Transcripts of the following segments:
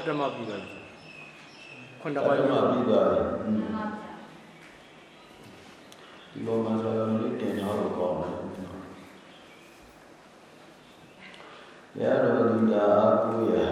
တ္တမပြီးသွားပြီခွန်တပါးမှာပြီးသွားပြီဒီဘောမှာဆိုရင်လည်းတင်ရတော့ကောင်းတယ်ဘုရားတော်ကဒီတာအကူရာ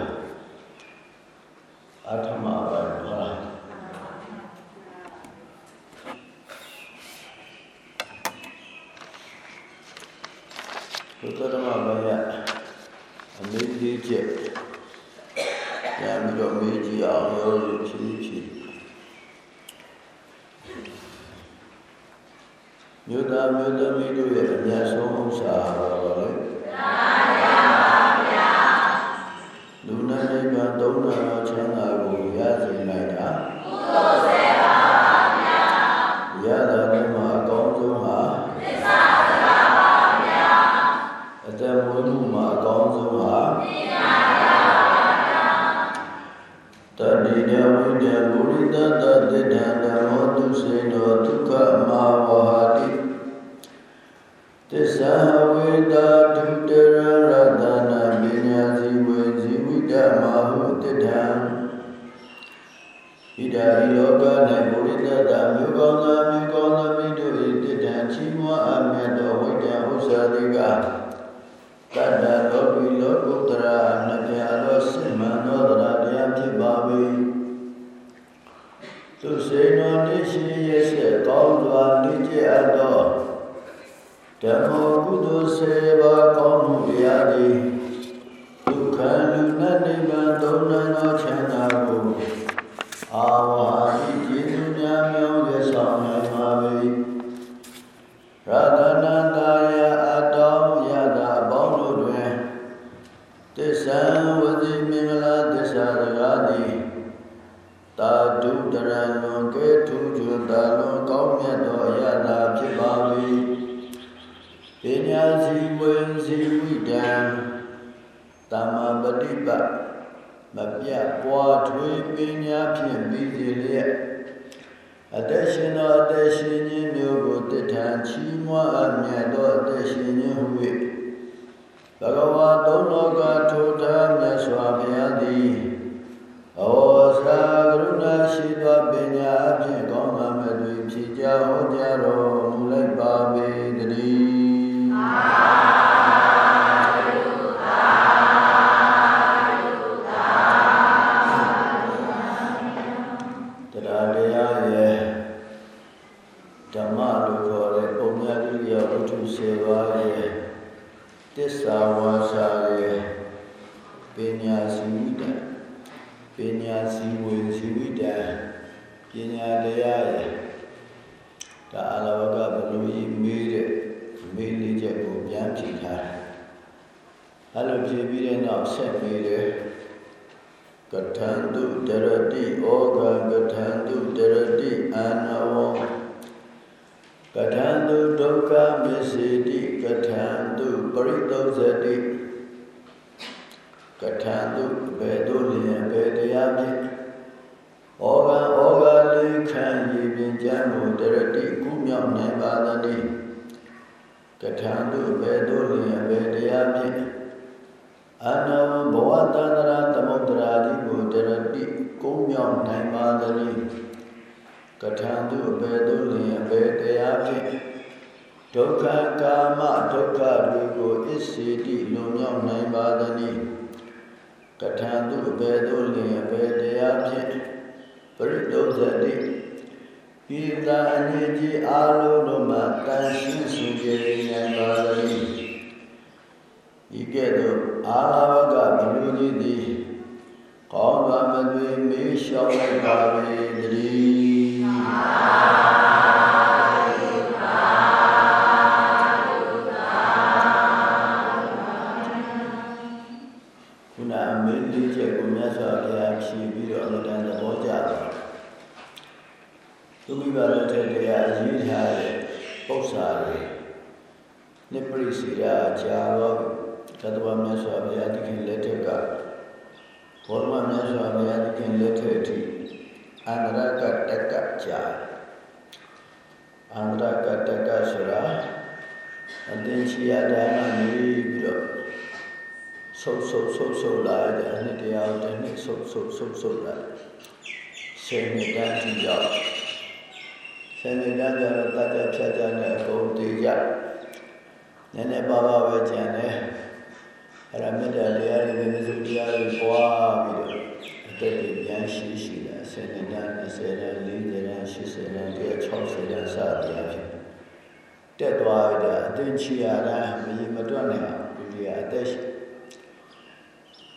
အတင်းချီရတာမကြီးမတွက်နိုင်အောင်လူတွေအသက်ရှိ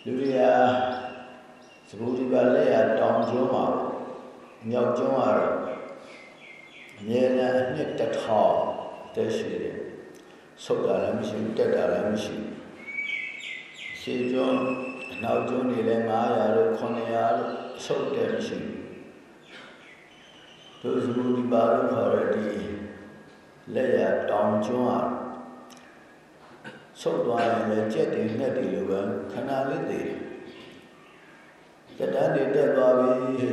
လူတွေကသဘူဒီပါလက်ရတောင်ကျွန်းမှာမြောက်ကျွန်းကတော့အမြဲတမ်းနှစ်တစ်ထောင်တက်ရှိတယ်ဆုတ်တာလည်းမရှိဘူးတက်တာလည်းမရှိဘူးရှေးကျွန်းအနောက်ကျွန်းတွေလည်း900လို့900လို့ဆုတ်တယ်မရှိဘူးတို့သဘူဒီပါလို့ခေါ်တဲ့ဒီလက်ရတောင်ကျွန်းอ่ ะဆုတ်သွားရင်လည်းကြက်တွေနှက်တွေလိုပဲခဏလေးသေးတယ်တတန်းတွေတက်သွားပြီ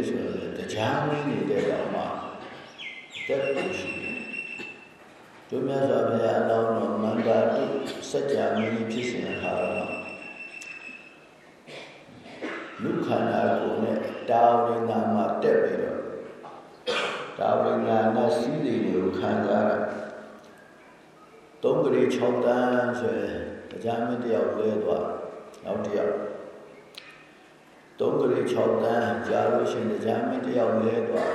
ဆိုတော့တရားမင်းနေတဲ့တော့မှတက်လို့ရှိတယ်တို့မြတ်စွာဘုရားအလောင်းတော်မန္တာတုစัจ जा မင်းဖြစ်စဉ်အခါတော့လူခန္ဓာကိုယ်နဲ့တာဝိနာမှာတက်ပြီးတော့တာဝိနာနာစီးတွေကိုခံစားရ သုံးကလေး6တန်းဆိုရင်တရားမင်းတယောက်လဲသွားနောက်တစ်ယောက်သုံးကလေး6တန်းကြားလို့ရှိရင်တရားမင်းတယောက်လဲသွား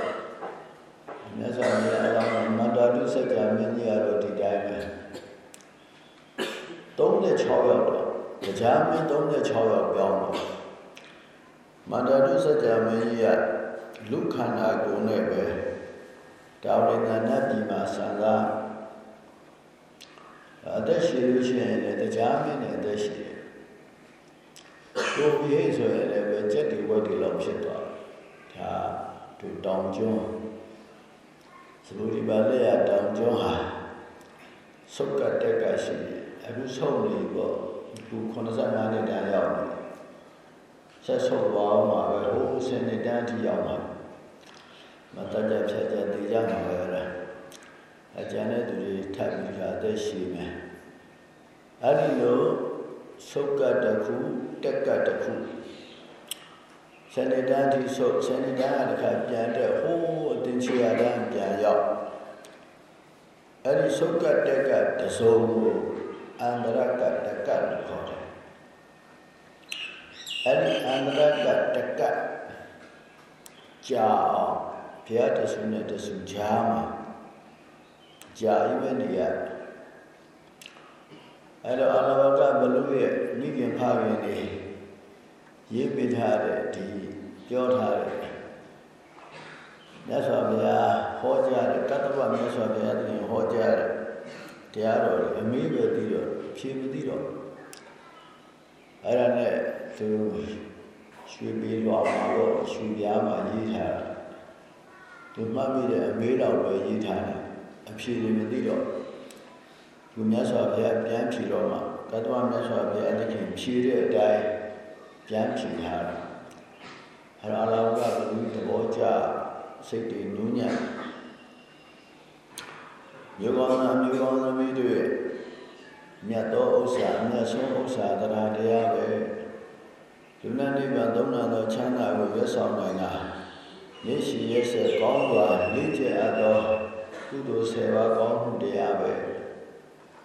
မြတ်စွာဘုရားအလောင်းမန္တာတုစัจ जा မင်းကြီးကတော့ဒီတိုင်းပဲ36ယောက်တော့တရားမင်း36ယောက်ပြောင်းတော့မန္တာတုစัจ जा မင်းကြီးကလူခန္ဓာကိုယ်နဲ့ပဲတာဝရဏနတ်ပြည်မှာဆံသာ အသက်ရှိလို့ရှိရင်လည်းတရားမင်းနဲ့အသက်ရှိတယ်။ကိုပြေးဆိုရင်လည်းပဲစက်တွေဝက်တွေလောက်ဖြစ်သွားတယ်။ဒါသူတောင်ကျွန်းသဘူဒီပါလက်ရတောင်ကျွန်းဟာဆုတ်ကတက်ကရှိတယ်။အခုဆုံးနေပေါ့အခု85နှစ်တန်းရောက်နေဆက်ဆုတ်သွားအောင်ပါပဲဟိုစနေတန်းအထိရောက်မှာမတတ်ကြဖြတ်ကြတေးကြမှာပဲလား အကျန်တဲ့သူတွေထပ်ပြီးအသက်ရှိမယ်အဲ့ဒီလိုဆုတ်ကတခုတက်ကတခုစနေတန်းဒီဆုတ်စနေတန်းကတခါပြန်တဲ့ဟိုးအတင်ချရတန်းပြန်ရောက်အဲ့ဒီဆုတ်ကတက်ကတစုံကိုအန္တရကတက်ကလို့ခေါ်တယ်အဲ့ဒီအန္တရကတက်ကကြာအောင်ဘုရားတဆူနဲ့တဆူကြားမှာ ကြာရင်ပဲနေရအဲ့တော့အလဘကဘလူရဲ့မိခင်ဖခင်နေရေးပေးထားတဲ့ဒီပြောထားတဲ့မြတ်စွာဘုရားဟောကြားတဲ့တတ္တဝမြတ်စွာဘုရားတင်ဟောကြားတဲ့တရားတော်အမေးပဲပြီးတော့ဖြေမသိတော့အဲ့ဒါနဲ့သူရွှေပေးလွာမှာတော့ရွှေပြားမှာရေးထားတာသူမှတ်မိတဲ့အမေးတော်ပဲရေးထားတယ်အ ဖြေတွေမသိတော့သူမြတ်စွာဘုရားပြန်ဖြေတော့မှကတ္တဝမြတ်စွာဘုရားတခင်ဖြေတဲ့အတိုင်းပြန်ဖြေထားတယ်အဲ့တော့အလောကဘုရားသဘောကျစိတ်တွေနူးညံ့မြေကောင်းသားမြေကောင်းသမီးတွေမြတ်သောဥစ္စာမြတ်ဆုံးဥစ္စာတရားတရားပဲဒီနေ့နိဗ္ဗာန်သုံးနာသောချမ်းသာကိုရွတ်ဆောင်နိုင်တာရရှိရစေကောင်းစွာလေ့ကျင့်အပ်သော ကုသိုလ်ဆယ်ပါးကောင်းမှုတရားပဲ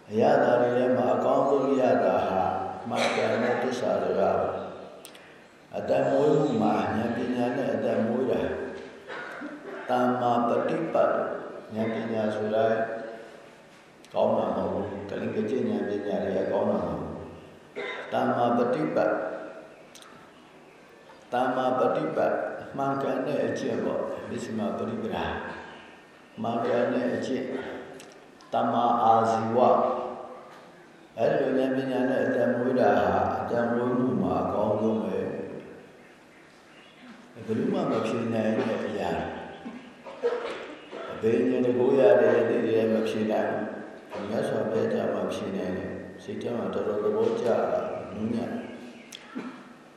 အရသာတွေထဲမှာအကောင်းဆုံးရတာဟာမှတ်တယ်နဲ့သစ္စာတရားအတ္တမွေးမှုမှာဉာဏ်ပညာနဲ့အတ္တမွေးတာတမ္မာပฏิပတ်ဉာဏ်ပညာဆိုတာကောင်းတာမဟုတ်ဘူးကလင်္ကကျဉာဏ်ပညာတွေကကောင်းတာမဟုတ်ဘူးတမ္မာပฏิပတ်တမ္မာပฏิပတ်မှန်ကန်တဲ့အကျင့်ပေါ့မစ္စမပရိပရာ မှန်ကန်တဲ့အကျင့်တမ္မာအာဇီဝအဲ့ဒီလိုဉာဏ်ပညာနဲ့အတ္တမွေးတာဟာအတ္တမွေးမှုမှာအကောင်းဆုံးပဲဘယ်လိုမှမဖြစ်နိုင်တဲ့အရာဘယ်ဉာဏ်ကိုရတဲ့ဒီတွေမဖြစ်နိုင်ဘူးမြတ်စွာဘုရားကမှဖြစ်နိုင်တယ်စိတ်ထဲမှာတော်တော်သဘောကျတာနူးညံ့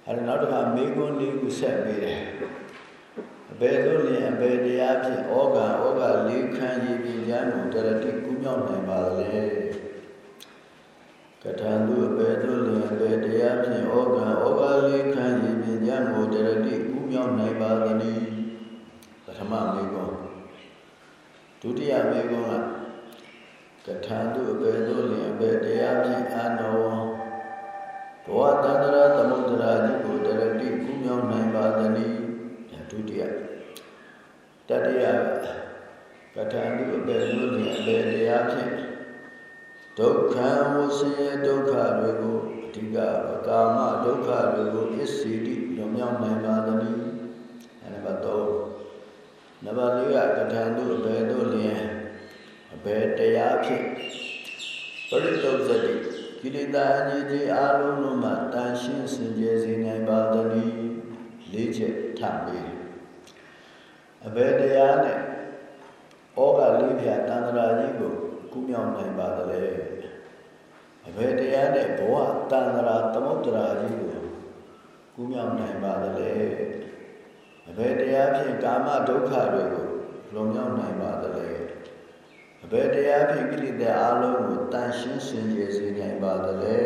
အဲ့နောက်တစ်ခါမေကွန်းလေးခုဆက်ပေးတယ် အဘယ်လိုလျင်အဘယ်တရားဖြင့်ဩဃာဩဃာလေးခံရည်ပြည်ဉာဏ်ကိုတရတိကူးမြောက်နိုင်ပါလေကထာလူအဘယ်လိုလျင်အဘယ်တရားဖြင့်ဩဃာဩဃာလေးခံရည်ပြည်ဉာဏ်ကိုတရတိကူးမြောက်နိုင်ပါသနည်းပထမမေကောဒုတိယမေကောကကထာလူအဘယ်လိုလျင်အဘယ်တရားဖြင့်အာနောဘောတန္တရာသမုဒ္ဒရာကြီးကိုတရတိကူးမြောက်နိုင်ပါသနည်းဒုတိယ တတိယကထာတုအပေသို့လျင်အပေတရားဖြင့်ဒုက္ခဝဆင်းရဲဒုက္ခတွေကိုအဓိကကာမဒုက္ခတွေကိုအစ္စီတိလွန်မြောက်နိုင်ပါသနည်းအဲနံပါတ်3နံပါတ်4ကကထာတုအပေသို့လျင်အပေတရားဖြင့်ပရိသုဇတိကိလေသာအညီကြီးအလုံးလုံးမှတန်ရှင်းစင်ကြယ်စေနိုင်ပါသနည်းလေးချက်ထပ်ပြီး အပေတရားနဲ့ဩဃလေးဖြာတန္တရာကြီးကိုကူးမြောက်နိုင်ပါသလဲအဘယ်တရားနဲ့ဘဝတန်ត្រာသမုဒ္ဒရာကြီးကိုကူးမြောက်နိုင်ပါသလဲအဘယ်တရားဖြင့်ကာမဒုက္ခတွေကိုလွန်မြောက်နိုင်ပါသလဲအဘယ်တရားဖြင့်ကိလေသာအလုံးကိုတန်ရှင်းစင်ကြယ်စေနိုင်ပါသလဲ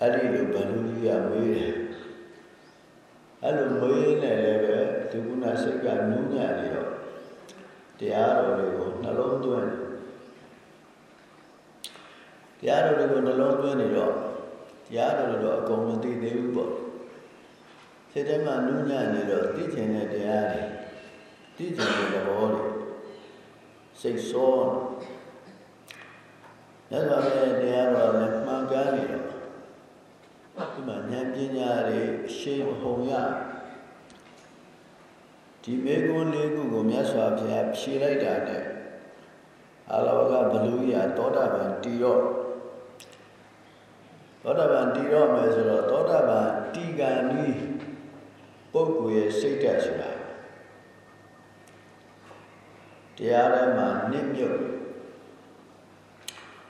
အဲ့ဒီလိုဘလူကြီးကမေးတယ် အဲ့လိုမေးနေလည်းပဲဒီကုဏစိတ်ကနူးညံ့နေတော့တရားတော်တွေကိုနှလုံးသွင်းတရားတော်တွေကိုနှလုံးသွင်းနေတော့တရားတော်တွေတော့အကုန်မသိသေးဘူးပေါ့စိတ်ထဲမှာနူးညံ့နေတော့သိကျင်တဲ့တရားတွေသိကျင်တဲ့သဘောတွေစိတ်ဆောမြတ်စွာဘုရားတရားတော်လည်းမှန်ကန်နေတော့ ဒီမှာဉာဏ်ပညာတွေအရှိန်ဟုန်ရဒီမေကွန်းလေးခုကိုမြတ်စွာဘုရားဖြေလိုက်တာနဲ့အာလဝကဘလူရသောတာပန်တီတော့သောတာပန်တီတော့မယ်ဆိုတော့သောတာပန်တီကံဤပုဂ္ဂိုလ်ရဲ့စိတ်ဓာတ်ဆိုတာတရားထဲမှာနစ်မြုပ်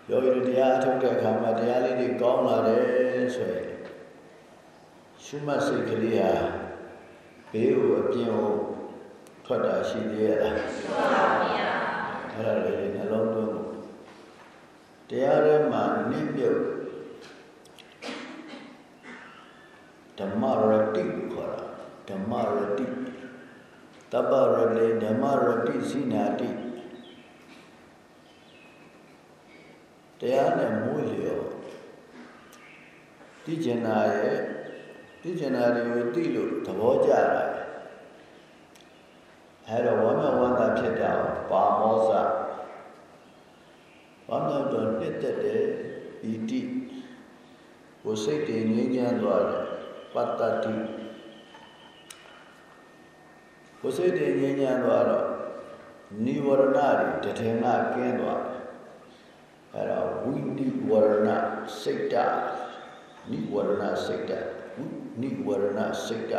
ယောဂီတို့တရားအထုတ်တဲ့အခါမှာတရားလေးတွေကောင်းလာတယ် ဆိုရင်ရှုမှတ်စိတ်ကလေးဟာဘေးကိုအပြင်ကိုထွက်တာရှိသေးရဲ့လားရှိပါဗျာအဲ့ဒါလေးနှလုံးသွင်းဖို့တရားထဲမှာနစ်မြုပ်ဓမ္မရတိခေါ်တာဓမ္မရတိတပ္ပရလေဓမ္မရတိစိနာတိတရားနဲ့မွေးလျော် တိကျင်နာရဲ့တိကျင်နာတွေကိုသိလို့သဘောကျတာအဲတော့ဝမ်းမြောက်ဝမ်းသာဖြစ်တာပါမောစဝမ်းမြောက်တော့နှစ်သက်တဲ့ပီတိကိုစိတ်တည်ငြိမ်းချမ်းသွားတယ်ပတ္တတိကိုစိတ်တည်ငြိမ်းချမ်းသွားတော့နိဝရဏတွေတထေငါကင်းသွားတယ်အဲတော့ဝိနိဝရဏစိတ်တ နိဝရဏစိတ်တနိဝရဏစိတ်တ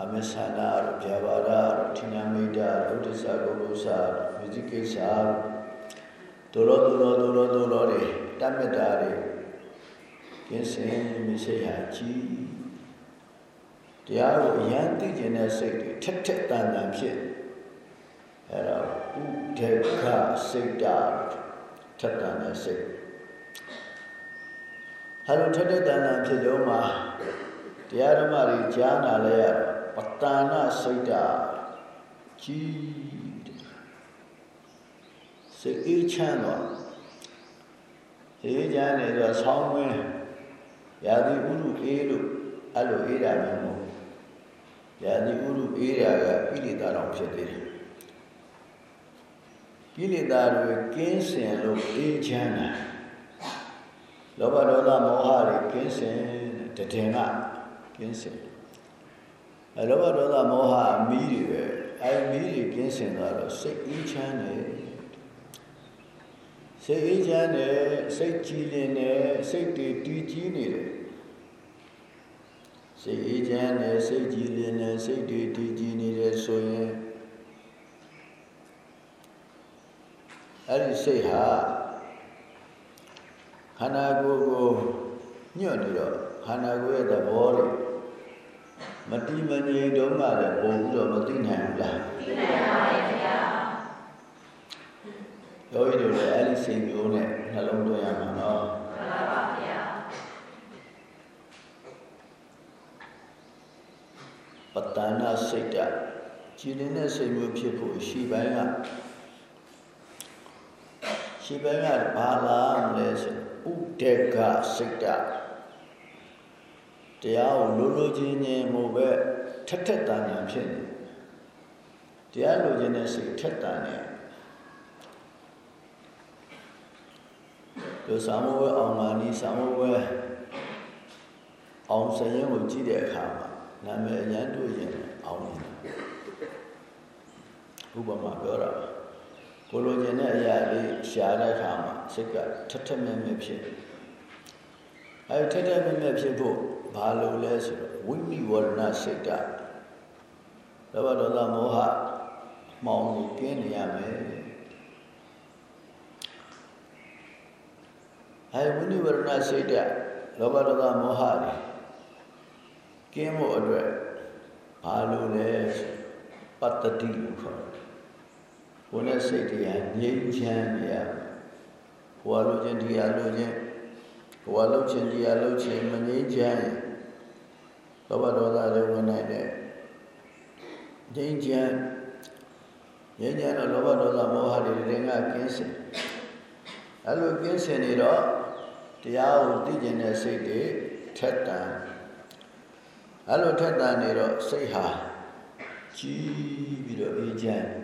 အမေသနာရဗျာပါဒရထိနာမိတ်တာဒုတိယကုလုစာဝိဇိကိစ္စဒုလောဒုလောဒုလောဒုလောတွေတတ်မြတ်တာတွေကင်းစင်မရှိဟာကြီးတရားကိုအရန်သိကျင်တဲ့စိတ်တွေထက်ထက်တန်တန်ဖြစ်အဲတော့ဥဒေခစိတ်တာထက်တန်တဲ့စိတ် ဟာလိုထက်ထက်တန်တန်ဖြစ်တော့မှတရားဓမ္မတွေကြားနာလဲရပတ္တနာစိတ်တာကြီးစိတ်အေးချမ်းတော့အေးချမ်းနေတော့ဆောင်းဝင်းရာသီဥတုအေးလို့အဲ့လိုအေးတာမျိုးမဟုတ်ရာသီဥတုအေးတာကကိလေသာတော်ဖြစ်သေးတယ်ကိလေသာတွေကင်းစင်လို့အေးချမ်းတာ လောဘဒေါသမောဟတွေကင်းစင်တည်င်ကကင်းစင်အလောဘဒေါသမောဟအမီးတွေပဲအဲမီးတွေကင်းစင်သွားတော့စိတ်အေးချမ်းတယ်စိတ်အေးချမ်းတယ်စိတ်ကြည်လင်တယ်စိတ်တည်တည်ကြီးနေတယ်စိတ်အေးချမ်းတယ်စိတ်ကြည်လင်တယ်စိတ်တည်တည်ကြီးနေတယ်ဆိုရင်အဲ့ဒီစိတ်ဟာ ခန္ဓာကိုယ်ကိုညွတ်နေတော့ခန္ဓာကိုယ်ရဲ့သဘောတွေမတိမငြိမ်တုံးကလည်းပုံပြီးတော့မသိနိုင်ဘူးလားသိနိုင်ပါရဲ့ဗျာယောဂီတို့လည်းအဲ့ဒီစိတ်မျိုးနဲ့နှလုံးသွင်းရမှာနော်မှန်ပါဗျာပတ္တနာစိတ်တကြည်လင်တဲ့စိတ်မျိုးဖြစ်ဖို့ရှီပိုင်းကရှီပိုင်းကဘာလာမလဲဆို ဥဒေကစိတ်တတရားကိုလိုလိုချင်းချင်းမို့ပဲထက်ထက်တန်တန်ဖြစ်နေတရားလိုချင်တဲ့စိတ်ထက်တန်နေဒီစာမောဝဲအောင်မာနီစာမောဝဲအောင်စရင်ကိုကြည့်တဲ့အခါမှာနာမည်အရန်တွေ့ရင်အောင်နေတာဥပမာပြောတာ ကိုလိုချင်တဲ့အရာလေးရှားတဲ့အခါမှာစိတ်ကထက်ထက်မြက်မြက်ဖြစ်အဲထက်ထက်မြက်မြက်ဖြစ်ဖို့ဘာလို့လဲဆိုတော့ဝိမိဝရဏစိတ်ကလောဘဒေါသမောဟမောင်ကိုကျင်းနေရမယ်အဲဝိနိဝရဏစိတ်ကလောဘဒေါသမောဟတွေကင်းဖို့အတွက်ဘာလို့လဲဆိုပတ္တတိလို့ခေါ်တယ် ဘုန်းနဲ့စိတ်တရားငြိမ်းချမ်းနေရဘဝလိုခြင်းတရားလိုခြင်းဘဝလုံးခြင်းတရားလုံးခြင်းမငြိမ်းချမ်းရင်လောဘဒေါသတွေဝင်နိုင်တဲ့ငြိမ်းချမ်းငြိမ်းချမ်းတော့လောဘဒေါသမောဟတွေလည်းငါကင်းစင်အဲလိုကင်းစင်နေတော့တရားကိုသိကျင်တဲ့စိတ်တွေထက်တန်အဲလိုထက်တန်နေတော့စိတ်ဟာကြီးပြီးတော့အေးချမ်း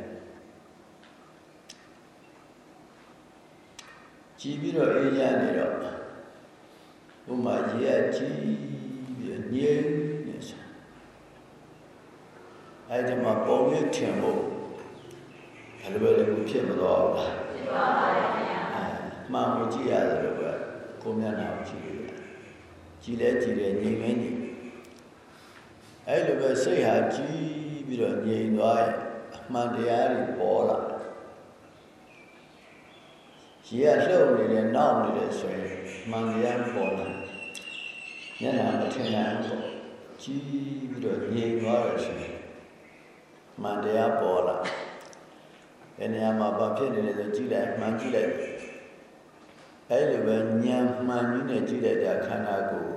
ကြီးပြီးတော့အေးချမ်းနေတော့ဘုမာကြီးကကြီးပြီးညင်းနေစားအဲဒီမှာပုံရိပ်ထင်ဖို့ဘယ်လိုလဲဖြစ်မတော့ဘူးလားဖြစ်ပါပါဘုရားမှန်ကိုကြည့်ရတယ်လို့ပဲကိုမျက်နှာကိုကြည့်ရကြည်လဲကြည်တယ်ညီမင်းညီအဲ့လိုပဲစိတ်ဟာကြီးပြီးတော့ငြိမ်သွားရင်အမှန်တရားတွေပေါ်လာ ရေကလှုပ်နေတယ်နောက်နေတယ်ဆိုရင်မှန်တရားပေါ်လာမျက်နှာမထင်နိုင်ဘူးပေါ့ကြီးပြီးတော့ငြိမ်သွားတယ်ဆိုရင်မှန်တရားပေါ်လာဘယ်နေရာမှာဘာဖြစ်နေလဲဆိုကြည့်လိုက်မှန်ကြည့်လိုက်အဲ့လိုပဲဉာဏ်မှန်ကြီးနဲ့ကြည့်လိုက်တဲ့ခန္ဓာကိုယ်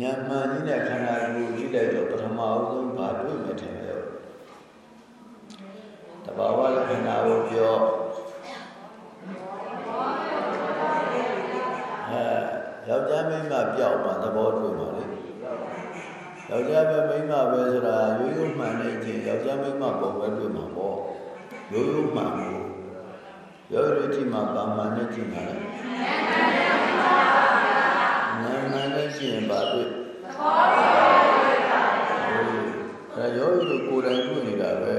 ဉာဏ်မှန်ကြီးနဲ့ခန္ဓာကိုယ်ကြည့်လိုက်တော့ပထမအဆုံးဘာတွေ့မှထင်လဲတဘာဝလက္ခဏာကိုပြောအဲ ယောက်ျားမိန်းမပြောက်မှသဘောတွေ့မှာလေယောက်ျားပဲမိန်းမပဲဆိုတာရိုးရိုးမှန်နေခြင်းယောက်ျားမိန်းမပုံပဲတွေ့မှာပေါ့ရိုးရိုးမှန်ဘူးရောရိုးကြည့်မှာပါမှန်နဲ့ကြည့်မှာလေမှန်မှန်နဲ့ကြည့်ရင်ပါတွေ့သဘောတွေ့ပါအဲရောရိုးကိုယ်တိုင်တွေ့နေတာပဲ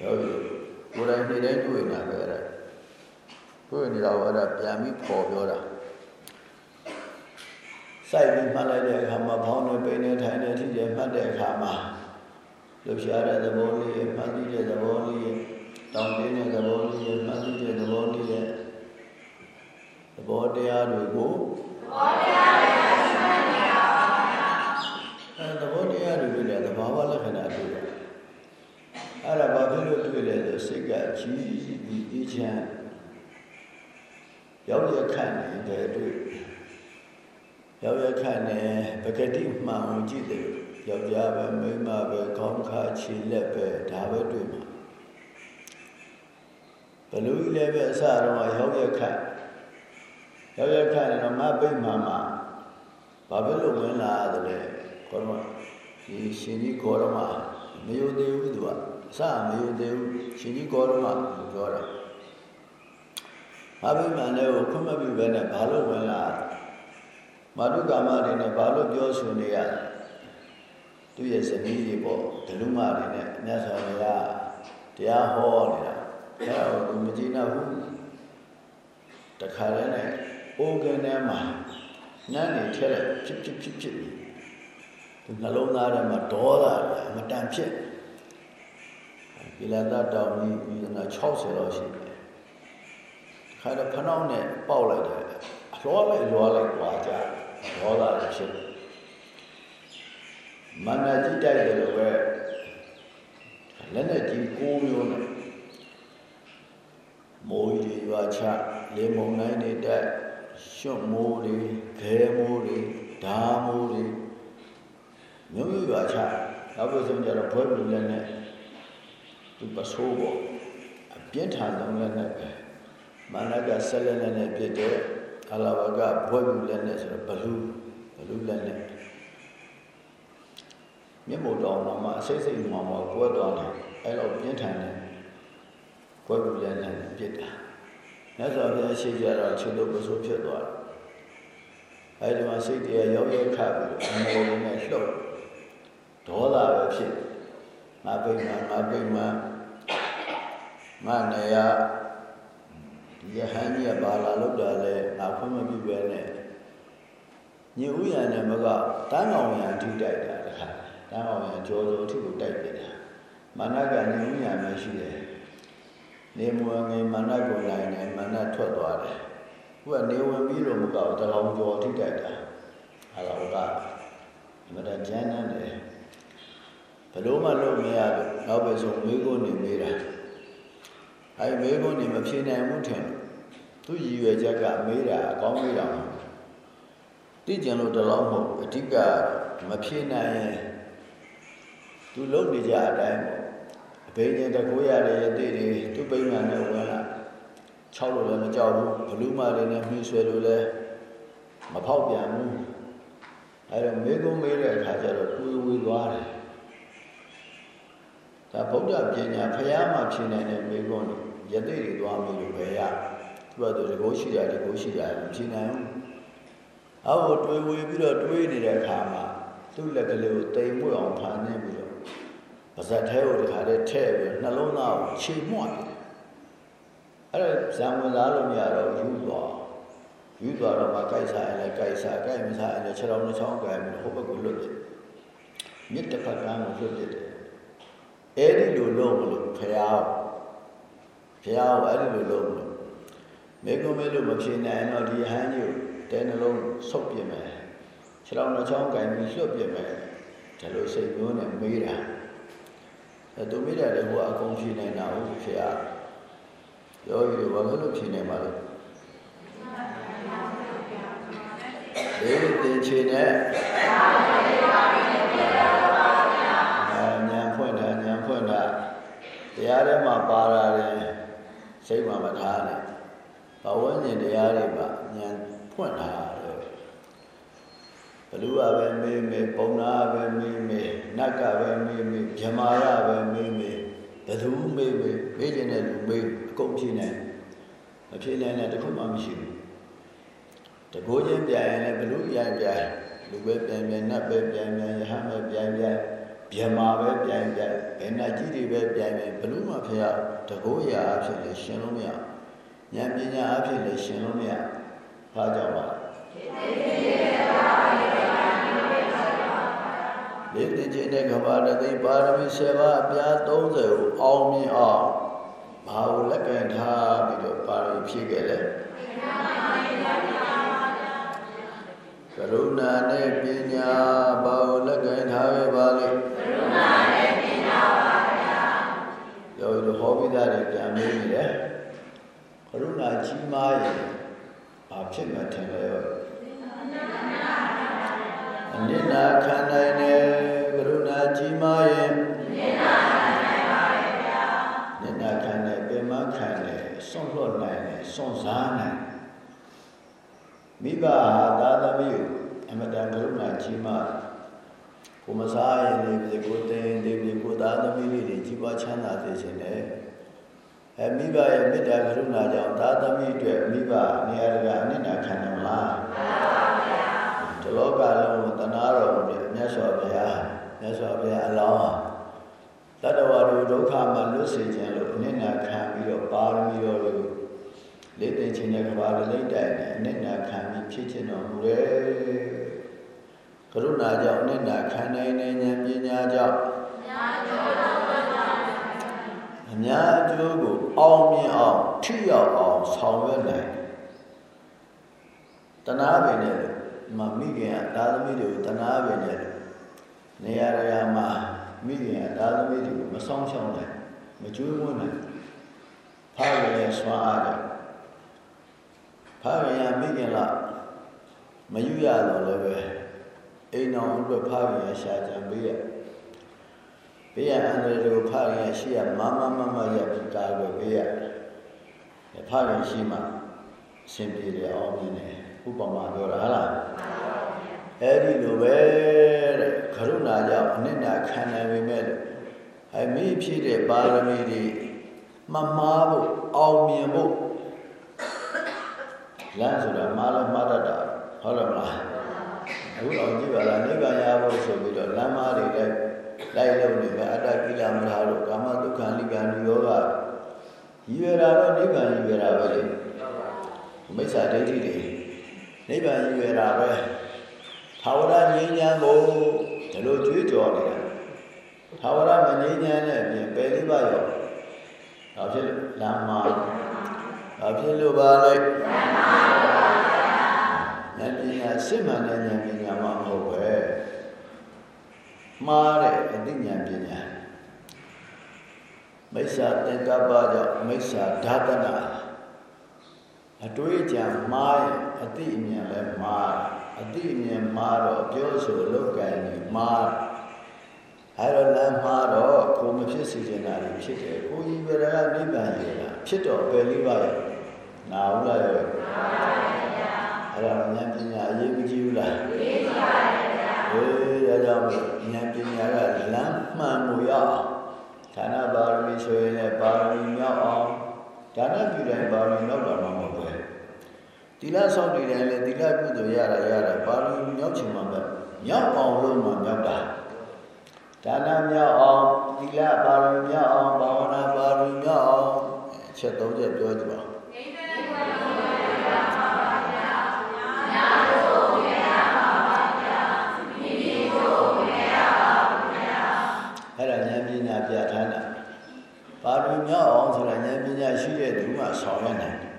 ရောရိုးကိုယ်တိုင်နေတိုင်းတွေ့နေတာပဲအဲ့ဒါတွေ့နေတာကအဲ့ဒါပြန်ပြီးပေါ်ပြောတာ စိုက်ပြီးမှတ်လိုက်တဲ့အခါမှာဘောင်းနဲ့ပိန်နဲ့ထိုင်နေထိတယ်မှတ်တဲ့အခါမှာလှုပ်ရှားတဲ့သဘောလေးမှတ်သိတဲ့သဘောလေးတောင်းတင်းတဲ့သဘောလေးမှတ်သိတဲ့သဘောလေးရဲ့သဘောတရားတွေကိုသဘောတရားတွေမှတ်နေရပါဗျာအဲသဘောတရားတွေတွေ့တယ်သဘာဝလက္ခဏာတွေ့တယ်အဲ့ဒါဘာဖြစ်လို့တွေ့လဲဆိုစိတ်ကကြီးပြီးအေးချမ်းရောက်ရခန့်နေတဲ့တွေ့ ရောက်ရခန့်နေပဂတိမှန်ကိုကြည့်တယ်ယောက်ျားပဲမိန်းမပဲခေါင်းခါခြေလက်ပဲဒါပဲတွေ့မှာဘလူကြီးလည်းပဲအစတော့ရောက်ရခန့်ရောက်ရခန့်နေတော့မပိတ်မှန်မှာဘာဖြစ်လို့ဝင်လာတယ်လဲခေါ်တော့ဒီရှင်ကြီးခေါ်တော့မှမယုံသေးဘူးသူကအစမယုံသေးဘူးရှင်ကြီးခေါ်တော့မှပြောတာအဘိမာန်လည်းကိုခွင့်မပြုဘဲနဲ့ဘာလို့ဝင်လာ မာတုကာမတွေနဲ့ဘာလို့ပြောဆိုနေရသူရဲ့ဇနီးတွေပေါ့ဒလူမတွေနဲ့မြတ်စွာဘုရားတရားဟောနေတာအဲ့ဒါကိုမကြည့်နိုင်ဘူးတခါလဲနဲ့အိုးကနေမှာနန်းနေထက်လိုက်ဖြစ်ဖြစ်ဖြစ်ဖြစ်ပြီးသူနှလုံးသားထဲမှာဒေါသမတန်ဖြစ်ကိလသာတောင်ကြီးပြီးတော့60လောက်ရှိတယ်ခါတော့ဖနှောင်းနဲ့ပေါက်လိုက်တယ်အလွားလိုက်လွားလိုက်သွားကြ ဒေါသလည်းဖြစ်မန္တကြီးတိုက်တယ်လို့ပဲလက်နဲ့ကြီးကိုးမျိုးနဲ့မိုးကြီးရွာချလေမုန်တိုင်းတွေတက်ရွှတ်မိုးတွေခဲမိုးတွေဓာမိုးတွေမျိုးမျိုးရွာချနောက်ပြီးဆုံးကြတော့ဘွဲဘူးလည်းနဲ့သူပစိုးပေါ့အပြင်းထန်ဆုံးလည်းနဲ့ပဲမာနကဆက်လက်နဲ့ပြစ်တဲ့ အလာဝကဘွဲဘူးလည်းနဲ့ဆိုတော့ဘလူးဘလူးလည်းနဲ့မျက်မှောက်တော်မှာမှအစိမ့်စိမ့်မှမှကွဲသွားတယ်အဲ့လိုပြင်းထန်တယ်ကွဲဘူးလည်းနဲ့ပြစ်တာမြတ်စွာဘုရားရှိကြတော့ခြေလို့ပစိုးဖြစ်သွားတယ်အဲဒီမှာစိတ်တရားရောက်ရခတ်ပြီးအမေနဲ့လှုပ်ဒေါသပဲဖြစ်ငါပိတ်မှာငါပိတ်မှာငါနေရဒီ ယဟန်ကြီးကဘာလာလောက်တာလဲငါဖွင့်မပြပဲနဲ့ညဥ်ရံနဲ့မကတန်းအောင်ရံထိတိုက်တာတခါတန်းအောင်ရံကြောစိုးအထိကိုတိုက်ပြတာမာနကညဥ်ရံမရှိတယ်နေမွေငယ်မာနကိုလိုက်နေမာနထွက်သွားတယ်ခုကနေဝင်ပြီးတော့မကောက်တလောင်ကျော်ထိတိုက်တာဟာလောကအမတန်ကျမ်းမ်းတယ်ဘလို့မှလုပ်မရဘူးနောက်ပဲဆုံးမေးခွန်းနေမေးတာအဲမေးခွန်းနေမဖြေနိုင်ဘူးထင် သူရည်ရွယ်ချက်ကမေးတာအကောင်းမေးတာမဟုတ်တိကျင်လို့တလောင်းမဟုတ်အဓိကမဖြေနိုင်ရင်သူလုပ်နေကြအတိုင်းပေါ့အဘိညာဉ်တကိုးရတဲ့ရသေးတွေသူ့ပိမှန်နဲ့ဝင်လာ6လို့လည်းမကြောက်ဘူးဘလူးမလေးနဲ့မြှဆွဲလို့လည်းမဖောက်ပြန်ဘူးအဲတော့မေကုံးမေးတဲ့အခါကျတော့ကိုယ်ဝေသွားတယ်ဒါဗုဒ္ဓပညာဖရာမှဖြေနိုင်တဲ့မေကုံးတွေယသိတွေသွားမေးလို့ပဲရ သူကသူတကိုးရှိတာတကိုးရှိတာဖြေနိုင်ဘူးအောက်ကိုတွေးဝေပြီးတော့တွေးနေတဲ့အခါမှာသူ့လက်ကလေးကိုတိမ်မွေ့အောင်ဖန်နေပြီးတော့ပါဇက်ထဲကိုတခါတည်းထည့်ပြီးနှလုံးသားကိုခြေမွတ်တယ်အဲ့ဒါဇံဝင်စားလို့မရတော့ယူသွားယူသွားတော့မှကြိုက်စားရင်လည်းကြိုက်စားကြိုက်မစားရင်လည်းခြေတော်နှချောင်းကြိုက်ပြီးဟိုဘက်ကိုလွတ်တယ်မြစ်တစ်ဖက်ကမ်းကိုလွတ်တယ်အဲ့ဒီလိုလုပ်မလို့ဖရာဖရာကိုအဲ့ဒီလိုလုပ်မလို့ မေကုမဲလို့မဖြေနိုင်တော့ဒီဟန်းကြီးကိုတဲနှလုံးဆုပ်ပြမယ်ခြေတော်နှချောင်းကြိုက်ပြီးလွတ်ပြမယ်ဒါလိုစိတ်မျိုးနဲ့မေးတာအဲ့သူမေးတယ်လေဟိုအကုန်ဖြေနိုင်တာဟုတ်ဖရာယောဂီတွေဘာလို့ဖြေနေမှာလဲဒီတင်ချေနဲ့ညာဖွင့်တာညာဖွင့်တာတရားထဲမှာပါတာတယ်စိတ်မှာမထားနဲ့ ဘဝဉ္ဇဉ်တရားတွေမှာညာဖွင့်တာလို့ဘလူကပဲမေးမေးပုံနာပဲမေးမေးနတ်ကပဲမေးမေးမြမာရပဲမေးမေးဘယ်သူမေးမေးမေးခြင်းတဲ့လူမေးအကုန်ဖြေနိုင်မဖြေနိုင်တဲ့တခုမှမရှိဘူးတကိုးချင်းပြန်ရင်လည်းဘလူပြန်ပြန်လူပဲပြန်ပြန်နတ်ပဲပြန်ပြန်ယဟန်ပဲပြန်ပြန်ဗျမာပဲပြန်ပြန်ဘယ်နာကြီးတွေပဲပြန်ပြန်ဘလူမှဖျက်တကိုးရာအဖြစ်လည်းရှင်လို့မရ ဉာဏ်ပညာအဖြစ်လည်းရှင်လို့မရဘာကြောင့်ပါလေတိကျတဲ့ကဘာတသိပါရမီ7ပါးအပြား30ကိုအောင်မြင်အောင်ဘာကိုလက်ကင်ထားပြီးတော့ပါရမီဖြည့်ခဲ့လဲကရုဏာနဲ့ပညာဘာကိုလက်ကင်ထားခဲ့ပါလဲကရုဏာနဲ့ပညာပါဗျာယောဂီတို့ဟောပြီးသားတွေပြန်မေးနေတယ်က ရုဏာကြီးမားရင်ဘာဖြစ်မှထင်လဲရောအနိဒာခံနိုင်တယ်ကရုဏာကြီးမားရင်အနိဒာခံနိုင်ပါရဲ့ဗျာအနိဒာခံနိုင်ပင်မခံနိုင်စွန့်လွတ်နိုင်တယ်စွန့်စားနိုင်မိဘဟာသာသမီကိုအမတန်ကရုဏာကြီးမားကိုမစားရင်ဒီကိုတင်ဒီကိုသာသမီလေးတွေကြီးပွားချမ်းသာစေခြင်းနဲ့ အဲမိဘရဲ့မေတ္တာကရုဏာကြောင့်သာသမီအတွက်မိဘနေရာတကာအနိဒာခံနိုင်မလားမှန်ပါဗျာဒီလောကလုံးကိုတနာတော်မူတဲ့မြတ်စွာဘုရားမြတ်စွာဘုရားအလောင်းဟာတတ္တဝါတို့ဒုက္ခမှလွတ်စေခြင်းလို့အနိဒာခံပြီးတော့ပါရမီတော်တွေကိုလေးသိခြင်းနဲ့ကဘာလိမ့်တိုင်နဲ့အနိဒာခံပြီးဖြစ်ခြင်းတော်မူတယ်ကရုဏာကြောင့်အနိဒာခံနိုင်တဲ့ဉာဏ်ပညာကြောင့် အများအကျိုးကိုအောင်မြင်အောင်ထိရောက်အောင်ဆောင်ရွက်နိုင်တနာပင်နဲ့မမိခင်ကသာသမီတွေကိုတနာပင်နဲ့နေရာရရာမှာမိခင်ကသာသမီတွေကိုမဆောင်ရှောင်နိုင်မကျွေးမွေးနိုင်ဖားရရဲ့စွမ်းအားကြောင့်ဖားရရမိခင်လာမယူရတော့လည်းပဲအိမ်တော်အတွက်ဖားရရရှာကြံပေးရ ဘေးရန်အန္တရာယ်တွေကိုဖခင်ရှိရမမမမရပြီးကာကွယ်ပေးရဖခင်ရှိမှအရှင်ပြေတယ်အောင်မြင်တယ်ဥပမာပြောတာဟုတ်လားအဲ့ဒီလိုပဲတဲ့ကရုဏာကြောင့်အနစ်နာခံနိုင်ပေမဲ့အဲမိဖြစ်တဲ့ပါရမီတွေမမှားဖို့အောင်မြင်ဖို့လမ်းဆိုတာမှားလဲမှားတတ်တာဟုတ်တယ်မလားအခုတော့ကြည့်ပါလားနိဗ္ဗာန်ရဖို့ဆိုပြီးတော့လမ်းမားတွေလည်း လိုက်လို့နေမယ်အတ္တကိလမထာတို့ကာမဒုက္ခနိဗ္ဗာန်ယောဂရည်ရတာတော့နိဗ္ဗာန်ရည်ရတာပဲလေမိစ္ဆာဒိဋ္ဌိတွေနိဗ္ဗာန်ရည်ရတာပဲသာဝရငြိမ်းချမ်းဖို့ဒီလိုကြွေးကြော်နေတာသာဝရမငြိမ်းချမ်းတဲ့အပြင်ပယ်လေးပါရောဒါဖြစ်လမ်းမာဒါဖြစ်လို့ပါလိုက်လမ်းမာပါဉာဏ်ပညာစစ်မှန်တဲ့ဉာဏ်ပညာမှမဟုတ်ပဲ မှားတဲ့အသိဉာဏ်ပညာမိစ္ဆာသင်္ကပ္ပကြောင့်မိစ္ဆာဓာတနာအတွေ့အကြံမှားရင်အသိအမြင်လည်းမှားအသိအမြင်မှားတော့ပြောဆိုလောက်ကံကြီးမှားအဲ့တော့လမ်းမှားတော့ကိုမဖြစ်စေချင်တာဖြစ်တယ်ကိုကြီးပဲကနိဗ္ဗာန်ရတာဖြစ်တော့ပယ်လေးပါရဲ့နာဟုတ်လားရဲ့နာပါဗျာအဲ့တော့ဉာဏ်ပညာအရေးမကြီးဘူးလားအရေးကြီးပါတယ်ဗျာအေး ဒါကြောင့်ဉာဏ်ပညာကလမ်းမှန်မှုရအောင်ဌာနပါရမီဆိုရင်လည်းပါရမီမြောက်အောင်ဒါနပြုတိုင်းပါရမီမြောက်တာမှမဟုတ်ဘူးတိလဆောက်တည်တယ်လေတိလကုသိုလ်ရတာရတာပါရမီမြောက်ချင်မှပဲမြောက်အောင်လို့မှမြောက်တာဒါနမြောက်အောင်တိလပါရမီမြောက်အောင်ဘာဝနာပါရမီမြောက်အောင်အချက်၃ချက်ပြောကြပါဦးအဲ့ ပညာပြဋ္ဌာန်းတာပါရမီမြောက်အောင်ဆိုတာဉာဏ်ပညာရှိတဲ့သူမှဆောင်ရနိုင်တယ်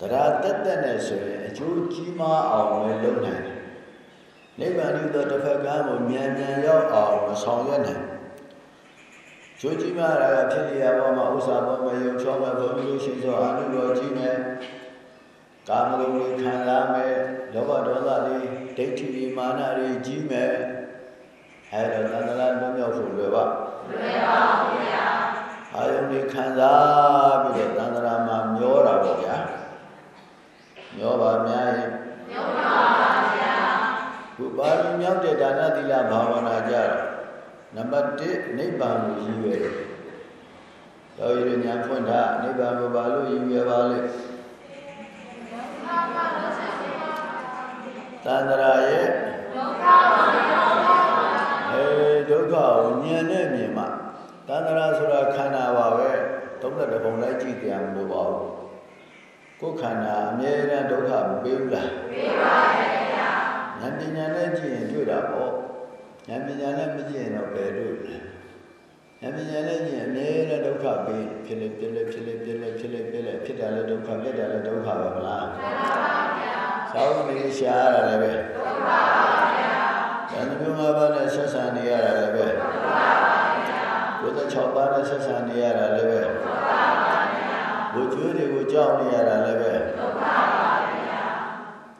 တရားတက်တက်နဲ့ဆိုရင်အကျိုးကြီးမားအောင်လည်းလုပ်နိုင်တယ်နိဗ္ဗာန်ဤသောတစ်ဖက်ကမ်းကိုဉာဏ်ဉာဏ်ရောက်အောင်မဆောင်ရနိုင်ကျိုးကြီးမားတာကဖြစ်လျာပေါ်မှာဥစ္စာပေါ်မှာယုံချောမှာဘုံလို့ရှိသောအာနုဘောကြီးနဲ့ကာမဂုဏ်တွေခံစားမယ်လောဘဒေါသတွေဒိဋ္ဌိတွေမာနတွေကြီးမယ်အဲဒါသန္တရာလွတ်မြောက်ဖို့လွယ်ပါ လွယ်ပါဘူးဗျာအာယုန်တွေခံစားပြီးတော့သန္တရာမှာမျောတာပေါ့ဗျာမျောပါများရင်မျောပါပါဗျာခုပါရမီမြောက်တဲ့ဒါနသီလဘာဝနာကြတော့နံပါတ်1နိဗ္ဗာန်ကိုရည်ရွယ်တယ်တော်ရည်ဉာဏ်ဖွင့်တာနိဗ္ဗာန်ကိုဘာလို့ရည်ရွယ်ပါလဲသန္တရာရဲ့ဒုက္ခအဲဒုက္ခကိုဉာဏ်နဲ့မြင်မှ တန္တရာဆိုတာခန္ဓာပါပဲသုံးတဲ့ဘုံလိုက်ကြည့်ကြမလို့ပါဘူးကိုယ်ခန္ဓာအမြဲတမ်းဒုက္ခမပေးဘူးလားပေးပါရဲ့ဗျာဉာဏ်ပညာနဲ့ကြည့်ရင်တွေ့တာပေါ့ဉာဏ်ပညာနဲ့မကြည့်ရင်တော့ဘယ်တွေ့လဲဉာဏ်ပညာနဲ့ကြည့်ရင်အမြဲတမ်းဒုက္ခပေးဖြစ်လေဖြစ်လေဖြစ်လေဖြစ်လေဖြစ်လေဖြစ်လေဖြစ်တာလည်းဒုက္ခပြတ်တာလည်းဒုက္ခပဲမလားမှန်ပါဗျာသောင်းနေရှားရတာလည်းပဲဒုက္ခပါဗျာဉာဏ်မျိုး၅ပါးနဲ့ဆက်ဆံနေရတာလည်းပဲဒုက္ခပါ ဘုရား6ပါးနဲ့ဆက်ဆံနေရတာလည်းပဲဒုက္ခပါဗျာဘုကျွေးတွေကိုကြောက်နေရတာလည်းပဲဒုက္ခပါဗျာ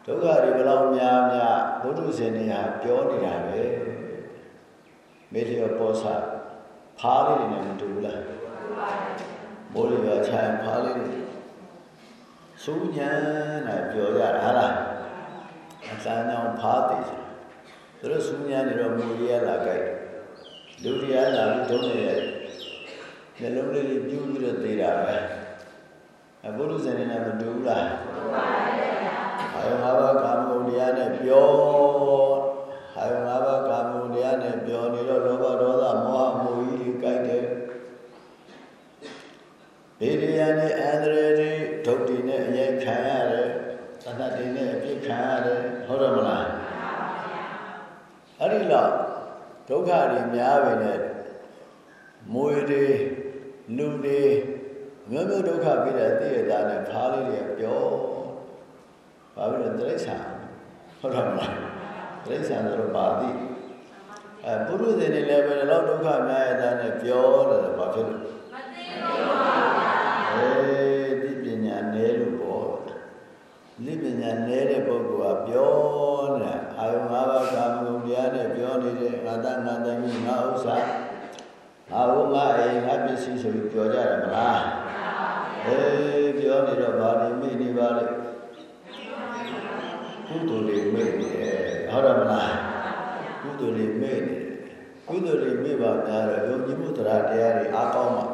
ဒုက္ခတွေဘယ်လောက်များများဘုဒ္ဓဇင်တွေဟာပြောနေတာပဲမေတ္တာပေါ်စာဖားလေးတွေနဲ့မတူဘူးလားတူပါဘူးမိုးလေးကခြံဖားလေးတွေစူးညံတာပြောကြတာဟာလားအစမ်းကြောင့်ဖားတယ်သူတို့စူးညံနေတော့မူရရလာကြိုက်လူတရားလာပြီးတုံးနေတယ် နှလုံးလေးတွေပြူးပြီးတော့သေးတာပဲအဘုရုဇဉ်နဲ့မတူဘူးလားတူပါရဲ့အာယုံ၅ပါးကာမဂုဏ်တရားနဲ့ပြောအာယုံ၅ပါးကာမဂုဏ်တရားနဲ့ပြောနေတော့လောဘဒေါသမောဟမိုဟကြီးတွေကြိုက်တယ်ဘေးရန်နဲ့အန္တရာယ်တွေဒုက္ခနဲ့အရေးခံရတယ်သတ္တတွေနဲ့အပြစ်ခံရတယ်ဟုတ်တယ်မလားမှန်ပါဗျာအဲ့ဒီလောက်ဒုက္ခတွေများပဲနဲ့မွေတွေ လူတွေမျိုးမျိုးဒုက္ခပြီးတဲ့သိရတာနဲ့ဖားလေးတွေပြောဘာဖြစ်လို့တိရစ္ဆာန်ဟုတ်တယ်မလားတိရစ္ဆာန်ဆိုတော့ပါသိအဲပုရုဇဉ်တွေလည်းပဲတော့ဒုက္ခများရတဲ့နဲ့ပြောတယ်ဘာဖြစ်လို့မသိပါဘူးအေးဒီပညာနဲလို့ပေါ့ဒီပညာနဲတဲ့ပုဂ္ဂိုလ်ကပြောနေတာအာယုံ၅ပါးကာမဂုဏ်တရားနဲ့ပြောနေတဲ့ငါတငါသမီးငါဥစ္စာ ငါဘုငါအိမ်ငါပစ္စည်းဆိုပြီးပြောကြတယ်မလားအေးပြောနေတော့ဗာနေမိနေပါလေကုသိုလ်တွေမိနေတယ်ဟုတ်တယ်မလားကုသိုလ်တွေမိနေတယ်ကုသိုလ်တွေမိပါများတော့ယုံကြည်မှုတရားတရားတွေအားကောင်းပါ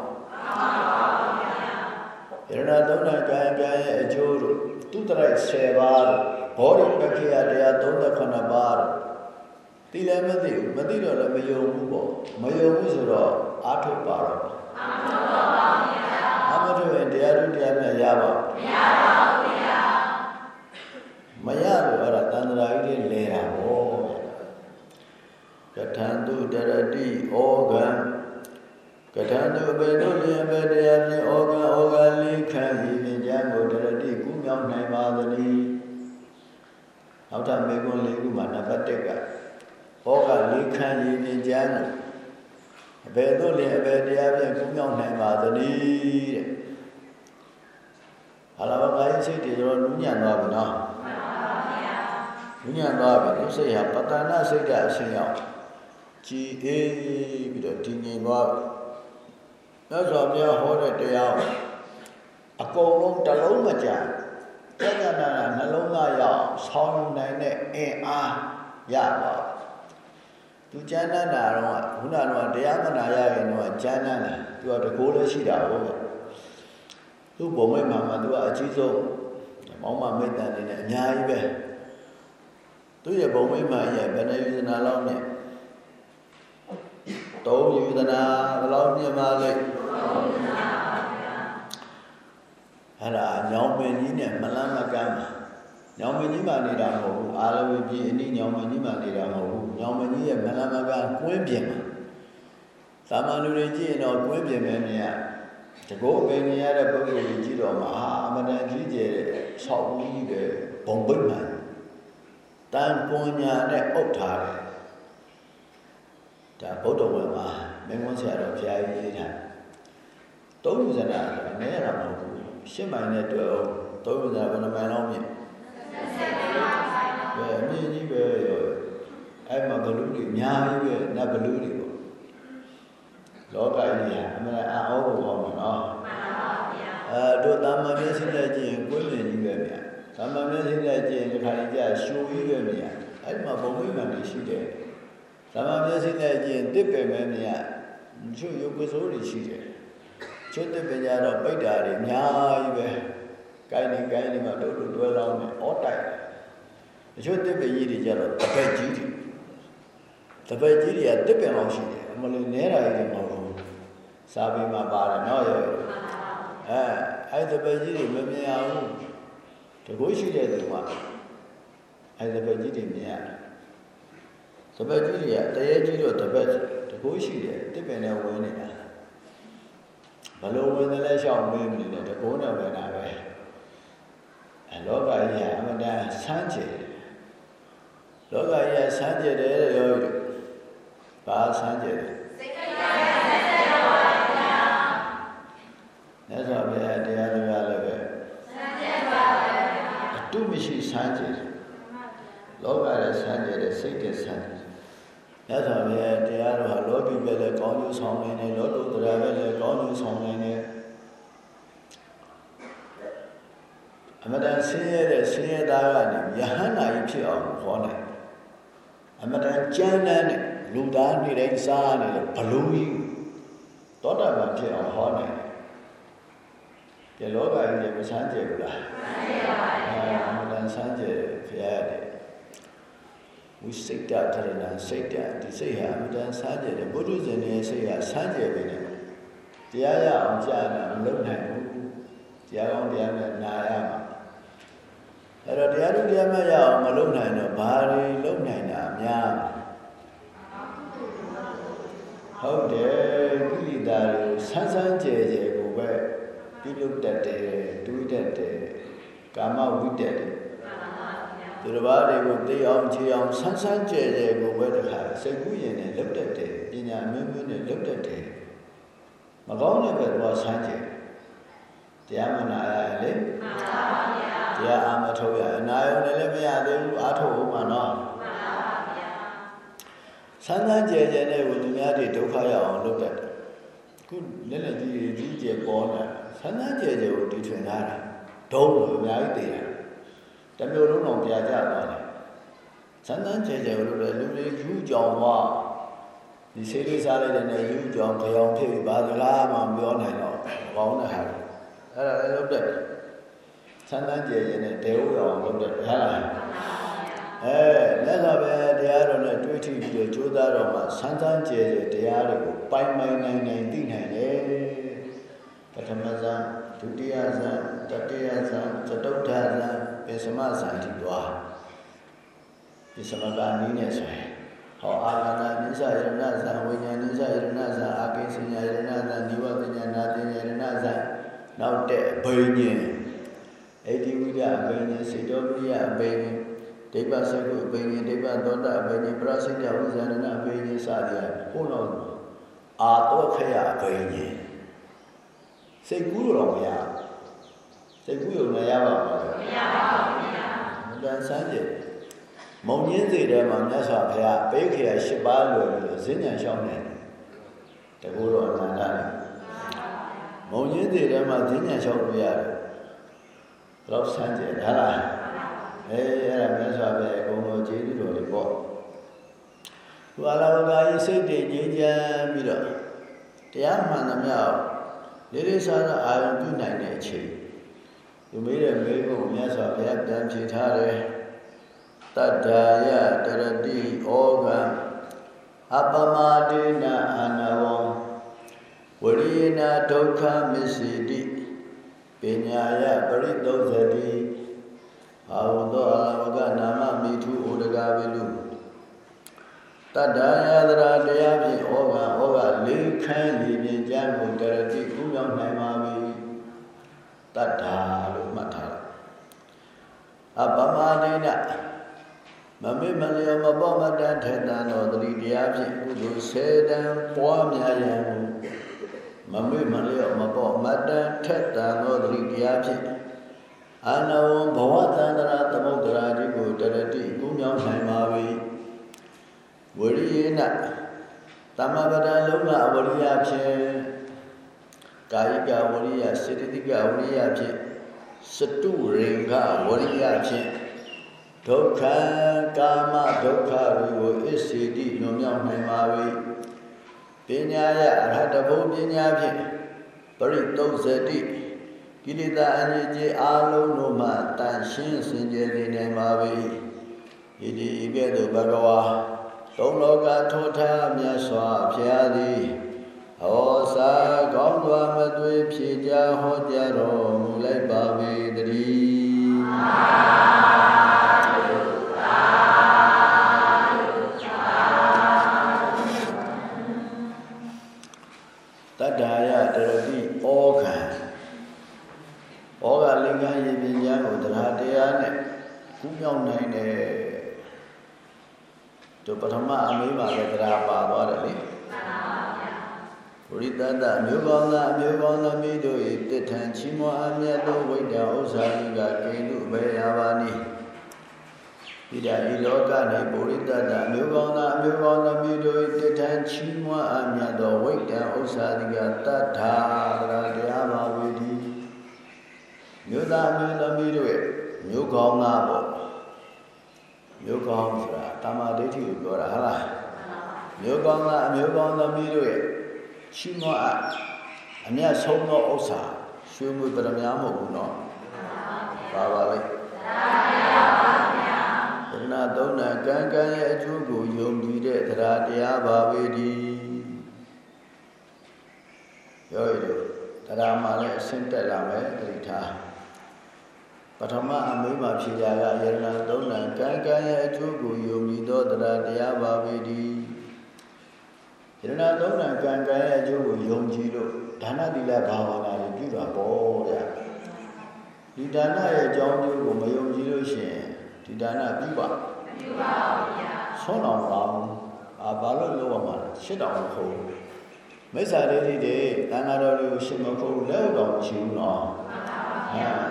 ယရဏသုံးဏကာယကံရဲ့အကျိုးတို့သူတရိုက်10ပါးတို့ဘောဓိပက္ခယတရား38ပါးတို့ သိလည်းမသိဘူးမသိတော့လည်းမယုံဘူးပေါ့မယုံဘူးဆိုတော့အားထုတ်ပါတော့အားထုတ်ပါပါဘုရားအားမထုတ်ရင်တရားတို့တရားမြတ်ရပါမရပါဘူးဘုရားမရလို့အဲ့ဒါတန်ត្រာကြီးတွေလဲတာပေါ့ကထံတုတရတိဩဃံကထံတုဘေတုလျင်ဘေတရားဖြင့်ဩဃံဩဃလေးခံဤပင်ကျမ်းကိုတရတိကုမြောက်နိုင်ပါသတည်းနောက်ထပ်မေကွန်းလေးခုမှာနံပါတ်1က ဩဃလေးခံဤပင်ကျမ်းကိုအဘယ်သို့လျင်အဘယ်တရားဖြင့်ကုမြောက်နိုင်ပါသနည်းတဲ့ဟာလာဘာကြီးစိတ်တွေတော့နူးညံ့သွားပြီနော်မှန်ပါဗျာနူးညံ့သွားပြီသူစိတ်ဟာပတ္တနာစိတ်ကအရှင်ရောက်ကြည်အေးပြီးတော့တည်ငြိမ်သွားပြီမြတ်စွာဘုရားဟောတဲ့တရားအကုန်လုံးတစ်လုံးမကြကျက်ကျနာနှလုံးသားရောက်ဆောင်းနိုင်တဲ့အင်အားရပါ သူကျမ်းမ်းတာတော့ခုနကတော့တရားမနာရရင်တော့ကျမ်းမ်းတာသူကတကိုးလည်းရှိတာဟုတ်ကဲ့သူ့ဘုံမိတ်မှာမှသူကအကြီးဆုံးမောင်းမမိတ်တန်နေနဲ့အများကြီးပဲသူရဲ့ဘုံမိတ်မှာရဲ့ဘယ်နှယူဇနာလောက်နဲ့သုံးယူဇနာဘယ်လောက်မြင်ပါလဲအဲ့ဒါညောင်ပင်ကြီးနဲ့မလန်းမကမ်းပါညောင်မင်းကြီးမှနေတာမဟုတ်ဘူးအာရဝီပြည်အနည်းညောင်မင်းကြီးမှနေတာမဟုတ်ဘူး ညောင်မင်းကြီးရဲ့မလမကကွင်းပြင်မှာသာမန်လူတွေကြည့်ရင်တော့ကွင်းပြင်ပဲမြင်ရတကောအပင်မြင်ရတဲ့ပုဂ္ဂိုလ်ကြီးကြည့်တော့မှဟာအမတန်ကြီးကျယ်တဲ့ဆောက်ဦးကြီးပဲဘုံပိတ်မှန်တန်ပွန်ညာနဲ့အုပ်ထားတယ်ဒါဗုဒ္ဓဝေမှာမင်းဝန်းဆရာတော်ဘုရားကြီးရေးထားသုံးလူဇနာအနေရတာမဟုတ်ဘူးရှင်းမိုင်နဲ့တွေ့အောင်သုံးလူဇနာဘယ်နှမိုင်လောက်မြင်ဘယ်အမြင့်ကြီးပဲရော အဲ့မှာဘလူတွေအများကြီးပဲနတ်ဘလူတွေပေါ့လောကကြီးကအမှန်အအောဖို့ပေါ့မနော်မှန်ပါဗျာအဲတို့တာမန်မျက်စိနဲ့ကြည့်ရင်ကိုယ်မြင်ကြီးပဲဗျာတာမန်မျက်စိနဲ့ကြည့်ရင်ဒီခါကြီးကျရှိုးကြီးပဲမြင်အဲ့မှာဘုံမိမှန်တွေရှိတယ်တာမန်မျက်စိနဲ့ကြည့်ရင်တစ်ပယ်ပဲမြင်ချို့ရုပ်ကစိုးတွေရှိတယ်ချို့တစ်ပယ်ကြတော့ပိတ်တာတွေအများကြီးပဲကိုင်းနေကိုင်းနေမှာတို့တို့တွဲလောင်းနေအောတိုက်တချို့တစ်ပင်ကြီးတွေကြတော့တပည့်ကြီးတွေ တပည့်ကြီးတွေကတစ်ပင်လောက်ရှိတယ်အမလို့နဲတာကြီးတွေမဟုတ်ဘူးစာပေမှာပါတယ်နော်ရောအဲအဲ့တပည့်ကြီးတွေမမြင်အောင်တကိုးရှိတဲ့သူကအဲ့တပည့်ကြီးတွေမြင်ရတယ်တပည့်ကြီးတွေကတရေကြီးတော့တပည့်တကိုးရှိတယ်တစ်ပင်နဲ့ဝင်နေတာဘလို့ဝင်တယ်လဲရှောင်းမင်းနေတယ်တကိုးနဲ့ဝင်တာပဲအဲလောကကြီးကအမှန်တန်ဆန်းကျယ်လောကကြီးကဆန်းကျယ်တယ်တဲ့ရောဤ ဘာဆန်းကျယ်လဲစိတ်ကတရားဆန်းကျယ်ပါဗျာမြတ်စွာဘုရားတရားတော်ရလည်းပဲဆန်းကျယ်ပါဗျာအတုမရှိဆန်းကျယ်လောကရဲ့ဆန်းကျယ်တဲ့စိတ်တဲ့ဆန်းကျယ်မြတ်စွာဘုရားတရားတော်ဟာလောကီပဲလည်းကောင်းကျိုးဆောင်နိုင်တယ်လောကုတ္တရာပဲလည်းကောင်းကျိုးဆောင်နိုင်တယ်အမတန်ဆင်းရဲတဲ့ဆင်းရဲသားကနေယဟန္တာကြီးဖြစ်အောင်ဟောနိုင်အမတန်ကြမ်းတမ်းတဲ့ လူသားနေတိုင်းစားနေတဲ့ဘလူးကြီးသောတာပန်ဖြစ်အောင်ဟောနိုင်တယ်ဒီလောကကြီးကမဆန်းကျယ်ဘူးလားဆန်းကျယ်ပါဘူးအမတန်ဆန်းကျယ်ဖရာရတယ်ဝိစိတ်တထရဏစိတ်တဒီစိတ်ဟာအမတန်ဆန်းကျယ်တယ်ဘုဒ္ဓဇင်ရဲ့စိတ်ဟာဆန်းကျယ်ပဲနဲ့တရားရအောင်ကြားတာမလုပ်နိုင်ဘူးတရားကောင်းတရားနဲ့နာရမှာအဲ့တော့တရားတို့တရားမရအောင်မလုပ်နိုင်တော့ဘာတွေလုပ်နိုင်တာများ ဟုတ်တယ်ကိလေသာတွေဆန်းဆန်းကြဲကြဲကိုပဲပြုလုပ်တတ်တယ်တွေးတတ်တယ်ကာမဝိတ္တတယ်သူတစ်ပါးတွေကိုသိအောင်ကြည်အောင်ဆန်းဆန်းကြဲကြဲကိုပဲတခါစိတ်ကူးရင်နဲ့လုပ်တတ်တယ်ပညာအမျိုးမျိုးနဲ့လုပ်တတ်တယ်မကောင်းတဲ့ဘက်တော့ဆန်းကြဲတရားမနာရရင်လေမှန်ပါဗျာတရားအာမထုတ်ရအနာယုံလည်းမရသေးဘူးအာထုတ်ဦးမှာနော်မှန်ပါဗျာ ဆန်းဆန်းကြဲကြဲနဲ့ဝိသူများတွေဒုက္ခရအောင်လုပ်တတ်တယ်ခုလက်လက်ကြီးကြီးကျယ်ပေါ်လာဆန်းဆန်းကျယ်ကျယ်ကိုတီထွင်ထားတာဒုံးလို့အများကြီးတည်တာတမျိုးလုံးတော့ပြာကြသွားတယ်ဆန်းဆန်းကျယ်ကျယ်လို့လည်းလူတွေယူကြောင်သွားဒီဆေးလေးစားလိုက်တဲ့နဲ့ယူကြောင်ကြောင်ဖြစ်ပြီးဘာစကားမှပြောနိုင်တော့ဘောင်းနဲ့ဟာအဲ့ဒါလည်းလုပ်တဲ့ဆန်းဆန်းကျယ်ကျယ်နဲ့ဒေဝရောင်လုပ်တဲ့ဟာလား အဲလက်သာပဲတရားတော်နဲ့တွေ့ထိပြီးတော့ကြိုးစားတော့မှဆန်းဆန်းကျယ်ကျယ်တရားတွေကိုပိုင်ပိုင်နိုင်နိုင်သိနိုင်တယ်ပထမဇန်ဒုတိယဇန်တတိယဇန်သတုဋ္ဌဇန်ပစ္စမဇန်ထိသွားပစ္စမကနီးနဲ့ဆိုရင်ဟောအာဂနာနိစ္စယရဏဇန်ဝိညာဉ်နိစ္စယရဏဇန်အာကိစ္စညာယရဏဇန်နိဝတညာနာတင်ယရဏဇန်နောက်တဲ့ဘိညာဉ်အဋ္ဌိဝိရအဘိညာဉ်စေတောဝိရအဘိညာဉ် ဒိဗ္ဗစကုအဘိညာဉ်ဒိဗ္ဗသောတာအဘိညာဉ်ပရစိတဝိဇာဏနာအဘိညာဉ်စသည်ဟိုတော့အာတောခယအဘိညာဉ်စိတ်ကူးတော့မရစိတ်ကူးရုံနဲ့ရပါမလားမရပါဘူးဗျာမတန်ဆန်းကြမုံညင်းစိတ်ထဲမှာမြတ်စွာဘုရားပိခေယ၈ပါးလွယ်လို့ဈဉ္ညာရှောင်းနေတယ်တကူတော့အနန္တတယ်မုံညင်းစိတ်ထဲမှာဈဉ္ညာရှောင်းလို့ရတယ်တော့ဆန်းကြဒါလား အဲအဲ့ဒါမြတ်စွာဘုရားအကုန်လုံးကျေးဇူးတော်တွေပေါ့သူအလာဘဂါကြီးစိတ်တည်ငြိမ်းချမ်းပြီးတော့တရားမှန်သမျှလေးလေးစားစားအာရုံပြုနိုင်တဲ့အချိန်သူမေးတဲ့မေးဖို့မြတ်စွာဘုရားပြန်ဖြေထားတယ်တတ္ထာယတရတိဩဃံအပမဒေနအနဝံဝရိယနာဒုက္ခမစ္စေတိပညာယပရိသုဇတိ အာဝသောအာဝကနာမမိထုဩဒဂဝိလူတတ္ထာယသရာတရားဖြင့်ဩဃံဩဃလေးခန်းလီဖြင့်ကျမ်းကိုတရတိဥမြောက်နိုင်ပါပြီတတ္ထာလို့မှတ်ထားတယ်အပမဒေနမမေမလျောမပေါ်မတန်ထေတံတော်တတိတရားဖြင့်ကုသိုလ်စေတံပွားများရန်မမေမလျောမပေါ်မတန်ထေတံတော်တတိတရားဖြင့် အာနဝံဘဝတန္တရာသမုဒ္ဒရာတိကိုတရတိကုမြောက်နိုင်ပါ၏ဝရိယေနသမဗဒလုံးလာဝရိယဖြင့်ကာယကဝရိယစေတသိကဝရိယဖြင့်စတုရိင်္ဂဝရိယဖြင့်ဒုက္ခကာမဒုက္ခတွေကိုအစ္စေတိလွန်မြောက်နိုင်ပါ၏ပညာယအရဟတဘုပညာဖြင့်ပရိသုဇတိ ကိလေသာအငြိကြီးအလုံးတို့မှတန်ရှင်းစင်ကြယ်နေနိုင်ပါ၏ဤဒီဤကဲ့သို့ဘဂဝါသုံးလောကထောထားမြတ်စွာဘုရားသည်ဟောစာကောင်းစွာမသွေဖြေကြဟောကြားတော်မူလိုက်ပါပေတည်း တို့ပထမအမေးပါပဲတရားပါသွားတယ်လေဘုရိတတမျိုးကောင်းသားမျိုးကောင်းသမီးတို့၏တထံချီးမွားအမြတ်သောဝိတ္တဥစ္စာကြီးကကိန္တုဘေယဘာနိဒီတဤလောက၌ဘုရိတတမျိုးကောင်းသားမျိုးကောင်းသမီးတို့၏တထံချီးမွားအမြတ်သောဝိတ္တဥစ္စာကြီးကတတ္ထာတရားပါဝိတိမြို့သားမြို့သမီးတို့ရဲ့မြို့ကောင်းသားပေါ့ မြို့ကောင်းဆိုတာတမ္မာဒိဋ္ဌိကိုပြောတာဟုတ်လားမြို့ကောင်းသားအမြို့ကောင်းသမီးတို့ရဲ့ရှိမောအအမြတ်ဆုံးသောဥစ္စာရွှေမွေပရမများမဟုတ်ဘူးနော်ပါပါလိမ့်သရဏသုံးနာကံကံရဲ့အကျိုးကိုယုံကြည်တဲ့တရားတရားပါပဲဒီပြောရလို့တရားမှလည်းအဆင့်တက်လာမယ်တတိထား ပထမအမိမဖြေကြကယရဏသုံးနာကံကံရဲ့အကျိုးကိုယုံကြည်သောတရားတရားပါပဲဒီယရဏသုံးနာကံကံရဲ့အကျိုးကိုယုံကြည်လို့ဒါနတိလဘာဝနာတွေပြုတာပေါ့ဗျာဒီဒါနရဲ့အကြောင်းကျိုးကိုမယုံကြည်လို့ရှိရင်ဒီဒါနပြုပါမပြုပါဘူးဗျာဆုံးတော်ပါဘူးအာဘာလို့လုပ်ရမှာလဲရှစ်တော်မဟုတ်ဘူးမိစ္ဆာဒိဋ္ဌိတွေတန်ဃာတော်တွေကိုရှင်းမဖို့လက်တော်မရှိဘူးနော်မှန်ပါဗျာ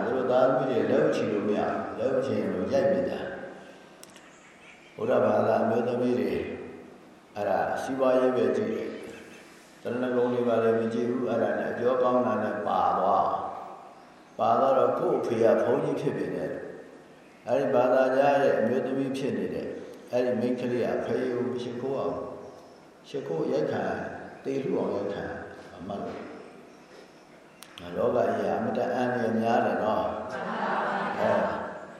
သူတို့သားသမီးတွေလက်ချီလို့မရလက်ချီလို့ရိုက်မိတာဘုရားဘာသာအမျိုးသမီးတွေအဲ့ဒါစီးပွားရေးပဲကြည့်တယ်တရဏဂုံတွေပါလေမကြည့်ဘူးအဲ့ဒါနဲ့အပြောကောင်းတာနဲ့ပါသွားပါတော့ကို့အဖေကဘုန်းကြီးဖြစ်နေတယ်အဲ့ဒီဘာသာကြားရဲ့အမျိုးသမီးဖြစ်နေတဲ့အဲ့ဒီမိန်းကလေးကဖေးကိုရှိခိုးအောင်ရှိခိုးရိုက်ခံတေလူအောင်ရိုက်ခံအမှတ်လို့ လောကကြီးအမတန်အန္တရာယ်များတယ်နော်အဲ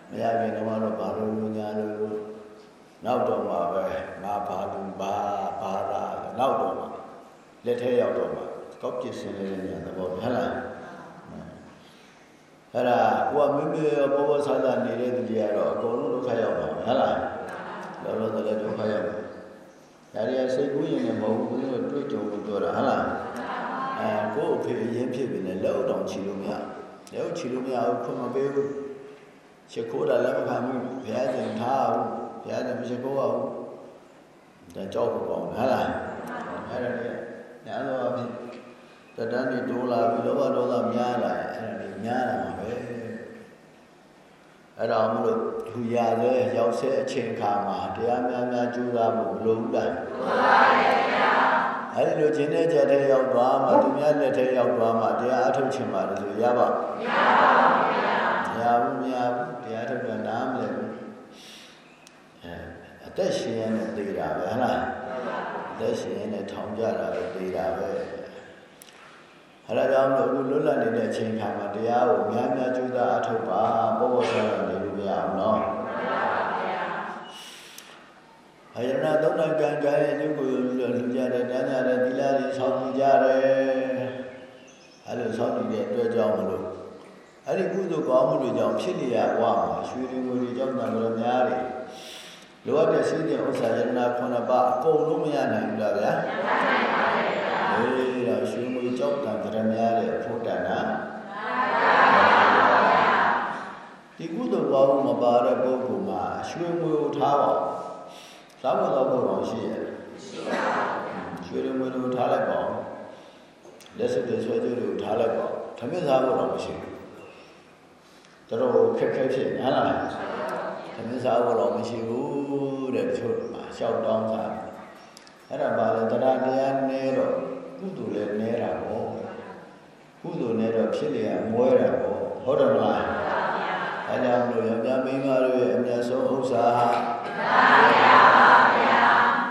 မရခင်တော့ဘာလို့လူညာလို့နောက်တော့မှာပဲငါဘာလူဘာဘာသာနောက်တော့မှာလက်ထဲရောက်တော့မှာကောက်ပြစ်စင်လေးညာသဘောဟုတ်လားအဲ့ဒါကိုကမိမိရောဘောဘောဆာဆာနေတဲ့သူကြီးကတော့အကုန်လုံးဒုက္ခရောက်ပါဟုတ်လားလောလောဆယ်လည်းဒုက္ခရောက်ဒါရီစိတ်ကူးရင်လည်းမဟုတ်ဘူးသူတို့တွေ့ကြုံလို့ပြောတာဟုတ်လား အဲကို့အဖေအရင်ဖြစ်ပြီလေလောက်တောင်ချီလို့မရလောက်ချီလို့မရဘူးခွင့်မပေးဘူးချက်ခိုးတာလည်းမခံဘူးဘုရားရှင်ထားဘူးဘုရားရှင်မရှိခိုးပါဘူးဒါကြောက်ဖို့ကောင်းတယ်ဟုတ်လားအဲ့ဒါလေညာတော့အဖြစ်တတန်းတွေတိုးလာပြီးလောဘဒေါသများလာအဲ့ဒါတွေများလာမှာပဲအဲ့ဒါမလို့သူရသေးရောက်ဆဲအချိန်ခါမှာတရားများများကြိုးစားဖို့မလိုဘူးလားမှန်ပါဗျာ အဲ့ဒီလိုခြင်းတဲ့ကြတဲ့ရောက်သွားမှသူများလက်ထဲရောက်သွားမှတရားအထုတ်ချင်ပါတယ်ဆိုရပါမရပါဘူးဗျာမရဘူးမရဘူးတရားထုတ်တာနားမလည်ဘူးအဲအသက်ရှင်ရတဲ့သေးတာပဲဟုတ်လားအသက်ရှင်ရတဲ့ထောင်ကြတာပဲသေးတာပဲအဲဒါကြောင့်လို့အခုလွတ်လပ်နေတဲ့အချိန်ခါမှာတရားကိုများများကြိုးစားအထောက်ပါပေါ်ပေါ်ဆောဆောနေလို့မရအောင်နော် အယနာသုံးနာကံကံရဲ့အကျိုးကိုလူကြတယ်တန်းကြတယ်သီလတွေဆောင်းကြတယ်အဲလိုဆောင်းနေတဲ့အတွက်ကြောင့်မလို့အဲ့ဒီကုသိုလ်ကောင်းမှုတွေကြောင့်ဖြစ်နေရဘဝမှာရွှေတွေငွေတွေကြောင့်တန်တော်များတယ်လိုအပ်တဲ့စိတ်တဲ့ဥစ္စာယနာခုနှစ်ပါးအကုန်လုံးမရနိုင်ဘူးလားဗျာမရနိုင်ပါဘူးအေးတော့ရွှေငွေကြောင့်တန်ကြရများတဲ့ဖို့တဏ္ဍာဒီကုသိုလ်ကောင်းမှုမပါတဲ့ပုဂ္ဂိုလ်မှာရွှေငွေကိုထားပါ စားဖို့တော့ဘုရားရှိရတယ်ရှိပါဘူးရွှေငွေကိုထားလိုက်ပါလက်စပ်ဆွဲကြိုးကိုထားလိုက်ပါထမင်းစားဖို့တော့မရှိဘူးတော်ခက်ခဲဖြစ်ညာလားသမင်းစားဖို့တော့မရှိဘူးတဲ့တချို့မှာရှောက်တောင်းစားတယ်အဲ့ဒါပါလေတရားတရားနဲတော့ကုသိုလ်လည်းနဲတာပေါ့ကုသိုလ်နဲတော့ဖြစ်လျက်မွဲတာပေါ့ဟုတ်တယ်မလားအဲ့ဒါမလို့ရပြမိန်းမတို့ရဲ့အမျက်ဆုံးဥစ္စာဟာ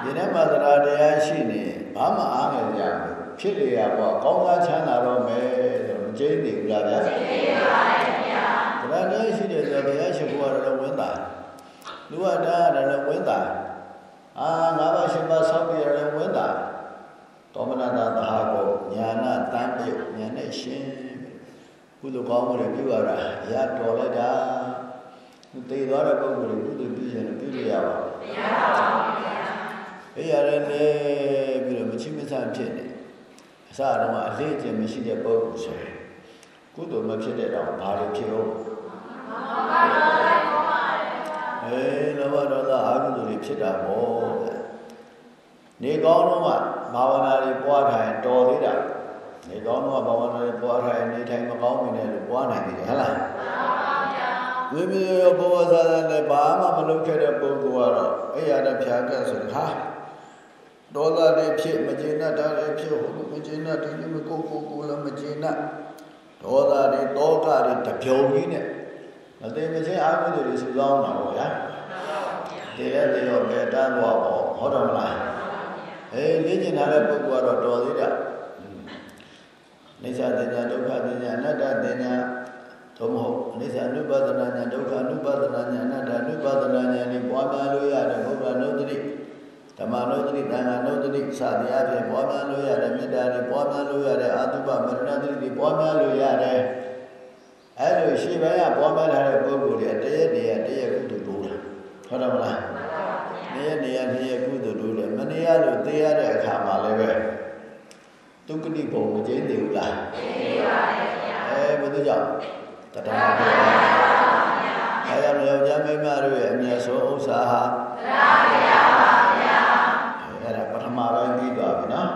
ဒီနေ့မှာတရားတရားရှိနေဘာမှအားငယ်ကြဘူးဖြစ်လျက်ပေါ့ကောင်းသားချမ်းသာတော့မယ်ဆိုမကျိန်းနေဘူးလားဗျာကျိန်းပါပါတရားတရားရှိတယ်ဆိုတော့တရားရှိဖို့ကတော့ဝင်တာလူကတားရတယ်ဝင်တာအာငါးပါးရှင်ပါဆောက်ပြရတယ်ဝင်တာတောမနတာသဟာကိုညာနာတန်ပြုတ်ညာနဲ့ရှင်းကုသိုလ်ကောင်းမှုတွေပြုရတာအရာတော်လိုက်တာ သိသွားတဲ့ပုဂ္ဂိုလ်တွေကုသိုလ်ပြုရင်ပြုလို့ရပါဘူးမရပါဘူးဗျာအေးရတယ်လေပြီးတော့မချိမဆန့်ဖြစ်နေအစတော့အလေးကျင်မရှိတဲ့ပုဂ္ဂိုလ်ဆိုရင်ကုသိုလ်မဖြစ်တဲ့တော့ဘာလို့ဖြစ်လို့အေးလောဘဒေါသအာဟုတွေဖြစ်တာပေါ့နေကောင်းတော့ကဘာဝနာတွေပွားထိုင်တော်သေးတာနေကောင်းတော့ဘာဝနာတွေပွားထိုင်နေထိုင်မကောင်းမင်းနဲ့လို့ပွားနိုင်သေးတယ်ဟဟလား ဝိမေယဘောဝဇာနဲ့ဘာမှမလုပ်ခဲ့တဲ့ပုဂ္ဂိုလ်ကတော့အဲ့ရတဲ့ဖြာကတ်ဆိုဟာဒေါသတွေဖြစ်မကျေနပ်တာတွေဖြစ်ဟိုမကျေနပ်တယ်ဒီကိုကိုကိုလည်းမကျေနပ်ဒေါသတွေတောကတွေတပြုံကြီးနဲ့မသိမချင်းအာဟုတွေစုဆောင်းတာပေါ့ဗျာဒီလည်းတေရောပဲတန်းသွားပေါ့ဟုတ်တယ်မလားအေးလေ့ကျင်ထားတဲ့ပုဂ္ဂိုလ်ကတော့တော်သေးတာနေသတင်ညာဒုက္ခတင်ညာအနတ္တတင်ညာ သို့မဟုတ်အနိစ္စအနုပါဒနာညာဒုက္ခအနုပါဒနာညာအနတ္တအနုပါဒနာညာတွေပွားများလို့ရတယ်ဘုရားနုဒတိဓမ္မနုဒတိတန်ခါနုဒတိစသည်အဖြစ်ပွားများလို့ရတယ်မေတ္တာတွေပွားများလို့ရတယ်အာတုပမရဏတိတွေပွားများလို့ရတယ်အဲ့လိုရှိပိုင်းကပွားများလာတဲ့ပုဂ္ဂိုလ်တွေတရက်တရက်တရက်ကုသိုလ်တိုးတာဟုတ်တယ်မလားတရက်တရက်တရက်ကုသိုလ်တိုးတယ်မနေရလို့သိရတဲ့အခါမှာလည်းပဲဒုက္ခတိဘုံမကျင်းသေးဘူးလားသိပါပါဘုရားအဲဘယ်သူကြောင့် တတနာပါပါအဲဒါမျိုးယောက်ျားမိန်းမတို့ရဲ့အမြတ်ဆုံးဥစ္စာဟာတရားပါဗျာအဲ့ဒါပထမပိုင်းပြီးသွားပြီနော်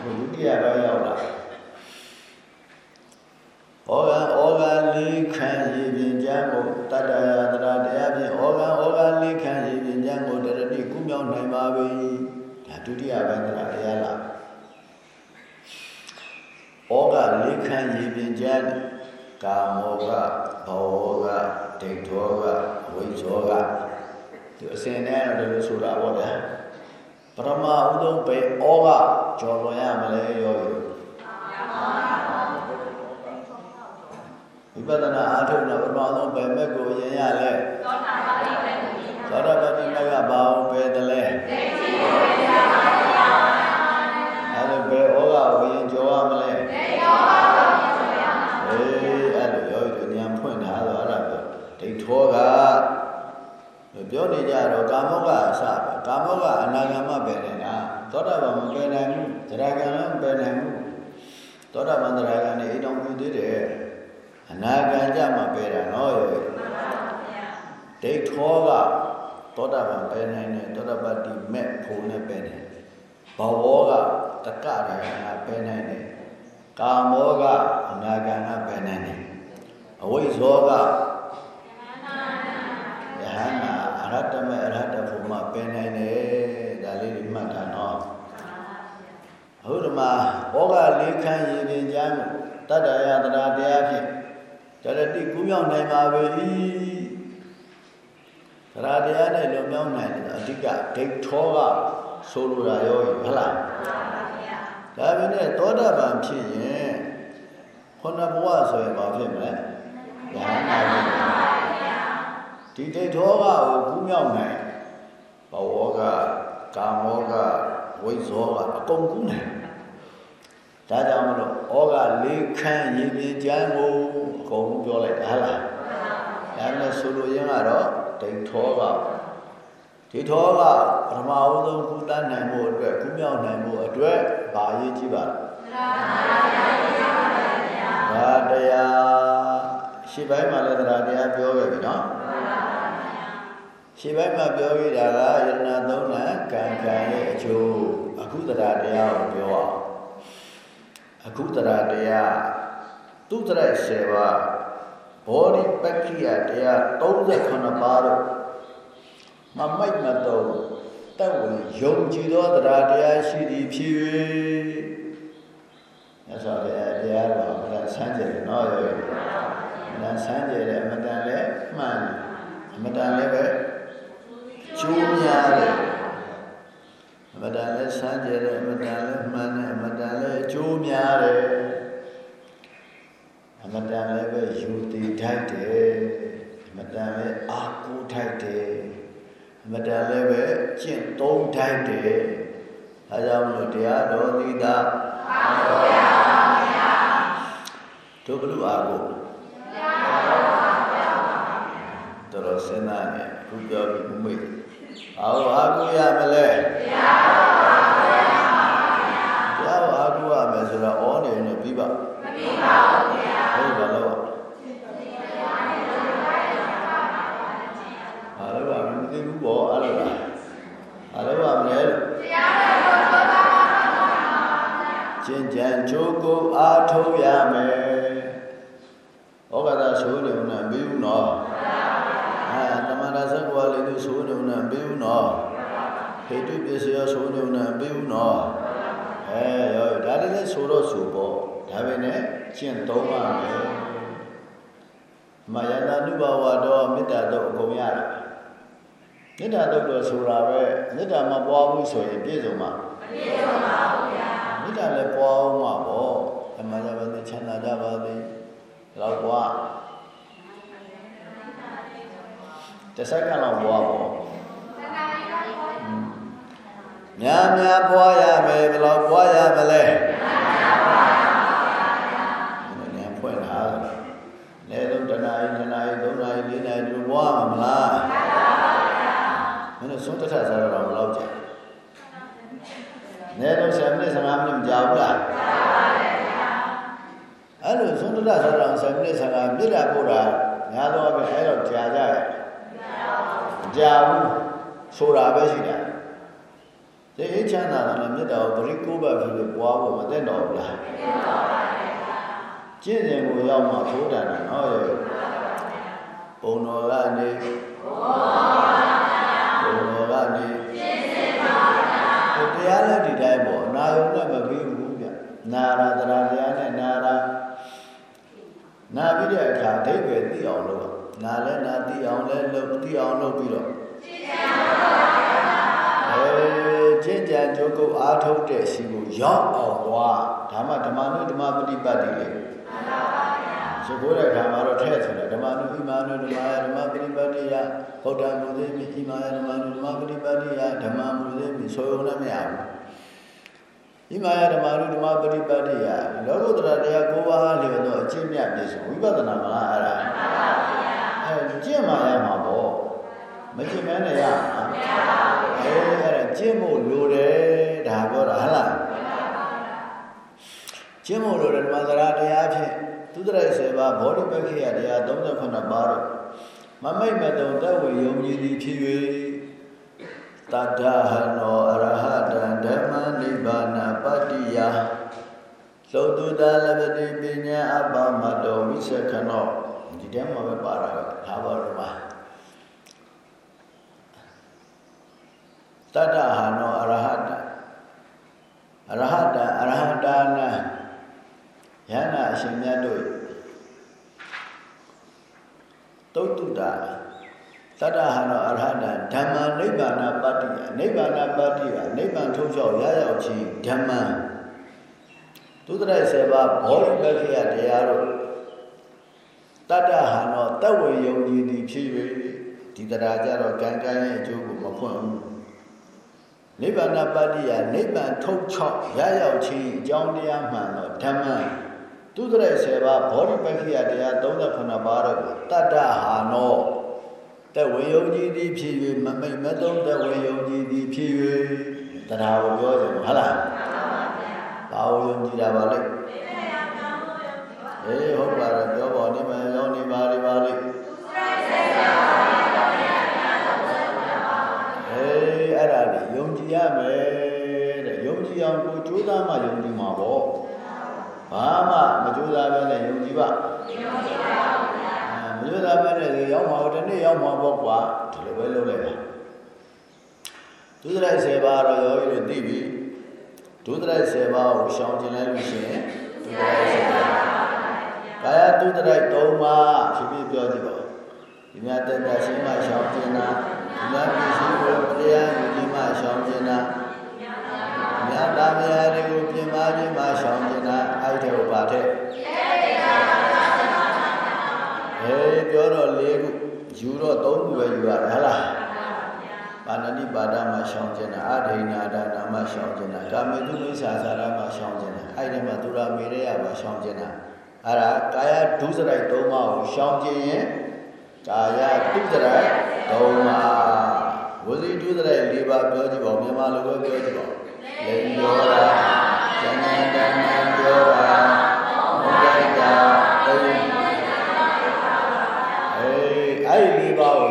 ဒုတိယပိုင်းရောက်လာဩဃံဩဃလေးခံရည်ပြင်ကြံကိုတတ္တရာတရာတရားဖြင့်ဩဃံဩဃလေးခံရည်ပြင်ကြံကိုတရတိကုမြောက်နိုင်ပါပြီဒါဒုတိယပိုင်းတရားလာကလေးခန့်ရည်ပင်ကျမ်း ကာမောကဘောကဒိဋ္ဌောကဝိဇောကဒီအစဉ်နဲ့တော့ဒီလိုဆိုတာပေါ့ဗျာပရမဥဒုံပဲဩကကြော်လွန်ရမလဲရောဝိပဿနာအားထုတ်တော့ပရမဥဒုံပဲမဲ့ကိုရင်ရလဲသောတာပတိပဲသောတာပတိမဲ့ကဘာအောင်ပဲတလဲဒိဋ္ဌိကိုရပါဗျာ ပြောနေကြတော့ကာမောကအစပဲကာမောကအနာဂမပဲနေတာသောတာပန်မပယ်နိုင်ဘူးသရဂံလည်းမပယ်နိုင်ဘူးသောတာပန်သရဂံနဲ့အိတောင်ပြုသေးတယ်အနာဂံကြမှာပယ်တာနော်ရောဒိဋ္ဌောကသောတာပန်ပယ်နိုင်တယ်သောတာပတ္တိမဲ့ဖို့နဲ့ပယ်တယ်ဘဝောကတက္ကရာကပယ်နိုင်တယ်ကာမောကအနာဂံကပယ်နိုင်တယ်အဝိဇ္ဇောကယဟန္တာအ ရဟတမေအရဟတဖို့မှပယ်နိုင်တယ်ဒါလေးတွေမှတ်ထားနော်အခုဒီမှာဩဃလေးခန့်ရည်ပင်ကျမ်းတတ္တယတရာတရားဖြင့်တရတိကူးမြောက်နိုင်ပါပေ၏တရားတရားနဲ့လွန်မြောက်နိုင်တယ်အဓိကဒိဋ္ဌောကဆိုလိုတာရောဟုတ်လားဒါပဲနဲ့သောတာပန်ဖြစ်ရင်ခုနဘဝဆိုရင်ဘာဖြစ်မလဲဉာဏ်နာပါ ဒီဒိဋ္ဌောကကိုကူးမြောက်နိုင်ဘဝကကာမောကဝိဇောကအကုန်ကူးနိုင်ဒါကြောင့်မလို့ဩဃလေးခန့်ရည်ပြင်းကျမ်းကိုအကုန်ပြောလိုက်တာဟလားဒါနဲ့ဆိုလိုရင်းကတော့ဒိဋ္ဌောကဒီထောကပထမအဦးဆုံးကုသနိုင်ဖို့အတွက်ကုမြောက်နိုင်ဖို့အတွက်ဘာရေးကြည့်ပါလဲသတရားရှေ့ပိုင်းမှာလည်းသတရားပြောခဲ့ပြီနော် ရှေ့ပိုင်းမှာပြောခဲ့တာကယရဏသုံးလကံကံရဲ့အကျိုးအခုတရားတရားကိုပြောအောင်အခုတရားတရားသူတရ7ပါးဘောဓိပက္ခိယတရား38ပါးတို့မမိုက်မတော့တက်ဝင်ယုံကြည်သောတရားတရားရှိသည်ဖြစ်၍မြတ်စွာဘုရားတရားတော်အမှန်ဆန်းကြယ်နော်ရောအမှန်ဆန်းကြယ်တယ်အမှန်တန်လည်းမှန်အမှန်တန်လည်းပဲ ကျိုးများတယ်အမှန်တန်လည်းဆန်းကြယ်တယ်အမှန်တန်လည်းမှန်တယ်အမှန်တန်လည်းကျိုးများတယ်အမှန်တန်လည်းပဲယူတည်ထိုက်တယ်အမှန်တန်လည်းအာကိုထိုက်တယ်မတန်လည်းပဲကျင့်သုံးထိုက်တယ်။အဲကြောင့်မလို့တရားတော်သီတာအာကိုရပါဗျာ။တို့ဘလူအာကိုတရားတော်ပါဗျာ။တော်တော်စဉ်းစားနေခုပြောပြီးမိတ်။ အာကိုအာကိုရမလဲတရားတော်ပါဗျာ။တရားတော်အာကိုရမယ်ဆိုတော့ဩနေနေပြီးပါမပြီးပါဘူးဗျာ။ဟုတ်ပါလို့အားလုံးကမသိဘူးပေါ့အားလုံးကအားလုံးကမလဲတရားတော်ကိုပါပါကျင့်ကြံကြိုးကိုအားထုတ်ရမယ်ဩဃာတဆိုးနေဦးနဲ့ပြီးဦးနော်အဲတမ န္တဇက်ကွာလေးသူဆိုးနေဦးနဲ့ပြီးဦးနော်ဟေတုပစ္စယဆိုးနေဦးနဲ့ပြီးဦးနော်အဲရောဒါလည်းဆိုတော့ဆိုပေါ့ဒါပဲနဲ့ကျင့်သုံးရမယ်မာယနာနုဘဝတော့မေတ္တာတော့အကုန်ရတယ်မေတ္တာတုတ်တော်ဆိုတာပဲမေတ္တာမပွားဘူးဆိုရင်ပြည့်စုံမှာမပြည့်စုံပါဘူးဗျာမေတ္တာလည်းပွားအောင်မှာပေါ့ဓမ္မကြပါစေချမ်းသာကြပါစေလောက်ပွား တစ်စက္ကန့်လောက်ပွားပေါ့များများပွားရမယ်ဘယ်လောက်ပွားရမလဲဉာဏ်ဖွင့်တာလဲလုံးတနားရီတနားရီသုံးနာရီလေးနာရီတို့ပွားမှာမလားမင်းတို့ဆုံးတထစားတော့ဘယ်လောက်ကြာနဲတော့10မိနစ်15မိနစ်မကြာဘူးလားကြာပါတယ်ဗျာအဲ့လိုဆုံးတထစားတော့10မိနစ်15မိနစ်တာပို့တာများတော့ပဲအဲ့တော့ကြာကြရဲ့ ကြာဘူးဆိုတာပဲရှိတာဒီအချမ်းသာတာနဲ့မြတ်တော်ပရိကိုးပါဖြစ်လို့ပွားဖို့မသိတော့ဘူးလားမသိတော့ပါဘူးဗျာကျင့်စဉ်ကိုရောက်မှသိုးတာနော်ရဲ့ဘုံတော်ကနေဘုံတော်ကနေရှင်းစင်ပါဗျာတရားလည်းဒီတိုင်းပေါ့နာယုံနဲ့မပြီးဘူးဗျနာရာတရားတရားနဲ့နာနာပြီးတဲ့အခါအဓိပ္ပာယ်သိအောင်လုပ် နာလည်းနာသိအောင်လည်းလုပ်သိအောင်လုပ်ပြီးတော့အဲကျင့်ကြံကြိုးကိုအားထုတ်တဲ့ရှိကိုရောက်အောင်သွားဒါမှဓမ္မနုဓမ္မပฏิပတ်တိလေမှန်ပါပါဗျာသဘောတဲ့ခါမှာတော့ထဲ့ဆိုတယ်ဓမ္မနုဣမာနုဓမ္မယဓမ္မပฏิပတ်တိယဗုဒ္ဓမူသေးမိဣမာယဓမ္မနုဓမ္မပฏิပတ်တိယဓမ္မမူသေးမိဆိုရုံနဲ့မရဘူးဣမာယဓမ္မနုဓမ္မပฏิပတ်တိယလောကုတ္တရာတရား၉ပါးလျော်သောအကျင့်မြတ်ပြည့်စုံဝိပဿနာမလားအဲ့ဒါမှန်ပါဗျာအဲ ကျင့်မှရမှာပေါ့မကျင့်မဲနဲ့ရမှာမရပါဘူးအဲအဲ့ဒါကျင့်ဖို့လိုတယ်ဒါပြောတာဟုတ်လားကျင့်ဖို့လိုတယ်ဓမ္မစရာတရားဖြင့်သုတရိုက်7ပါးဘောဓိပက္ခိယတရား38ပါးတော့မမိတ်မတုံတဝေယုံကြည်သည်ဖြစ်၍တတ္ထဟနောအရဟတံဓမ္မနိဗ္ဗာနပတ္တိယသုတုတလပတိပညာအပ္ပမတောဝိသခနော ဒီတဲမှာပဲပါတာဒါပါတော့မှာတတ္တဟနောအရဟတအရဟတအရဟတာနံယန္နာအရှင်မြတ်တို့တုတ်တုတာတတ္တဟနောအရဟတဓမ္မနိဗ္ဗာနပတ္တိယနိဗ္ဗာနပတ္တိယနိဗ္ဗာန်ထုတ်လျှောက်ရရောက်ခြင်းဓမ္မသုတရိုက်7ပါးဘောဓိပက္ခိယတရားတို့ တတ္တဟနောတဝေယုံကြည်သည်ဖြစ်၍ဒီတရားကြတော့ကံကံရဲ့အကျိုးကိုမဖွင့်ဘူးနိဗ္ဗာန်ပတ္တိယနိဗ္ဗာန်ထုတ်ချောက်ရရောက်ခြင်းအကြောင်းတရားမှန်သောဓမ္မသူတရ10ပါးဘောဓိပက္ခိယတရား38ပါးတို့ကိုတတ္တဟာနောတဝေယုံကြည်သည်ဖြစ်၍မမိတ်မသုံးတဝေယုံကြည်သည်ဖြစ်၍တရားကိုပြောတယ်ဟုတ်လားဘာကိုယုံကြည်တာပါလဲအေးဟုတ်ပါတယ်ပြောပါနေမယ် စားမှယုံကြည်မှာပေါ့ဘာမှမကြိုးစားဘဲနဲ့ယုံကြည်ပါယုံကြည်ပါဘူးဗျာမကြိုးစားဘဲနဲ့ရောက်မှာတနေ့ရောက်မှာပေါ့ကွာဒီလိုပဲလုပ်လိုက်ပါဒုစရိုက်10ပါးတော့ရောပြီးသိပြီဒုစရိုက်10ပါးကိုရှောင်ကျင်လိုက်လို့ရှိရင်ဒုစရိုက်10ပါးကာယဒုစရိုက်3ပါးဖြည်းဖြည်းပြောကြည့်ပါဒီများတက်တာရှင်းမှရှောင်ကျင်တာဒီများပြည့်စုံကိုတရားယူခြင်းမှရှောင်ကျင်တာ မြတ်တာမြတ်တွေကိုပြင်ပါခြင်းမှရှောင်ကျင်တာအဲ့ဒီတော့ပါတဲ့ဟေးပြောတော့၄ခုယူတော့၃ခုပဲယူရတယ်ဟုတ်လားပါဏတိပါဒမှာရှောင်ကျင်တာအဒိဏဒါနာမှာရှောင်ကျင်တာကာမေတုမိစ္ဆာသာရမှာရှောင်ကျင်တာအဲ့ဒီမှာသူရာမေရယမှာရှောင်ကျင်တာအဲ့ဒါကာယဒုစရိုက်၃ပါးကိုရှောင်ကျင်ရင်ကာယဒုစရိုက်၃ပါးဝစီဒုစရိုက်၄ပါးပြောကြည့်ပါဦးမြန်မာလိုပဲပြောကြည့်ပါဦး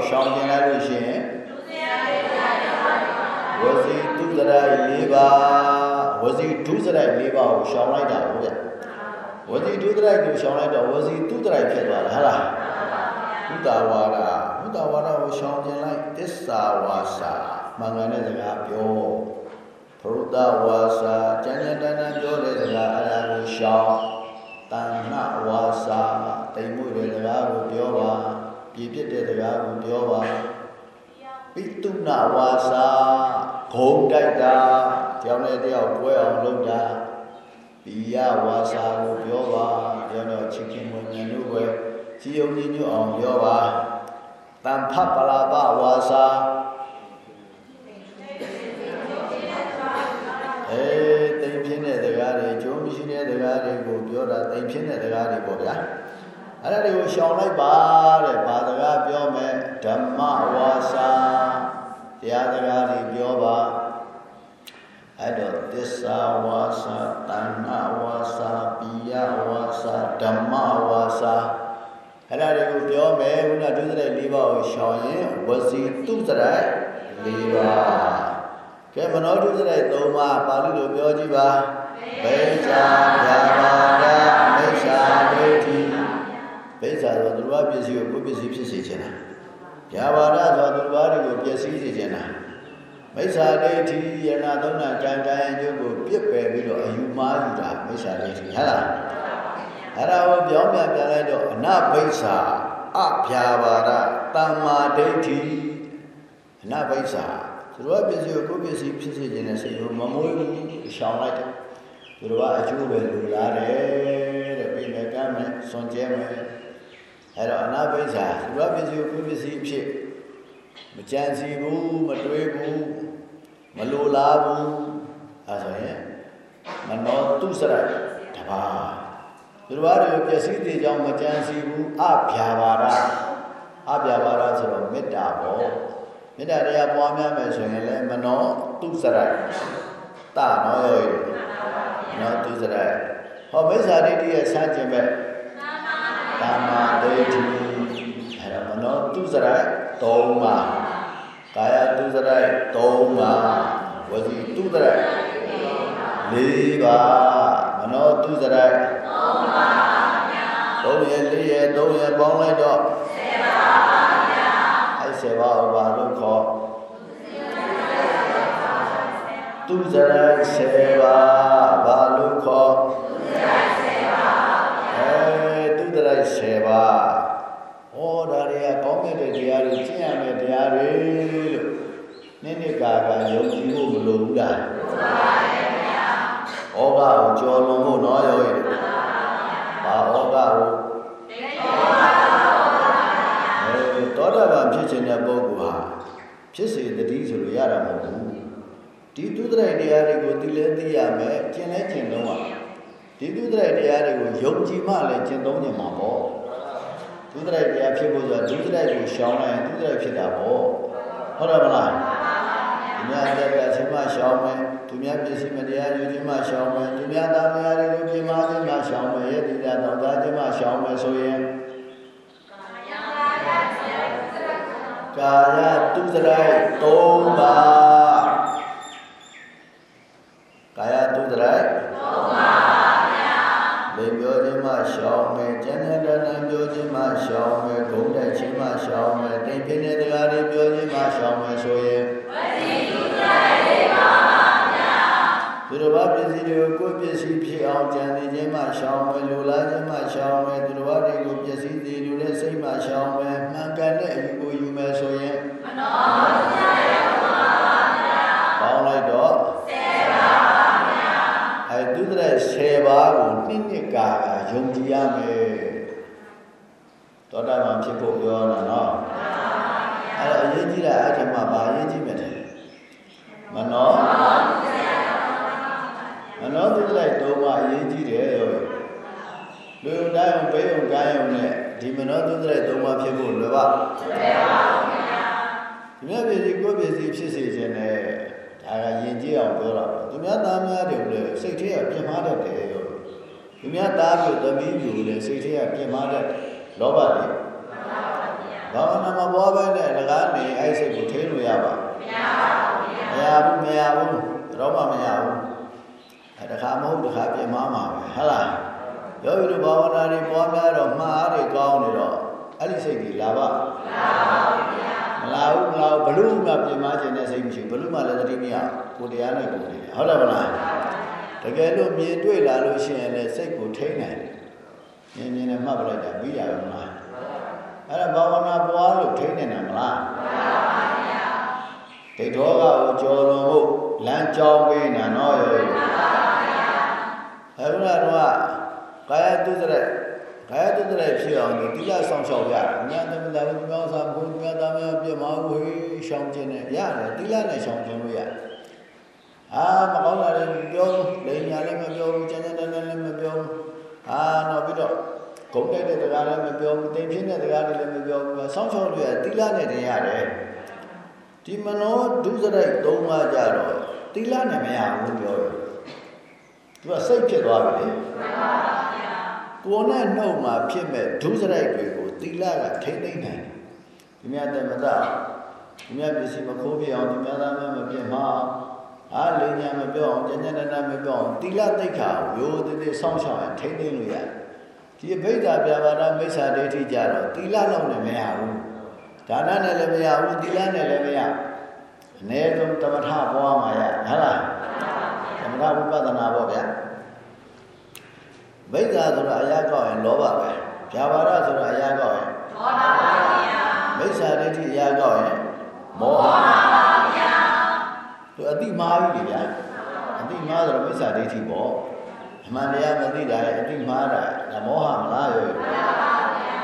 ရှောင်ကျင်လိုက်လို့ရှိရင်ဝစီဒုစရိုက်၄ပါးဝစီဒုစရိုက်၄ပါးကိုရှောင်လိုက်တာဟုတ်ဗျဝစီဒုစရိုက်ကိုရှောင်လိုက်တော့ဝစီဒုစရိုက်ဖြစ်သွားတာဟုတ်လားဘုဒ္ဓဝါဒဘုဒ္ဓဝါဒကိုရှောင်ကျင်လိုက်သစ္စာဝါစာမှန်ကန်တဲ့စကားပြော ဘုဒ္ဓဝါစာကျမ်းကျမ်းတန်တန်ပြောတဲ့စကားအဲ့ဒါကိုရှောင်တဏ္ဏဝါစာတိမ်မှုတဲ့စကားကိုပြောပါပြည့်ပြည့်တဲ့စကားကိုပြောပါပိတုနာဝါစာဂုံတိုက်တာကြောင်းတဲ့တယောက်ပွဲအောင်လုပ်တာပိယဝါစာကိုပြောပါပြောတော့ချစ်ခင်မွန်မြတ်တို့ပဲစီယုံကြီးညွတ်အောင်ပြောပါတန်ဖပလာပဝါစာ အေးတိမ်ပြင်းတဲ့တရားတွေကျိုးမရှိတဲ့တရားတွေကိုပြောတာတိမ်ပြင်းတဲ့တရားတွေပေါ့ဗျာအဲ့ဒါတွေကိုရှောင်လိုက်ပါတဲ့ဘာစကားပြောမယ်ဓမ္မဝါစာတရားစကားတွေပြောပါအဲ့တော့သစ္စာဝါစာတဏ္ဏဝါစာပိယဝါစာဓမ္မဝါစာအဲ့ဒါတွေကိုပြောမယ်ခုနဒုစရိုက်၄ပါးကိုရှောင်ရင်ဝစီတုစရိုက်၄ပါး ကဲမနောဒုစရိုက်၃ပါးပါဠိလိုပြောကြည့်ပါဘိဇာဗျာပါဒမိစ္ဆာဒိဋ္ဌိဘိဇာဆိုသူတော်ပစ္စည်းကိုကိုပစ္စည်းဖြစ်စေခြင်းလားဗျာပါဒဆိုသူတော်တွေကိုပျက်စီးစေခြင်းလားမိစ္ဆာဒိဋ္ဌိယနာသုံးနာကံကံအကျိုးကိုပြစ်ပယ်ပြီးတော့အယူမှားယူတာမိစ္ဆာဒိဋ္ဌိဟုတ်လားအဲ့ဒါကိုပြောင်းပြန်ပြန်လိုက်တော့အနဘိစ္ဆာအဖြာပါဒတမ္မာဒိဋ္ဌိအနဘိစ္ဆာ သူတို့ကပစ္စည်းကိုကိုယ်ပစ္စည်းဖြစ်စေခြင်းနဲ့စိတ်ကိုမမွေးဘူးရှောင်လိုက်တယ်သူတို့ကအကျိုးပဲလူလာတယ်တဲ့ပြိနေကမ်းမယ်စွန်ကျဲမယ်အဲ့တော့အနာပိစ္ဆာသူတို့ပစ္စည်းကိုကိုယ်ပစ္စည်းဖြစ်မကြံစီဘူးမတွေးဘူးမလိုလားဘူးအဲဆိုရင်မနောတုစရတပါသူတို့ဘာတွေပစ္စည်းတွေကြောင့်မကြံစီဘူးအဗျာပါဒအဗျာပါဒဆိုတော့မေတ္တာပေါ့ မေတ္တာတရားပွားများမယ်ဆိုရင်လည်းမနောတုစရတနောရောနောတုစရဟောမိစ္ဆာဒိဋ္ဌိရဲ့စัจကျင်မဲ့သမ္မာဒိဋ္ဌိအဲ့ဒါမနောတုစရ၃ပါးကာယတုစရ၃ပါးဝစီတုစရ၄ပါးမနောတုစရ၃ပါး၃ရဲ့၄ရဲ့၃ရဲ့ပေါင်းလိုက်တော့10ပါးပါ ဗျာအဲ့10ပါးဘာလို့ခေါ်သူဇရ10ပါးဘာလို့ခေါ်သူဇရ10ပါးအဲသူဇရ10ပါးဩဒါတွေကကောင်းတဲ့တရားတွေကျင့်ရမယ့်တရားတွေလို့နိမ့်နိကာကယုံကြည်ဖို့မလိုဘူးလားမှန်ပါဗျာဩဃကိုကြော်လွန်ဖို့နော်ရောရဲ့ဘာဩဃကိုအဲတောတာပန်ဖြစ်ခြင်းတဲ့ပုဂ္ဂိုလ်ဟာ ဖြစ်စေတတိဆိုလို့ရတာမဟုတ်ဘူးဒီသူတရိုက်တရားတွေကိုသိလဲသိရမယ်ကျင့်လဲကျင့်တော့ပါဒီသူတရိုက်တရားတွေကိုယုံကြည်မှလည်းကျင့်သုံးကြမှာပေါ့သူတရိုက်တရားဖြစ်ဖို့ဆိုတာသူတရိုက်ကိုရှောင်လိုက်ရင်သူတရိုက်ဖြစ်တာပေါ့ဟုတ်တယ်မလားသူများတက်ကချင်းမှရှောင်မယ်သူများပစ္စည်းမတရားယူခြင်းမှရှောင်မယ်သူများသားများတွေကိုပြမခြင်းမှရှောင်မယ်ရဲ့ဒီတာတော့သားခြင်းမှရှောင်မယ်ဆိုရင် ကာယတုစရိုက်၃ပါးကာယတုစရိုက်၃ပါးဗျာလေပြောခြင်းမှရှောင်မယ်ကျန်တဲ့တဏ္ဍပြောခြင်းမှရှောင်မယ်ဂုံးတိုက်ခြင်းမှရှောင်မယ်တိမ်ဖြစ်တဲ့တရားတွေပြောခြင်းမှရှောင်မယ်ဆိုရင်ဝစီတုစရိုက်၄ပါးပါဗျာသူတော်ဘာပစ္စည်းတွေကိုကိုယ်ပစ္စည်းဖြစ်အောင်ကြံနေခြင်းမှရှောင်မယ်လူလားခြင်းမှရှောင်မယ်သူတော်ဘာတွေကိုပစ္စည်းတွေလူတဲ့စိတ်မှရှောင်မယ်မှန်ကန်တဲ့အယူကိုယူမယ်ဆိုရင်မနောစရိုက်ပါဗျာပေါင်းလိုက်တော့10ပါဗျာအဲသူတဲ့10ပါးကိုနှစ်နှစ်ကာကယုံကြည်ရမယ်သောတာပန်ဖြစ်ဖို့ပြောတာနော်အဲ့တော့အရေးကြီးတာအဲ့ဒီမှာဘာအရေးကြီးမယ်လဲမနောမနောသူလိုက်သုံးပါအရေးကြီးတယ်ရောလူုံတိုင်းအောင်ဘေးအောင်ကိုင်းအောင်နဲ့ဒီမနောသူလိုက်သုံးပါဖြစ်ဖို့လွယ်ပါလွယ်ပါဘူးခင်ဗျာဒီမြတ်ပြည်စီကိုပြည်စီဖြစ်စေခြင်းနဲ့ဒါကယဉ်ကျေးအောင်ပြောတာပေါ့သူများသားများတွေကိုလည်းစိတ်ထဲကပြင်မာတတ်တယ်ရော သူများသားပြုသမီးပြုလည်းစိတ်ထဲကပြင်မာတတ်လောဘတွေဘာဝနာမပွားပဲနဲ့လကားနေအဲ့စိတ်ကိုထိလို့ရပါမရပါဘူးမရဘူးမရဘူးတော့မှမရဘူးအဲတခါမဟုတ်တခါပြင်မာမှာပဲဟုတ်လားယောဂီတို့ဘာဝနာတွေပွားများတော့မှားအားတွေကောင်းနေတော့အဲ့ဒီစိတ်ကြီးလာပါမလာဘူးမလာဘူးဘလို့မှပြင်မာခြင်းနဲ့စိတ်မရှိဘူးဘလို့မှလည်းသတိမရကိုတရားနဲ့ကိုယ်နေတယ်ဟုတ်တယ်မလားတ ကယ်လို့မြင်တွေ့လာလို့ရှိရင်လည်းစိတ်ကိုထိန်းနိုင်တယ်မြင်မြင်နဲ့မှတ်ပလိုက်တာပြီးရမလားအဲ့ဒါဘာဝနာပွားလို့ထိန်းနေတာမလားဒိဋ္ဌောကကိုကြော်လွန်ဖို့လမ်းကြောင်းပေးနေတာနော်ရောအဲ့ဒါတော့ကာယတုစရက်ကာယတုစရက်ဖြစ်အောင်ဒီတိယဆောင်ရှောက်ရတယ်။ဉာဏ်သမတာလို့ပြောစားဘုရားသားများပြမဝေးရှောင်ခြင်းနဲ့ရတယ်တိလနဲ့ရှောင်ခြင်းလို့ရတယ်။ အာမကောင်းတာလည်းပြောလိမ်ညာလည်းမပြောဘူးကျန်တဲ့တန်းလည်းမပြောဘူး။အာနောက်ပြီးတော့ဂုံတိုက်တဲ့တရားလည်းမပြောဘူးတိမ်ဖြစ်တဲ့တရားတွေလည်းမပြောဘူး။ဆောင်းရှောက်လို့ရတိလနဲ့တင်ရတယ်။ဒီမနောဒုစရိုက်၃ပါးကြတော့တိလနဲ့မရဘူးပြောတယ်။သူကစိတ်ဖြစ်သွားပြီလေ။မှန်ပါဗျာ။ကိုယ်နဲ့နှုတ်မှာဖြစ်မဲ့ဒုစရိုက်တွေကိုတိလကထိမ့်သိမ့်နိုင်တယ်။ဒီမြတ်တမတာဒီမြတ်ပစ္စည်းမခိုးပြအောင်ဒီမြတ်သားမမပြတ်မှာအား လေးညာမပြောအောင်ကျန်ကျန်တနာမပြောအောင်တိလသိက္ခာကိုရိုးသေးသေးစောင့်ရှောက်ရင်ထိမ့်သိမ့်လို့ရတယ်။ဒီအဘိဓါပြဘာဒမိစ္ဆာဒိဋ္ဌိကြတော့တိလလောက်နဲ့မရဘူး။ဒါနနဲ့လည်းမရဘူးတိလနဲ့လည်းမရဘူး။အ ਨੇ ဆုံးတမထပွားမှာရဟုတ်လား။တမထဝိပဿနာပေါ့ဗျာ။ကမိစ္ဆာဆိုတာအရာကောက်ရင်လောဘပဲဗျာပါဒဆိုတာအရာကောက်ရင်ဒေါသပါဗျာမိစ္ဆာဒိဋ္ဌိအရာကောက်ရင်မောဟပါဗျာ သူအတိမာပြီလေဗျာအတိမာဆိုတော့မိစ္ဆာဒိဋ္ဌိပေါ့အမှန်တရားမသိတာရဲ့အတိမာတာဒါမောဟမလားရော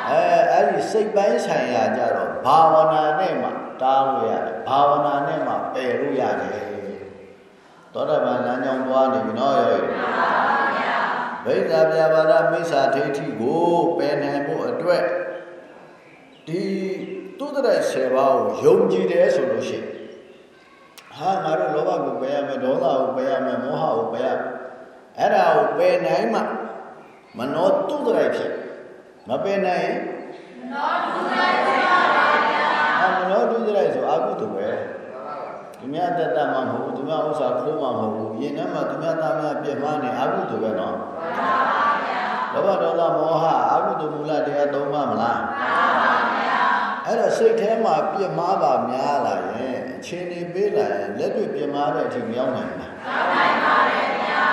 အဲအဲ့ဒီစိတ်ပိုင်းဆိုင်ရာကြတော့ဘာဝနာနဲ့မှတားလို့ရတယ်ဘာဝနာနဲ့မှပယ်လို့ရတယ်သောတာပန်လမ်းကြောင်းသွားနေပြီနော်ရောဗိဓာပြဘာရမိစ္ဆာဒိဋ္ဌိကိုပယ်နိုင်ဖို့အတွက်ဒီသုဒ္ဓရ7ပါးကိုယုံကြည်တယ်ဆိုလို့ရှိရင် ဟာငါတို့လောဘကိုပယ်ရမယ်ဒေါသကိုပယ်ရမယ်မောဟကိုပယ်ရမယ်အဲ့ဒါကိုပယ်နိုင်မှမနောသုဒ္ဓရဖြစ်မပယ်နိုင်ရင်မနောသုဒ္ဓရဖြစ်ပါဗျာမနောသုဒ္ဓရဆိုအကုသိုလ်ပဲသူများတတမှမဟုတ်ဘူးသူများဥစ္စာခိုးမှမဟုတ်ဘူးယင်ထဲမှာသူများသားများပြည့်မှန်းနေအကုသိုလ်ပဲနော်မှန်ပါဗျာလောဘဒေါသမောဟအကုသိုလ်မူလတရားသုံးပါမလားမှန်ပါဗျာအဲ့တော့စိတ်ထဲမှာပြည့်မှားပါများလာရင် အခြေအနေပေးလာရင်လက်တွေ့ပြည့်မှားတဲ့အထိမရောက်နိုင်ဘူးလားမှန်နိုင်ပါတယ်ဗျာ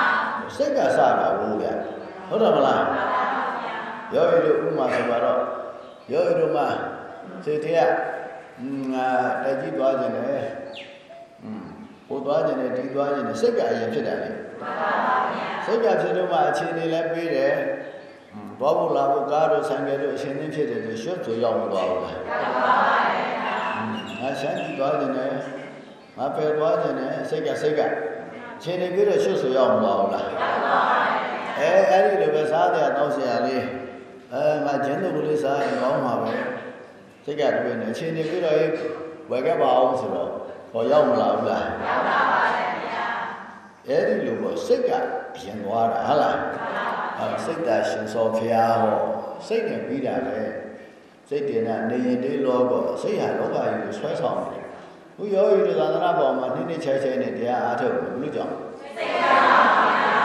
စိတ်ကစတာဘူးဗျာဟုတ်တယ်မလားမှန်ပါဗျာရောရည်တို့ဥမာဆိုတော့ရောရည်တို့မှာစိတ်ထဲကငါတက်ကြည့်သွားခြင်းနဲ့อืมဟိုသွားခြင်းနဲ့ဒီသွားခြင်းနဲ့စိတ်ကအရင်ဖြစ်တယ်လေမှန်ပါဗျာစိတ်ကဖြစ်တော့မှအခြေအနေလည်းပေးတယ်ဘောဘူးလာဘူးကားတို့ဆိုင်ကယ်တို့အရှင်သင်းဖြစ်တယ်ဆိုရွှတ်ဆိုရောက်မသွားဘူးလားမှန်ပါဗျာ ငါရှမ်းကြည့်သွားခြင်းနဲ့ငါပယ်သွားခြင်းနဲ့စိတ်ကစိတ်ကအခြေအနေပြီးတော့ရွှတ်ဆိုရောက်မသွားဘူးလားမှန်ပါဗျာအဲအဲ့ဒီလိုပဲစားတဲ့အတော့ဆရာလေးအဲငါကျင်းတို့ကလေးစားရင်ကောင်းမှာပဲစိတ်ကတွေ့နေအခြေအနေပြီးတော့ဝယ်ခဲ့ပါအောင်ဆိုတော့ဟောရောက်မလာဘူးလားရောက်ပါပါတယ်ဗျာအဲ့ဒီလိုပေါ့စိတ်ကအရင်သွားတာဟုတ်လားအဲစိတ်တာရှင်စောဖျားဟောစိတ်နဲ့ပြီးတာပဲ စိတ်တင်တာနေရင်တေးလောကောစိတ်ဟာလောကကြီးကိုဆွဲဆောင်တယ်ခုယောဂီတို့သာသနာပေါ်မှာနှိမ့်နှိမ့်ချဲချဲနဲ့တရားအားထုတ်ဘူးလို့ကြောင့်စိတ်ပါပါဗျာ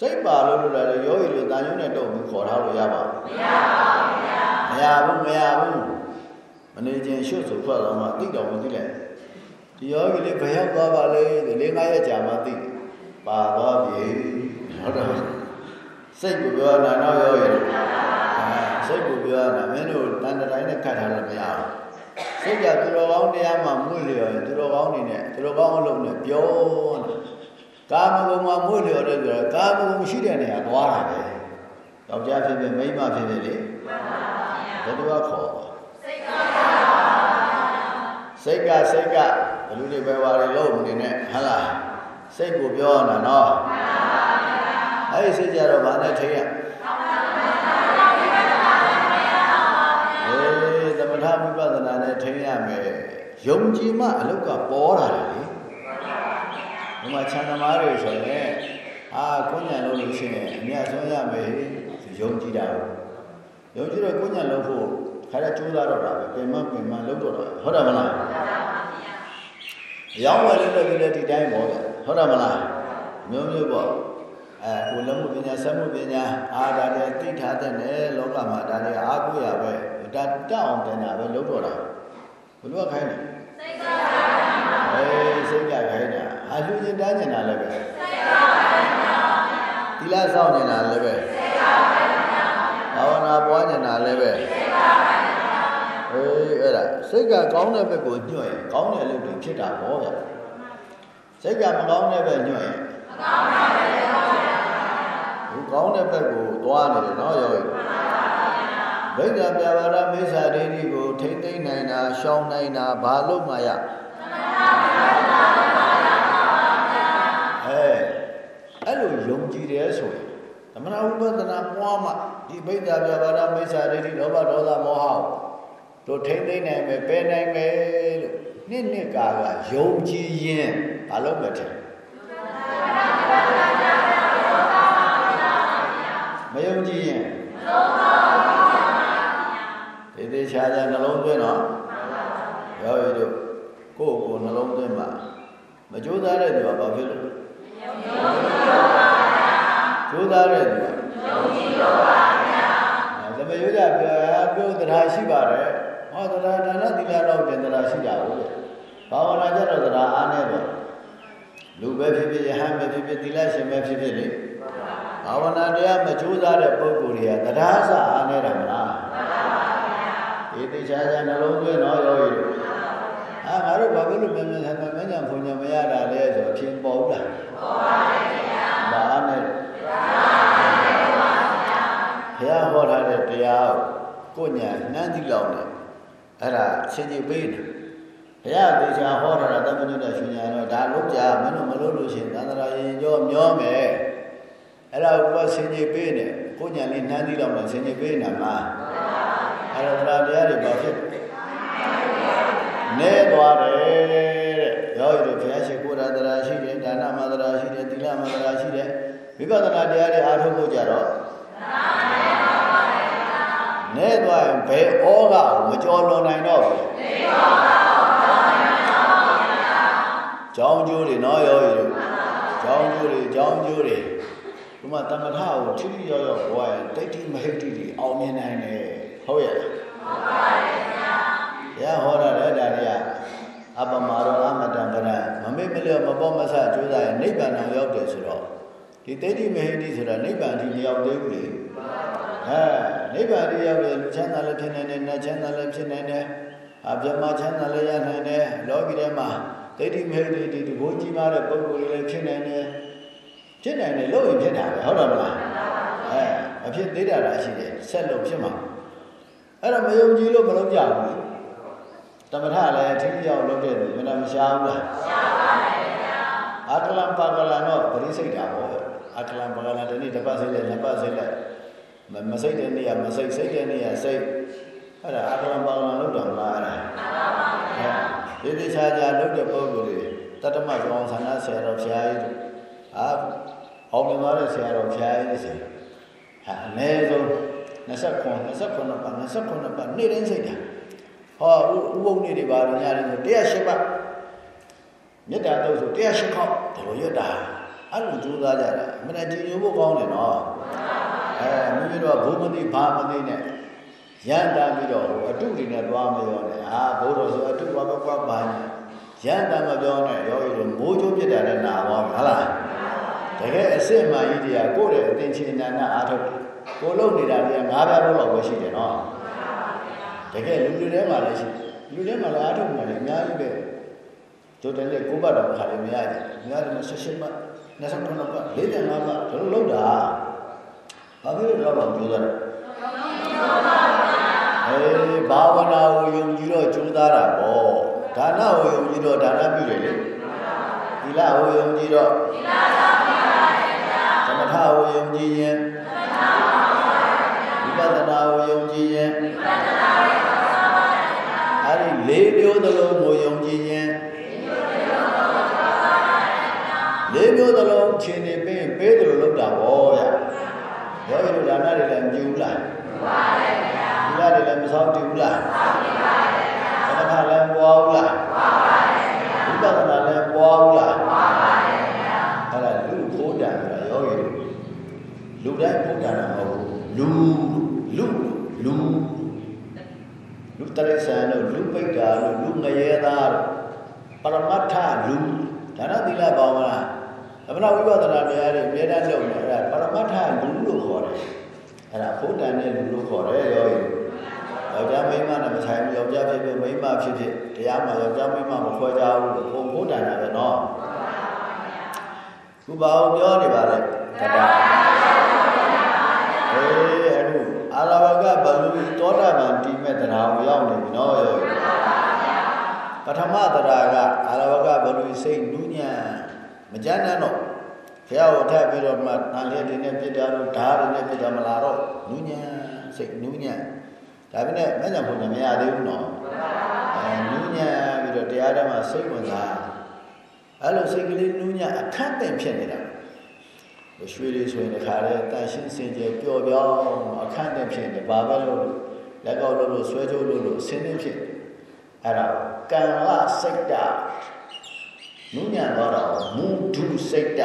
စိတ်ပါလို့လို့လည်းယောဂီတို့တာညွန့်နဲ့တော့ပြီးခေါ်ထားလို့ရပါဘူးမရပါဘူးဗျာမရဘူးမရဘူးမနေခြင်းရှုပ်ဆိုဖွဲ့တော့မှသိတော်မသိလိုက်ဒီယောဂီလေးဘယ်ရောက်သွားပါလဲဒီလေးငါးရက်ကြာမှသိပါသွားပြီဟုတ်တယ်စိတ်ကိုပြောတာတော့ယောဂီ စိတ်ကိုပြောတာမင်းတို့တန်တိုင်းနဲ့ခတ်ထားလို့မရဘူးစိတ်ကသူတော်ကောင်းတရားမှမွေ့လျော်ရင်သူတော်ကောင်းနေနဲ့သူတော်ကောင်းအလုပ်နဲ့ပြောတာကာမဂုဏ်မှာမွေ့လျော်တယ်ဆိုတော့ကာမဂုဏ်ရှိတဲ့နေရာသွားတာပဲယောက်ျားဖြစ်ဖြစ်မိန်းမဖြစ်ဖြစ်လေဘယ်သူကခေါ်စိတ်ကစိတ်ကစိတ်ကဘလူတွေပဲပါလေလို့မနေနဲ့ဟဟလားစိတ်ကိုပြောရတာနော်အဲ့ဒီစိတ်ကြတော့ဗာနဲ့ထိရ ဝိပဿနာနဲ့ထိရမယ်ယုံကြည်မှအလုတ်ကပေါ်လာတယ်လေဒီမှာခြံသမားတွေဆိုရင်အာကိုညာလို့လို့ရှိရင်အမြတ်ဆုံးရမယ်ယုံကြည်တာယုံကြည်တော့ကိုညာလို့ဖို့ခါရကျိုးသားတော့တာပဲပင်မပင်မလုံးတော့တာဟုတ်တယ်မလားအယောင်းဝယ်လို့လည်းဒီဒီတိုင်းပေါ့ဗျဟုတ်တယ်မလားမျိုးမျိုးပေါ့ အဲကိုလုံးမှုပညာဆက်မှုပညာအာဒါတွေသိထားတဲ့နဲ့လောကမှာဒါတွေအားကိုးရပဲဒါတောက်အောင်တင်တာပဲလုံးတော့တာဘယ်လိုခိုင်းလဲစိတ်ကအေးစိတ်ကခိုင်းတာအလူချင်းတန်းနေတာလည်းပဲစိတ်ကခိုင်းတာဒီလားစောင့်နေတာလည်းပဲစိတ်ကခိုင်းတာဘာဝနာပွားနေတာလည်းပဲစိတ်ကခိုင်းတာအေးအဲ့ဒါစိတ်ကကောင်းတဲ့ဘက်ကိုညွှတ်ရင်ကောင်းတဲ့အလုပ်တွေဖြစ်တာပေါ့ဗျစိတ်ကမကောင်းတဲ့ဘက်ညွှတ်ရင်မကောင်းတဲ့ဘ က်ဟိုကောင်းတဲ့ဘက်ကိုသွားနေတယ်နော်ယောဂီဗိဒ္ဓပြဘာရမိစ္ဆာဒိဋ္ဌိကိုထိမ့်သိမ့်နိုင်တာရှောင်နိုင်တာဘာလို့မှရအဲအဲ့လိုယုံကြည်တယ်ဆိုရင်သမဏဝိပဿနာပွားမှဒီဗိဒ္ဓပြဘာရမိစ္ဆာဒိဋ္ဌိလောဘဒေါသမောဟတို့ထိမ့်သိမ့်နိုင်မယ်ပယ်နိုင်မယ်လို့နှစ်နှစ်ကာကယုံကြည်ရင်ဘာလို့မထင် မယုံကြည်ရင်မယုံပါဘူးသေသေးချာချာနှလုံးသွင်းတော့ရောရည်တို့ကိုယ့်ကိုယ်နှလုံးသွင်းပါမကြိုးစားတဲ့သူကဘာဖြစ်လို့ကြိုးစားတဲ့သူကယုံကြည်လို့ပါဗျာသမယုဒပြောရပြောတရားရှိပါတယ်ဟောတရားဒါနသီလတော့တင်တရားရှိတာဟုတ်ဘာဝနာကြတော့တရားအားနေတော့လူပဲဖြစ်ဖြစ်ယဟန်ပဲဖြစ်ဖြစ်သီလရှင်ပဲဖြစ်ဖြစ်လေ ဘာဝနာတရားမကြိုးစားတဲ့ပုဂ္ဂိုလ်တွေကတရားစအားနေတာမလားဒီတေချာချာနှလုံးသွင်းတော့ရောရည်အာငါတို့ဘာဖြစ်လို့မင်းမဆန်မညာဖုန်ညာမရတာလဲဆိုအဖြေပေါ်ဘူးလားပေါ်ပါရဲ့ဗျာဘာနဲ့ဘုရားဟောထားတဲ့တရားကိုကိုညာနှမ်းသီးလောက်နဲ့အဲ့ဒါရှင်းကြပေးတယ်ဘုရားတေချာဟောထားတာတမညွတ်တဲ့ရှင်ညာတော့ဒါလို့ကြာမင်းတို့မလို့လို့ရှင်သန္တရာရင်ကြောမျောမယ် အဲ့ဒါကိုဆင်ကြီးပေးနေကိုညာလေးနှမ်းသီးလောက်နဲ့ဆင်ကြီးပေးနေမှာအဲ့ဒါတရားတရားတွေဘာဖြစ်နေသွားတယ်တဲ့ရောရည်ဘုရားရှိခိုးတာတရားရှိတယ်ဒါနမတရားရှိတယ်သီလမတရားရှိတယ်ဝိပဿနာတရားတွေအားထုတ်ဖို့ကြတော့နေသွားရင်ဘယ်ဩဃကိုမကြော်လွန်နိုင်တော့ဘူးနေဩဃကြောင်းကျိုးတွေနော်ရောရည်ကြောင်းကျိုးတွေကြောင်းကျိုးတွေ ဒီမှာတမထကိုထိထိရောက်ရောက်ဘွားရင်တိတ်တိမဟိတ်တိတွေအောင်မြင်နိုင်တယ်ဟုတ်ရဲ့ဟုတ်ပါရဲ့ဗျာဘုရားဟောတာလည်းဒါတွေကအပမာရောအမတံပရံမမေ့မလျော့မပေါ်မဆကျိုးစားရင်နိဗ္ဗာန်အောင်ရောက်တယ်ဆိုတော့ဒီတိတ်တိမဟိတ်တိဆိုတာနိဗ္ဗာန်ဒီမရောက်သေးဘူးလေအဲနိဗ္ဗာန်ဒီရောက်တယ်လူချမ်းသာလည်းဖြစ်နိုင်တယ်နတ်ချမ်းသာလည်းဖြစ်နိုင်တယ်အပြမချမ်းသာလည်းရနိုင်တယ်လောကီထဲမှာဒိဋ္ဌိမေတ္တိဒီဒီဘိုးကြီးမားတဲ့ပုဂ္ဂိုလ်တွေလည်းဖြစ်နိုင်တယ် ဖြစ်နိုင်တယ်လို့ရင်ဖြစ်တာပဲဟုတ်တယ်မလားအဲအဖြစ်သေးတာလားရှိတယ်ဆက်လို့ဖြစ်မှာအဲ့တော့မယုံကြည်လို့မလုပ်ကြဘူးတမထလည်းထိတိယောက်လုပ်တဲ့လူမနာမရှားဘူးလားရှားပါတယ်ဗျာအကလံပါကလံတော့ပရိစိတ်တာပေါ့အကလံပါကလံဒီနေ့တစ်ပတ်စိတ်လိုက်နှစ်ပတ်စိတ်လိုက်မစိတ်တဲ့နေရာမစိတ်စိတ်တဲ့နေရာစိတ်အဲ့ဒါအကလံပါကလံလုပ်တာမလားအဲ့ဒါဒီတိချာချာလုပ်တဲ့ပုဂ္ဂိုလ်တွေတတ္တမကျောင်းဆန္ဒဆရာတော်ဘုရားကြီးတို့အာ အောင်မြင်သွားတဲ့ဆရာတော်ဘုရားကြီးဆိုဟာအနည်းဆုံး29 29ပါ29ပါနေ့တိုင်းစိတ်တာဟောဥပုံနေတွေပါညာတယ်ဆို108ပါမေတ္တာတော့ဆို108ခေါက်ဘယ်လိုရွတ်တာအဲ့လိုကြိုးစားကြတာမနေ့ကြည်ညိုဖို့ကောင်းတယ်နော်အဲမိမိတို့ကဘုမသိဘာမသိနဲ့ရန်တာပြီးတော့အတုတွေနဲ့သွားမရောနဲ့အာဘိုးတော်ဆိုအတုဘာဘာဘာရန်တာမပြောနဲ့ရောရီတို့မိုးချိုးပြစ်တာနဲ့နာသွားပြီဟုတ်လား တကယ်အစ်စ်မှကြီးတရားကိုယ့်ရဲ့အသင်္ချေနာနာအားထုတ်ကိုလုံနေတာကငါးပြားတော့လောက်ပဲရှိတယ်နော်တကယ်လူလူထဲမှာလည်းရှိလူထဲမှာလည်းအားထုတ်နေတယ်အများကြီးပဲတို့တည်းလေကိုဘတော်ခါလည်းမရဘူးအများကြီးဆက်ရှင်းမှ29ပါ45ပါတို့လုံတာဘာဖြစ်လို့တော့ပြောတာအေးဘာဝနာကိုယုံကြည်တော့ကြိုးစားတာပေါ့ဒါနကိုယုံကြည်တော့ဒါနပြုတယ်လေသီလကိုယုံကြည်တော့သီလ ကိုယုံကြည်ရင်ဝိပဿနာကိုယုံကြည်ရင်ဝိပဿနာကိုယုံကြည်ပါတယ်ဗျာအဲ့ဒီလေးမျိုးသလုံးကိုယုံကြည်ရင်လေးမျိုးသလုံးခြေနေပေးပေးတယ်လို့လုပ်တာပေါ့ဗျာရောရဒါနတွေလည်းမကြည့်ဘူးလားမှန်ပါတယ်ဗျာသီလတွေလည်းမစောင့်တည်ဘူးလားစောင့်တည်ပါတယ်ဗျာသမထလည်းပွားဘူးလားပွားပါတယ်ဗျာဝိပဿနာလည်းပွားဘူးလားပွားပါတယ်ဗျာအဲ့ဒါလူဖို့တန်ဆိုတာရောရလူတိုင်းဖို့တန်တာမဟုတ်ဘူးလူလူလူလူတရိษံတို့လူပိတ်တာတို့လူ ငရဲသားတို့ပရမတ္ထလူဒါနသီလပါဝနာသမဏဝိပဿနာတရားတွေအမြဲတမ်းလုပ်နေအဲ့ဒါပရမတ္ထလူလို့ခေါ်တယ်အဲ့ဒါဖို့တန်တဲ့လူလို့ခေါ်တယ်ရောရယောက်ျားမိန်းမနဲ့မဆိုင်ဘူးယောက်ျားဖြစ်ဖြစ်မိန်းမဖြစ်ဖြစ်တရားမှာယောက်ျားမိန်းမမခွဲကြဘူးလို့ပုံဖို့တန်တာပဲနော်ခုပါအောင်ပြောနေပါလေတတာအေးအခုအာရဝကဘလူသောတာပန်တိမဲ့တရားကိုရောက်နေပြီနော်ရော ပထမတရားကအာရဝကဘလူစိတ်နူးညံ့မကြမ်းနဲ့တော့ဘုရားကိုထပ်ပြီးတော့မှတန်လျက်တွေနဲ့ပြစ်တာတော့ဓာတ်တွေနဲ့ပြစ်တာမလာတော့နူးညံ့စိတ်နူးညံ့ဒါပေမဲ့မညံဖို့မရသေးဘူးနော်အဲနူးညံ့ပြီးတော့တရားဓမ္မစိတ်ဝင်စားအဲ့လိုစိတ်ကလေးနူးညံ့အခန့်တဲ့ဖြစ်နေတာရွှေလေးဆိုရင်တခါလဲတန်ရှင်းစင်ကြယ်ပျော်ပြောင်းအခန့်တဲ့ဖြစ်နေဘာပဲလို့လက်ကောက်လို့လို့ဆွဲကြိုးလို့လို့ဆင်းနေဖြစ်အဲ့ဒါ ကံလစိတ်တာနုညံ့သွားတော့မူဒုစိတ်တ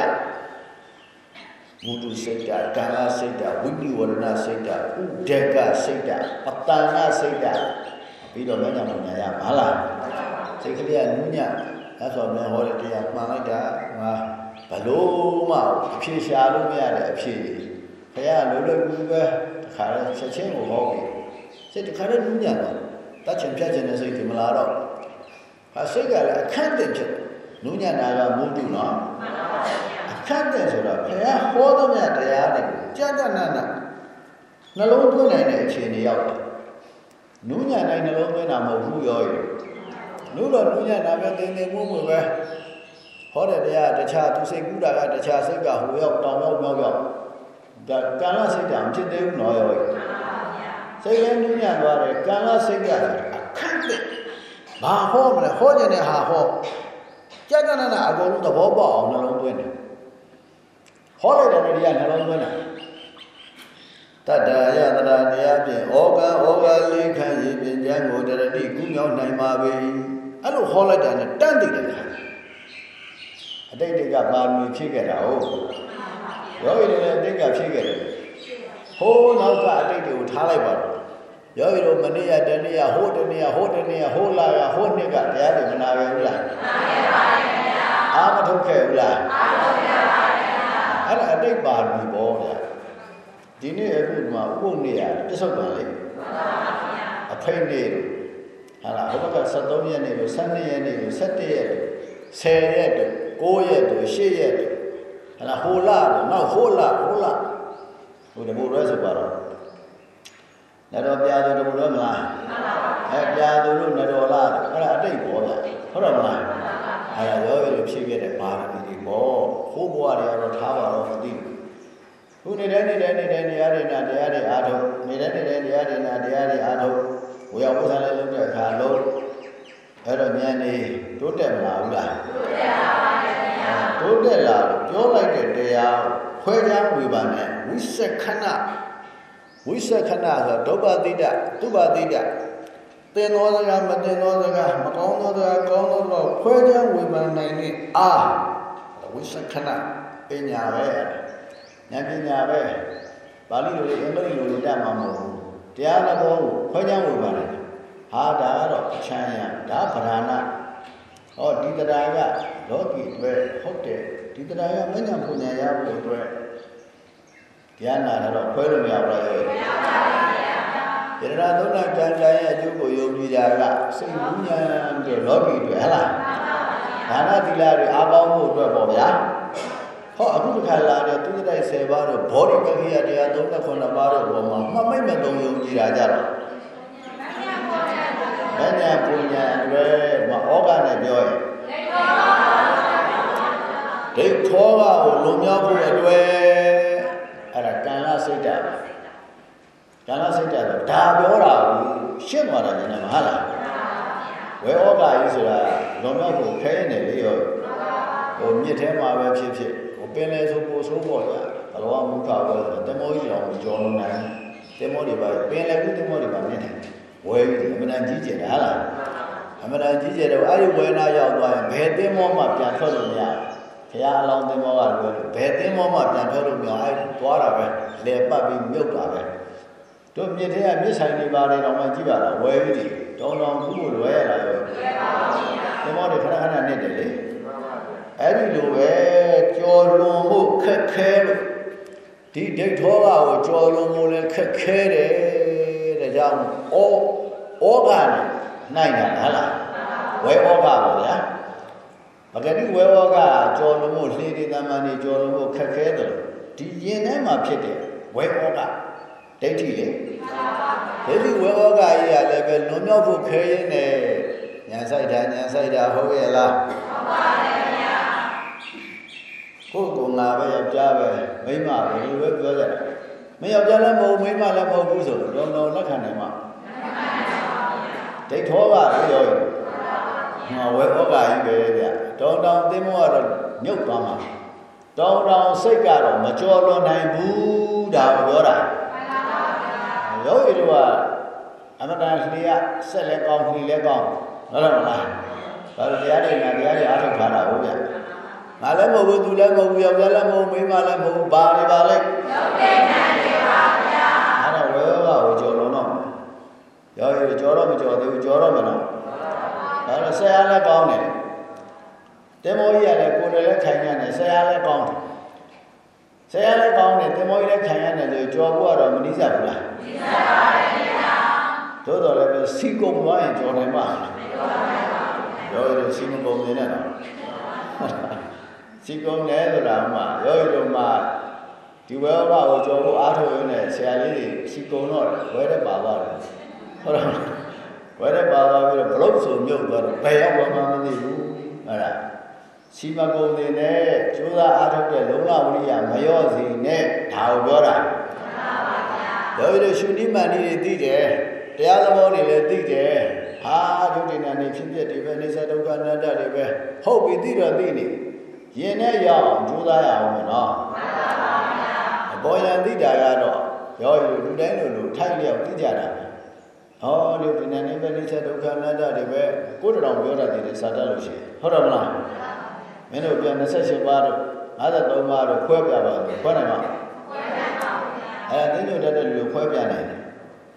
မူဒုစိတ်တကာလစိတ်တဝိပိဝရဏစိတ်တဥဒေကစိတ်တပတ္တနာစိတ်တပြီးတော့လည်းညံ့ညံ့ရပါလားစိတ်ကလေးကနုညံ့အဲ့ဆိုမြန်ဟောတဲ့တရားမှန်လိုက်တာငါဘလို့မှအဖြေရှာလို့မရတဲ့အဖြေဘုရားလိုလိုကူပဲတခါလဲချက်ချင်းကိုဟောပြီစိတ်တခါလဲနူးညံ့တော့တတ်ချင်ဖြတ်ချင်တဲ့စိတ်ဒီမလားတော့ ဟာစိတ်ကလည်းအခန့်တင်ဖြစ်နူးညံ့တာကမုန်းတုနော်အခန့်တင်ဆိုတာဘုရားဟောသမျှတရားတွေကိုကြာကြာနာနာနှလုံးသွင်းနိုင်တဲ့အခြေအနေရောက်တယ်နူးညံ့တိုင်းနှလုံးသွင်းတာမဟုတ်ဘူးရောရနူးတော့နူးညံ့တာပဲတင်တင်မှုမှုပဲဟောတဲ့တရားတခြားသူစိတ်ကူးတာကတခြားစိတ်ကဟိုရောက်တောင်ရောက်မြောက်ရောက်ဒါကာလစိတ်တံဖြစ်သေးဘူးနော်ရောစိတ်လည်းနူးညံ့သွားတယ်ကာလစိတ်ကအခန့်တဲ့ ဘာဟောမလဲဟောကြတဲ့ဟာဟောကြာကြာနာနာအကုန်လုံးသဘောပေါက်အောင်နှလုံးသွင်းတယ်ဟောလိုက်တဲ့တရားနှလုံးသွင်းတယ်တတ္တယတရာတရားဖြင့်ဩကံဩကလေးခံရည်ပင်ကျမ်းကိုတရတိကုမြောက်နိုင်ပါပေအဲ့လိုဟောလိုက်တာနဲ့တန့်သိတယ်ခါအတိတ်တွေကပါမီဖြစ်ခဲ့တာဟုတ်ယောဂီတွေလည်းအတိတ်ကဖြစ်ခဲ့တယ်ဟိုးနောက်ကအတိတ်တွေကိုထားလိုက်ပါတော့ ယောဂီတို့မနေ့ကတနေ့ကဟိုးတနေ့ကဟိုးတနေ့ကဟိုးလာကဟိုးနှစ်ကတရားတွေမနာခဲ့ဘူးလားနာခဲ့ပါရဲ့ခင်ဗျာအာမထုတ်ခဲ့ဘူးလားအာမထုတ်ခဲ့ပါရဲ့ခင်ဗျာအဲ့ဒါအတိတ်ပါမီပေါ့ဗျာဒီနေ့အခုဒီမှာဥပုပ်နေရတစ္ဆုတ်ပါလေမှန်ပါဗျာအဖိတ်နေဟာလားဟိုဘက်က73ရက်နေလို့12ရက်နေလို့17ရက်10ရက်9ရက်တို့10ရက်တို့ဟာလားဟိုလာတော့နောက်ဟိုလာဟိုလာဟိုတဘူရဲဆိုပါတော့ နတော်ပြာသူတဘူရဲမလားမှန်ပါဗျာအဲပြာသူလို့နတော်လာအဲ့ဒါအတိတ်ပေါ်ဗျာဟုတ်တယ်မလားအဲ့ဒါရောရောဖြစ်ခဲ့တဲ့ပါရမီတွေပေါ့ဟိုးဘဝတွေကတော့ထားပါတော့မသိဘူးခုနေတဲ့နေတဲ့နေတဲ့တရားတွေနာတရားတွေအားထုတ်နေတဲ့နေတဲ့တရားတွေနာတရားတွေအားထုတ်ဝေယဝဆန်းလေးလုပ်တဲ့အခါလုံးအဲ့တော့ဉာဏ်နေတိုးတက်မလာဘူးလားတိုးတက်ပါပါဗျာတိုးတက်လာပြောလိုက်တဲ့တရားခွဲခြားဝေဘာနဲ့ဝိသခဏ ဝိသခဏဆိုဒုဗ္ဗတိတသုဗ္ဗတိတသင်သောစကားမသင်သောစကားမကောင်းသောစကားကောင်းသောစကားခွဲခြားဝေဘာနိုင်တဲ့အာဝိသခဏပညာပဲဉာဏ်ပညာပဲပါဠိလိုအင်္ဂလိပ်လိုတတ်မှာမဟုတ်ဘူးတရားတော်ကိုခွဲခြားဝေဘာနိုင်ဟာဒါကတော့အချမ်းရဒါဗราဏဟောဒီတရားကလောကီအတွက်ဟုတ်တယ်ဒီတရားကမဉ္ဇဉ်ပူညာရဖို့အတွက် တရားနာတော့ခွဲလို့မရဘူးလားရောမရပါဘူးဗျာယရနာသုံးနာကြံကြံရဲ့အကျိုးကိုယုံကြည်ကြကစိတ်ဝိညာဉ်တွေလောကီအတွက်ဟလားဒါနသီလတွေအားကောင်းဖို့အတွက်ပေါ့ဗျာဟောအခုတစ်ခါလာတဲ့သူတိုက်10ပါးတို့ဘောဓိပက္ခိယတရား39ပါးတို့ပေါ်မှာမှတ်မိတ်မသုံးယုံကြည်တာကြတော့မညာပူညာတွေမဩဃနဲ့ပြောရင်ဒိဋ္ဌောကကိုလုံမြောက်ဖို့အတွက်အဲ့ဒါကံလ စိတ်တပါကံလစိတ်တတော့ဒါပြောတာကိုရှင်းသွားတာဉာဏ်မဟုတ်လားဝေဩဃကြီးဆိုတာလုံမြောက်ဖို့ခဲနေလေရောဟိုမြစ်ထဲမှာပဲဖြစ်ဖြစ်ဟိုပင်လေဆိုပို့ဆိုးပေါ့ဗျာဘလောမုခပဲတမောကြီးတော်ကိုကြောလုံးနိုင်တမောတွေပါပင်လေကူတမောတွေပါမြင့်တယ်ဝဲပြီးအမှန်တန်ကြီးကျယ်တယ်ဟာလားအမှန်တန်ကြီးကျယ်တယ်အဲ့ဒီဝဲနာရောက်သွားရင်ဘယ်သင်းမောမှပြန်ထွက်လို့မရဘု ရားအလောင်းသင်းမောကလွယ်လို့ဘယ်သင်းမောမှပြန်ထွက်လို့မရအဲ့သွားတာပဲလေပတ်ပြီးမြုပ်တာပဲတို့မြစ်ထဲကမြစ်ဆိုင်တွေပါတယ်တော့မှကြည့်ပါလားဝဲပြီးတောင်းတောင်းခုကိုလွယ်ရတာရောလွယ်ပါဘူးသင်းမောတွေခဏခဏနစ်တယ်လေအဲ့ဒီလိုပဲကြော်လွန်ဖို့ခက်ခဲလို့ဒီဒိဋ္ဌောကကိုကြော်လွန်ဖို့လည်းခက်ခဲတယ်တဲ့ကြောင့်ဩဩဃနဲ့နိုင်တာလားလားဝဲဩဃပါဗျာ ပဂတိဝဲဩဃကြော်လို့မို့လှေဒီသမန်နေကြော်လို့မို့ခက်ခဲတယ်ဒီရင်ထဲမှာဖြစ်တယ်ဝဲဩဃဒိဋ္ဌိလေဒိဋ္ဌိဝဲဩဃကြီးကလည်းပဲလွန်မြောက်ဖို့ခဲရင်းနဲ့ညာဆိုင်တာညာဆိုင်တာဟုတ်ရဲ့လားဟုတ်ပါတယ်ဗျာကိုယ်ကငါပဲယောက်ျားပဲမိန်းမပဲဘယ်လိုပဲပြောကြတယ်မယောက်ျားလည်းမဟုတ်မိန်းမလည်းမဟုတ်ဘူးဆိုတော့တော့လက်ခံနိုင်မှာဒိဋ္ဌောကလည်းရောငါဝဲဩဃကြီးပဲဗျ တောင်းတောင်းသင်းမောကတော့မြုပ်သွားမှာတောင်းတောင်းစိတ်ကတော့မကြော်လွန်နိုင်ဘူးဒါကိုပြောတာယောဂီတို့ကအမတန်ခလီကဆက်လဲကောင်းခလီလဲကောင်းဟုတ်တယ်မလားဒါလိုတရားတွေနဲ့တရားတွေအားထုတ်ထားတာဟုတ်ဗျငါလည်းမဟုတ်ဘူးသူလည်းမဟုတ်ဘူးယောက်ျားလည်းမဟုတ်မိန်းမလည်းမဟုတ်ဘူးဘာတွေပါလဲယောက်ျားနဲ့ပါဗျာအဲ့တော့ဝဲဩဃကိုကြော်လွန်တော့ယောဂီကြော်တော့မကြော်သေးဘူးကြော်တော့မနော်ဒါတော့ဆရာလည်းကောင်းတယ် တေမောကြီးကလည်းကိုယ်လည်းခိုင်ရတယ်ဆရာလည်းကောင်းတယ်ဆရာလည်းကောင်းတယ်တင်မောကြီးလည်းခံရတယ်ဆိုကြော်ဖို့ကတော့မနည်းစားဘူးလားမနည်းစားပါဘူးခင်ဗျာသို့တော်လည်းပဲစီကုံသွားရင်ကြော်နိုင်မှာမကြော်နိုင်ပါဘူးရောရစီမကုံနေနဲ့တော့စီကုံနေဆိုတာမှရောရတို့မှဒီဝဲဘကိုကြော်ဖို့အားထုတ်ရင်းနဲ့ဆရာလေးတွေစီကုံတော့ဝဲတဲ့ပါသွားတယ်ဟုတ်လားဝဲတဲ့ပါသွားပြီးတော့ဘလုတ်ဆိုမြုပ်သွားတော့ဘယ်ရောက်မှမသိဘူးဟုတ်လား စီမကုံနေနဲ့ကျိုးသားအားထုတ်တဲ့လုံလဝိရိယမလျော့စီနဲ့ဒါကိုပြောတာမှန်ပါဗျာတို့တို့ရှုတိမှန်နေသိတယ်တရားသဘောတွေလည်းသိတယ်ဟာဒုတိယနေဖြစ်ဖြစ်တွေပဲနေသဒုက္ခအနတ္တတွေပဲဟုတ်ပြီသိတော့သိနေရင်နဲ့ရအောင်ကြိုးစားရအောင်မယ်နော်မှန်ပါဗျာအပေါ်ယံသိတာကတော့ရောယူလူတိုင်းလူလူထိုက်လျောက်သိကြတာပဲဟောဒီဒီနေ့နေပဲနေသဒုက္ခအနတ္တတွေပဲကိုယ်တော်ပြောတတ်တယ်စာတတ်လို့ရှိရင်ဟုတ်တယ်မလားမ င်းတို့ပြန်28ပါးတို့53ပါးတို့ခွဲပြပါလို့ခွဲနိုင်မှာခွဲနိုင်ပါဘူးဗျာအဲသိညွတ်တတ်တဲ့လူကိုခွဲပြနိုင်တယ်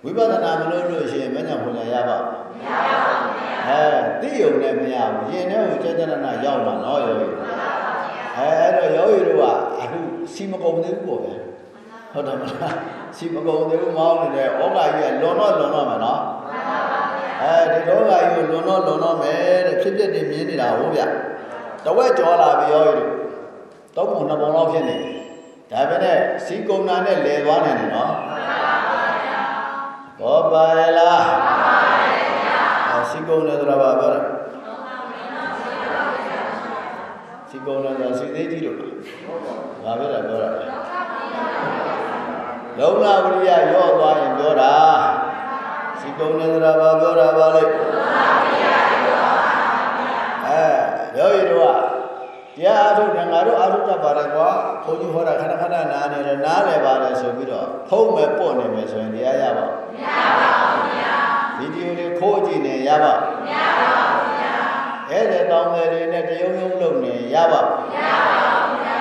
ဝိပဿနာမလို့လို့ရှိရင်မညာဖွညာရပါမရပါဘူးဗျာအဲသိယုံနဲ့မရဘူးယင်တဲ့ကိုចេတနာရောက်မှာနော်ယောဂီမှန်ပါဗျာအဲအဲ့တော့ယောဂီတို့ကအခုစီမကုန်သေးဘူးပေါ့ဗျာဟုတ်တယ်မလားစီမကုန်သေးဘူးမောင်းနေတဲ့ဩဃာကြီးကလွန်တော့လွန်တော့မယ်နော်မှန်ပါဗျာအဲဒီဩဃာကြီးကိုလွန်တော့လွန်တော့မယ်တဲ့ဖြစ်ဖြစ်နေမြင်နေတာဟုတ်ဗျာ တဝက်ကြောလာပြီယောဂီတို့သုံးပုံနှစ်ပုံလောက်ဖြစ်နေဒါပဲနဲ့စီကုံနာနဲ့လဲသွားနေတယ်နော်မှန်ပါဘောပါရလားမှန်ပါဗျာအစီကုံလဲဆိုတာဘာပြောလဲစီကုံလဲဆိုတာစီသေးကြီးလို့ဘာပြောတာပြောတာလုံလဝိရိယရော့သွားရင်ပြောတာစီကုံလဲဆိုတာဘာပြောတာပါလဲအဲ ရောရတော့တရားအားထုတ်တယ်ငါတို့အားထုတ်တတ်ပါတယ်ကွာဘုန်းကြီးဟောတာခဏခဏနားနေတယ်နားလည်းပါတယ်ဆိုပြီးတော့ဖုံးမဲ့ပေါ့နေမယ်ဆိုရင်တရားရပါမရပါဘူးဗျာဗီဒီယိုလေးခိုးကြည့်နေရပါမရပါဘူးဗျာအဲ့ဒီတောင်းတယ်တွေနဲ့တယုံယုံလုပ်နေရပါမရပါဘူးဗျာ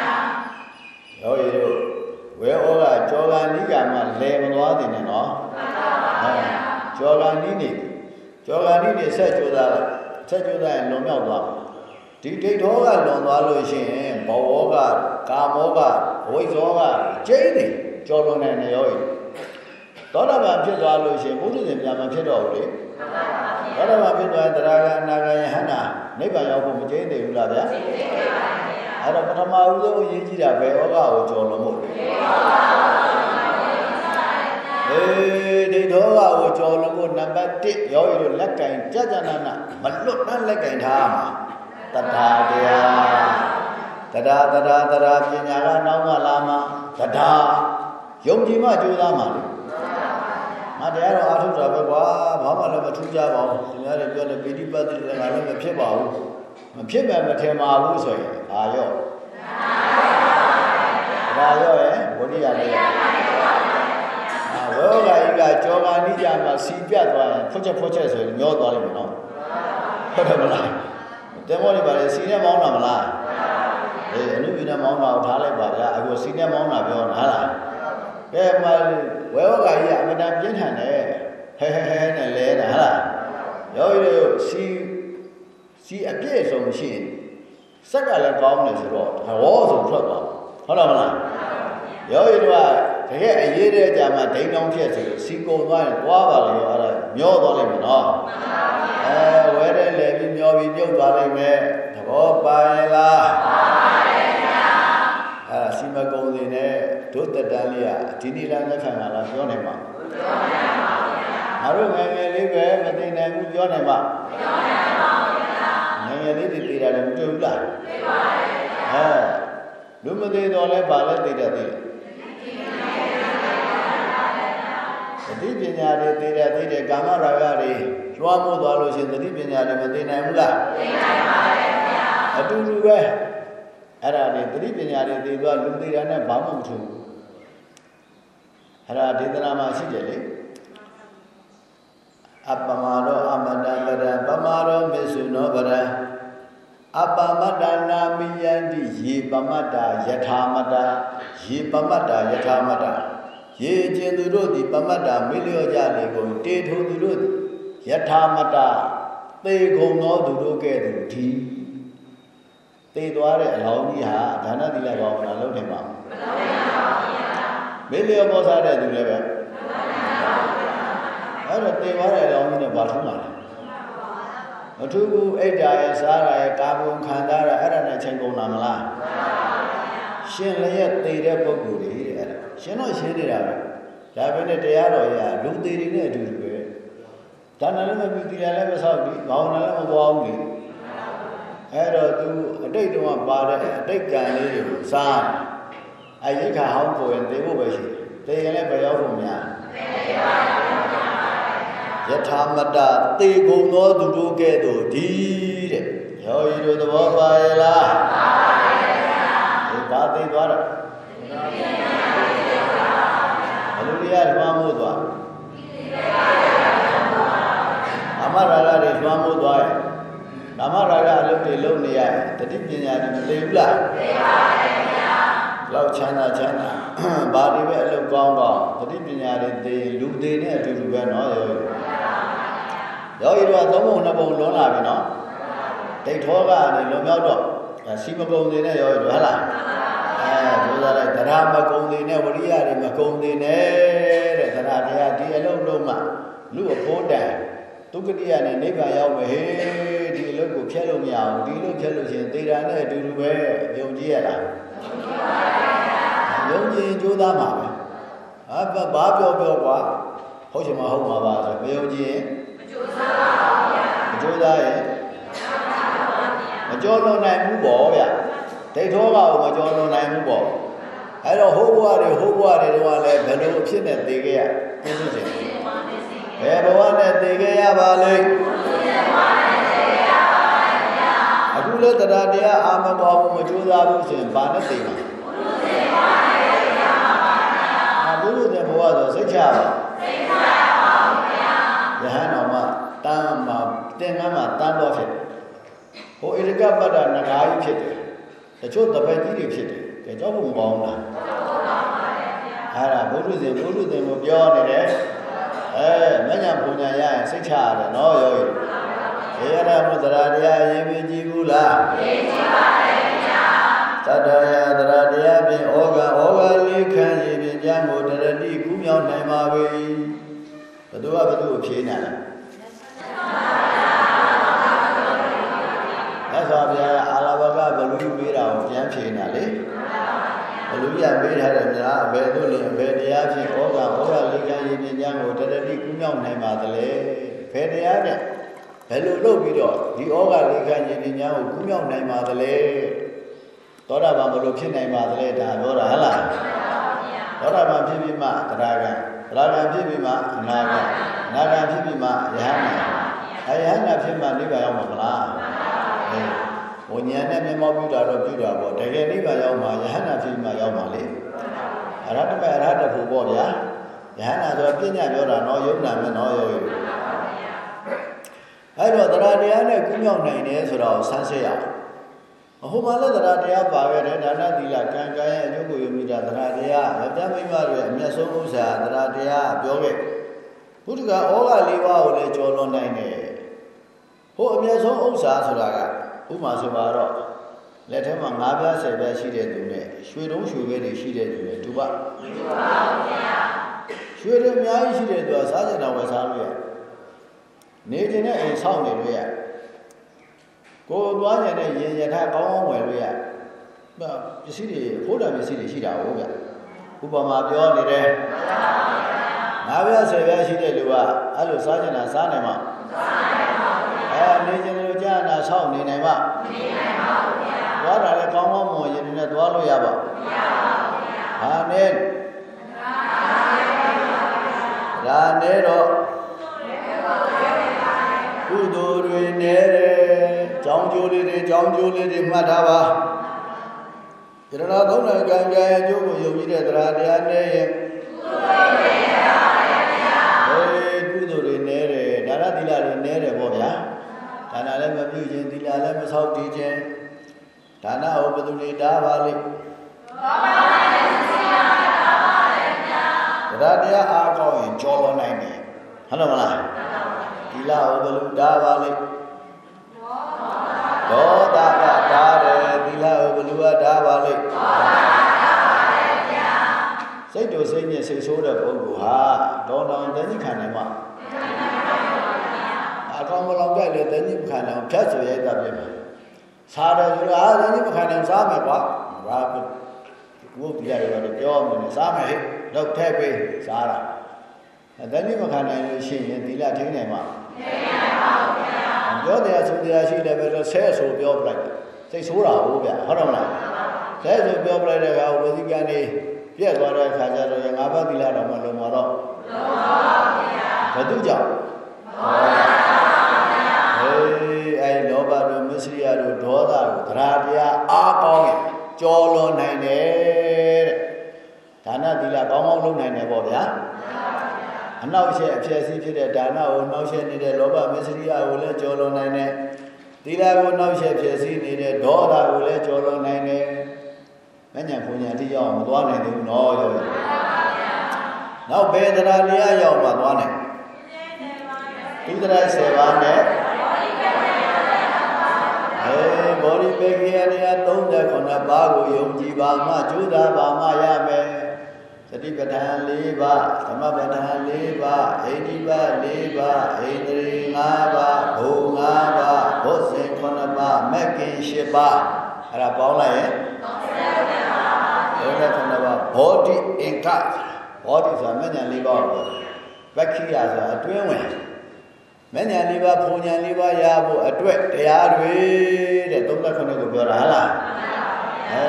ရောရတို့ဝဲဩကကြောဂန်နိကမှာလဲမသွားတင်နဲ့နော်မှန်ပါဗျာကြောဂန်နိနေကြောဂန်နိနေဆက်ကြိုးစားလိုက်ဆက်ကြိုးစားရင်လွန်မြောက်သွား ဒီဒိဋ္ဌောကလွန်သွားလို့ရှိရင်ဘောဝကကာမောကဝိဇောကကျိန်းနေကြောလွန်တဲ့နေရောသောတာပန်ဖြစ်သွားလို့ရှိရင်ဘုရားရှင်ပြန်မဖြစ်တော့ဘူးလေသောတာပန်ဖြစ်သွားရင်တရားကအနာဂယဟန္တာနိဗ္ဗာန်ရောက်ဖို့မကျိန်းသေးဘူးလားဗျာကျိန်းသေးပါဗျာအဲ့တော့ပထမဦးဆုံးအရေးကြီးတာဘယ်ဩဃကိုကြောလွန်ဖို့အေးဒိဋ္ဌောကကိုကြောလွန်ဖို့နံပါတ်1ရောရည်တို့လက်ကင်ကြကြနာနာမလွတ်နှလက်ကင်ထားမှာ တထာတရားတရားတရားတရားပညာကနောက်ကလာမှာတရားယုံကြည်မှကြိုးစားမှာလေမတရားတော့အာထုတာပဲကွာဘာမှလည်းမထူးကြပါဘူးသူများတွေပြောတယ်ပိဋိပတ်တိလည်းငါလည်းမဖြစ်ပါဘူးမဖြစ်မှမထင်ပါဘူးဆိုရင်အာရော့ဒါရော့ရဲ့ဝိရိယလေးအာဝေဂာဤကကြောဂာနိကြမှာစီပြတ်သွားရင်ဖွချက်ဖွချက်ဆိုရင်မျောသွားလိမ့်မယ်နော်ဟုတ်တယ်မလား တဲမောတွေပါလေစီနဲ့မောင်းတာမလားအေးအနုပြနဲ့မောင်းတာကိုထားလိုက်ပါဗျာအခုစီနဲ့မောင်းတာပြောတာဟာလားကဲမဝဲဝကကြီးကအမတန်ပြင်းထန်တယ်ဟဲဟဲဟဲနဲ့လဲတာဟာလားယောဂီတို့စီစီအပြည့်ဆုံးရှိရင်စက်ကလည်းကောင်းတယ်ဆိုတော့ဟောဆိုထွက်သွားဟုတ်လားမလားယောဂီတို့ကတကယ်အရေးတဲ့ကြာမှဒိန်တောင်ဖြစ်စီစီကုံသွားရင်သွားပါလေရောအဲ့ဒါ မျောသွားလိမ့်မယ်နော်အဲဝဲတဲ့လေပြီးမျောပြီးပြုတ်သွားလိမ့်မယ်သဘောပါရဲ့လားပါပါရဲ့ဗျာအဲစီမကုံစင်နဲ့ဒုတတန်လေးကဒီနေ့လားသက်ခံလာလားပြောနိုင်မှာပြောနိုင်ပါဗျာငါတို့ငယ်ငယ်လေးပဲမသိနိုင်ဘူးပြောနိုင်ပါပြောနိုင်ပါဗျာငယ်ငယ်လေးတွေသိတာလည်းမတွေ့ဘူးလားသိပါရဲ့ဗျာအဲလူမသိတော့လဲပါလဲသိတတ်သေးတယ် သတိပညာတွေသိတဲ့သိတဲ့ကာမရာဂတွေကျွမ်းမို့သွားလို့ရှင်သတိပညာတွေမသိနိုင်ဘူးလားသိနိုင်ပါရဲ့ဗျာအတူတူပဲအဲ့ဒါတွေသတိပညာတွေသိသွားလူသိတာနဲ့ဘာမှမထူးဘူးအဲ့ဒါဒေသနာမှာရှိတယ်လေအပမရောအမတံပရံပမရောမေစုနောပရံအပမတ္တနာမိယန္တိယေပမတ္တာယထာမတ္တာယေပမတ္တာယထာမတ္တာ ရေကျင်သူတို့သည်ပမတ္တာမေလျော့ကြလေကုန်တေထုံသူတို့ယထာမတ္တာသေကုန်သောသူတို့ကဲ့သို့ဒီသေသွားတဲ့အလောင်းကြီးဟာဒါနသီလဘာဝနာလုပ်နေမှာမလုပ်နိုင်ပါဘူးဗျာမေလျောပေါ်စားတဲ့သူလည်းပဲမလုပ်နိုင်ပါဘူးဗျာအဲ့တော့သေသွားတဲ့အလောင်းကြီးနဲ့ဘာထုံးမှာလဲမထူးဘူးအိတ်တာရဲ့စားတာရဲ့ကာမုံခံစားတာအဲ့ဒါနဲ့ချိန်ကုန်တာမလား ရှင်လည်းရဲ့သေတဲ့ပုဂ္ဂိုလ်တွေတဲ့အဲ့ဒါရှင်တော့ရှင်းနေတာပဲဒါပဲနဲ့တရားတော်ရလူသေးတွေနဲ့အတူတူပဲဒါနလည်းမပြီးသီလလည်းမဆောက်ဘူးဘာဝနာလည်းမပွားဘူးလေအဲ့တော့သူအတိတ်တုန်းကပါတဲ့အတိတ်ကံလေးတွေကိုစားအရိခါဟောင်းပေါ်ရင်သေဖို့ပဲရှိတယ်သေရင်လည်းဘယ်ရောက်ဖို့များယထာမတသေကုန်သောသူတို့ကဲ့သို့ဒီတဲ့ယောဂီတို့သဘောပါရဲ့လားပါပါရဲ့ဗျာ လားသိသွားတာဘယ်လိုလဲဓမ္မမို့သွားအမရာလာတွေဓမ္မမို့သွားရဲ့ဓမ္မရာလာအလုပ်တွေလုပ်နေရတယ်တတိပညာတွေမသိဘူးလားသိပါရဲ့ခင်ဗျာလောက်ချမ်းသာချမ်းသာဘာတွေပဲအလုပ်ကောင်းကောင်းတတိပညာတွေသိလူတွေနဲ့အတူတူပဲနော်ရောရောဤတော့သုံးပုံနှစ်ပုံလွန်လာပြီနော်ဒိဋ္ဌောကနေလွန်မြောက်တော့စီမကုံတွေနဲ့ရောရောလား ဟဟလားအဲပြောသားလိုက်တရားမကုံသေးနဲ့ဝရိယတွေမကုံသေးနဲ့တဲ့တရားတရားဒီအလုံးလုံးမှလူအဖို့တန်ဒုက္ခတိယနဲ့နိဗ္ဗာန်ရောက်မယ်ဟေးဒီအလုပ်ကိုဖျက်လို့မရဘူးဒီလိုဖျက်လို့ရှိရင်သေတာနဲ့အတူတူပဲယုံကြည်ရလားယုံကြည်ကြိုးသားမှာပဲဟာဘာပြောပြောကွာဟုတ်ချင်မဟုတ်မှာပါဆိုမယုံကြည်ရင်မကြိုးစားပါဘူးဗျာမကြိုးစားရင်မကြောလွန်နိုင်ဘူးပေါ့ဗျာ ဒိဋ္ဌောကကိုမကြောလွန်နိုင်ဘူးပေါ့အဲ့တော့ဟိုးဘဝတွေဟိုးဘဝတွေတော့လည်းဘယ်လိုအဖြစ်နဲ့သိခဲ့ရပြည့်စုံစေဘယ်ဘဝနဲ့သိခဲ့ရပါလိမ့်အခုလည်းတရားတရားအာမတော်ဘူးမကြိုးစားဘူးဆိုရင်ဘာနဲ့သိမှာဘုရုဇေဘဝဆိုစိတ်ချပါစိတ်ချပါဘူးဗျာယဟန်တော်မှာတန်မှာတင်ကမ်းမှာတန်တော်ဖြစ်ဟိုဧရကပတ္တနဂါကြီးဖြစ်တယ် တချို့တပည့်ကြီးတွေဖြစ်တယ်ကြကြောက်ဖို့မကောင်းလားအဲ့ဒါဘုရုဇေဘုရုဇေကိုပြောနေတယ်အဲမညာပူညာရရင်စိတ်ချရတယ်နော်ယောဂီေရမုဒရာတရားရင်ပြကြည့်ဘူးလားရင်ကြည့်ပါတယ်ဗျာသတ္တရာသရတရားဖြင့်ဩဃဩဃလေးခံရည်ဖြင့်ကြံကိုတရတိကူးမြောက်နိုင်ပါပေဘသူကဘသူကိုဖြေနေလားမြတ်စွာဘုရားအာလဘကဘလူ ပေးတာကိုပြန်ဖြေနေလေဘလူရပေးထားတဲ့များအဘယ်သို့လင်အဘယ်တရားဖြင့်ဩဃဩဃလေးခံရည်ဖြင့်ကြံကိုတရတိကူးမြောက်နိုင်ပါသလဲဘယ်တရားနဲ့ဘယ်လိုလုပ်ပြီးတော့ဒီဩဃလေးခံခြင်းဉာဏ်ကိုကူးမြောက်နိုင်ပါသလဲသောတာပန်ဘလို့ဖြစ်နိုင်ပါသလဲဒါပြောတာဟလားသောတာပန်ဖြစ်ပြီးမှတရားကံတရားကံဖြစ်ပြီးမှအနာကံအနာကံဖြစ်ပြီးမှယဟန္တာအယဟန္တာဖြစ်မှနိဗ္ဗာန်ရောက်မှာမလားအဲ ဝဉာဏ်နဲ့မျက်မှောက်ပြုတာတော့ပြုတာပေါ့တကယ်နိဗ္ဗာန်ရောက်မှာယဟန္တာဖြစ်မှရောက်မှာလေအရဟတမေအရဟတဖို့ပေါ့ဗျာယဟန္တာဆိုပြညာပြောတာနော်ယုံနာမယ်နော်ယောဂီအဲ့တော့တရားတရားနဲ့ကုမြောက်နိုင်တယ်ဆိုတော့ဆန်းစစ်ရအောင်ဟိုမှာလည်းတရားတရားပါခဲ့တယ်ဒါနသီလကံကံရဲ့အကျိုးကိုယုံမိတာတရားတရားဗတ္တမိမတွေအမျက်ဆုံးဥစ္စာတရားတရားပြောခဲ့ဘုဒ္ဓကဩဃလေးပါးကိုလည်းကြော်လွန်နိုင်တယ်ဟိုအမျက်ဆုံးဥစ္စာဆိုတာက ဥမာဆိုပါတော့လက်ထဲမှာငါးပြားဆယ်ပြားရှိတဲ့သူနဲ့ရွှေတုံးရွှေခဲတွေရှိတဲ့သူနဲ့တူပါတူပါဗျာရွှေတွေအများကြီးရှိတဲ့သူကစားကြတာဝယ်စားလို့ရတယ်နေခြင်းနဲ့အိမ်ဆောက်နေလို့ရကိုယ်သွားနေတဲ့ရင်ရထားကောင်းကောင်းဝယ်လို့ရပစ္စည်းတွေဖိုးတာပစ္စည်းတွေရှိတာဟုတ်ဗျဥပမာပြောနေတယ်ငါးပြားဆယ်ပြားရှိတဲ့လူကအဲ့လိုစားကြတာစားနိုင်မှာစားနိုင်ပါဘူးအဲနေခြင်းလို့ကြာနာ ဆောက်နေနိုင်မှာနေနိုင်ပါဘူးဗျာသွားတာလည်းကောင်းကောင်းမွန်ရင်နဲ့သွားလို့ရပါမရပါဘူးဗျာဟာနဲ့ဒါနဲ့တော့ကုသိုလ်တွေနဲတယ်ကြောင်းကျိုးလေးတွေကြောင်းကျိုးလေးတွေမှတ်ထားပါယရဏသုံးနိုင်ကံကြရဲ့အကျိုးကိုယုံကြည်တဲ့တရားတရားနဲ့ရဲ့ ဒါနဟောဘယ်သူတွေတားပါလိမ့်တရားတရားအားကောင်းရင်ကြော်လွန်နိုင်တယ်ဟုတ်တယ်မလားဒီလဟောဘလူတားပါလိမ့်ဒေါသကတားတယ်သီလိမ့်စိတ်တို့စိတ်နဲ့စိတ်ဆိုးတဲ့ပုဂ္ဂိုလ်ဟာတောင်းတောင်းတဏှိခံနိုင်မှာအကောင်မလောင်ကြလေတဏှိခံနိုင်ဖြတ်ဆိုရိုက်တာပြင်မှာ စားတယ်ဆိုတော့အာတဏှိမခံနိုင်စားမယ်ကွာဘာဘုရားရတယ်ပြောမယ်နဲ့စားမယ်ဟဲ့တော့ထဲပေးစားတာတဏှိမခံနိုင်လို့ရှိရင်သီလထိန်းနိုင်မှာပြောတရားဆိုတရားရှိတယ်ပဲတော့ဆဲဆိုပြောပလိုက်စိတ်ဆိုးတာဟုတ်ဗျာဟုတ်တယ်မလားဆဲဆိုပြောပလိုက်တဲ့အခါဝိသိကံနေပြက်သွားတဲ့အခါကျတော့ငါးပါးသီလတော်မှလုံးမတော့လုံးပါဗျာဘယ်သူကြောင့်ဟေး ကောင်းကောင်းလုပ်နိုင်တယ်ပေါ့ဗျာအနောက်ရှက်အဖြစ်စီးဖြစ်တဲ့ဒါနကိုနောက်ရှက်နေတဲ့လောဘမစ္စရိယကိုလည်းကြော်လွန်နိုင်တယ်သီလကိုနောက်ရှက်ဖြစ်စီးနေတဲ့ဒေါသကိုလည်းကြော်လွန်နိုင်တယ်မညံပူညာတိရောက်မသွားနိုင်သေးဘူးနော်ရောရနောက်ဘယ်တရားတရားရောက်မှသွားနိုင်ဒီတရား7ပါးနဲ့အဲဘောဓိပေကိယတရား39ပါးကိုယုံကြည်ပါမှကျိုးသာပါမှရမယ်သ တိပဋ္ဌာန်၄ပါးသမပဋ္ဌာန်၄ပါးဣတိပ၄ပါးဣန္ဒြေ၅ပါးဘုံ၅ပါးဘုဇင်9ပါးမက်ကင်10ပါးအဲ့ဒါပေါင်းလိုက်ရင်39ပါးဘောဓိအင်္ဂဘောဓိဆိုတာမဉ္ဇဉ်၄ပါးပေါ့ဗက္ခိယဆိုတာအတွင်းဝင်မဉ္ဇဉ်၄ပါးဘုံဉဏ်၄ပါးရဖို့အတွက်တရားတွေတဲ့39ကိုပြောတာဟလားအဲ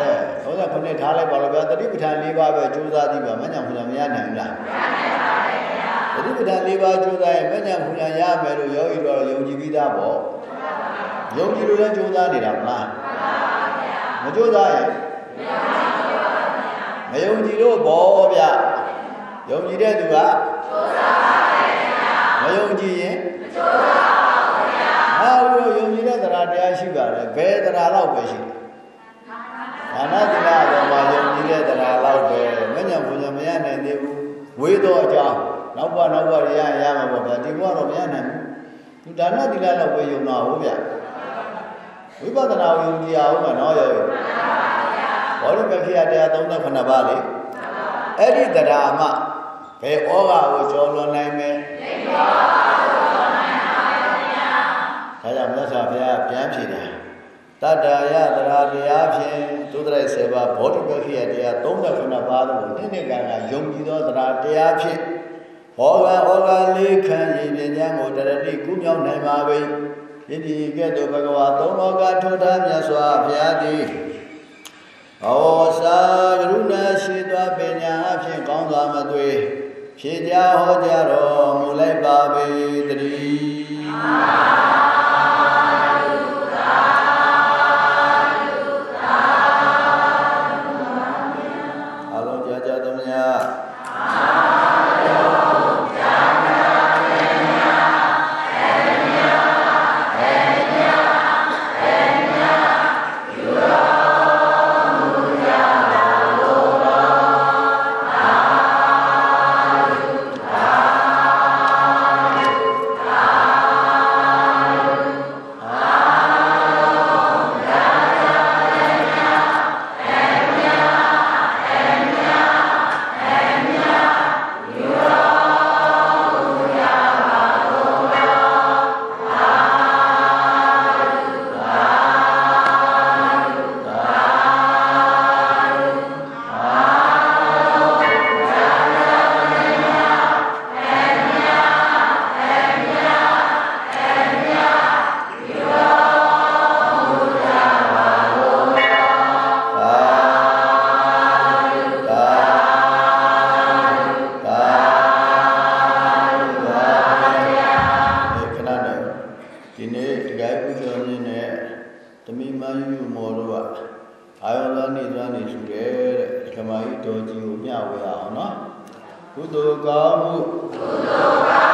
39ထားလိုက်ပါလို့ဗျာတတိပဋ္ဌာန်၄ပါးပဲကြိုးစားကြည့်ပါမဉ္ဇဉ်ဘုံဉဏ်မရနိုင်ဘူးလားတတိပဋ္ဌာန်၄ပါးကြိုးစားရင်မဉ္ဇဉ်ဘုံဉဏ်ရမယ်လို့ယောဂီတော်ယုံကြည်ပြီးသားပေါ့ယုံကြည်လို့လည်းကြိုးစားနေတာမလားမကြိုးစားရင်မယုံကြည်လို့ဘောဗျယုံကြည်တဲ့သူကမယုံကြည်ရင်ဟာလို့ယုံကြည်တဲ့တရားတရားရှိပါတယ်ဘယ်တရားတော့ပဲရှိတယ်ဒါနတိ နောက်ဘနောက်ဘရရရမှာပေါ့ဗျာဒီဘဝတော့မရနိုင်ဘူးသူဒါနတိလာတော့ပဲယုံတာဟုတ်ဗျဝိပဿနာကိုယုံကြည်အောင်မနော်ရောဘောဓိပက္ခိယတရား39ပါးလေအဲ့ဒီတရားမှဘယ်ဩဃကိုကျော်လွန်နိုင်မယ်ဒါကြောင့်မြတ်စွာဘုရားပြန်ဖြေတယ်တတ္တယသရာတရားဖြင့်သုဒ္ဓရိုက်7ပါးဘောဓိပက္ခိယတရား39ပါးတို့ကိုနိမ့်ကံကယုံကြည်သောသရာတရားဖြင့် ဟောကဟောကလေးခံရည်ပညာကိုတရတိကုမြောက်နိုင်ပါ၏ယတိကဲ့သို့ဘဂဝါသုံးလောကထောထားမြတ်စွာဘုရားသည်ဩစာကရုဏာရှိသောပညာအဖြင့်ကောင်းစွာမသွေဖြေကြဟောကြတော်မူလိုက်ပါပေတည်း ကြီးကိုမျှဝေရအောင်နော်ကုသိုလ်ကောင်းမှုကုသိုလ်ကောင်းမှု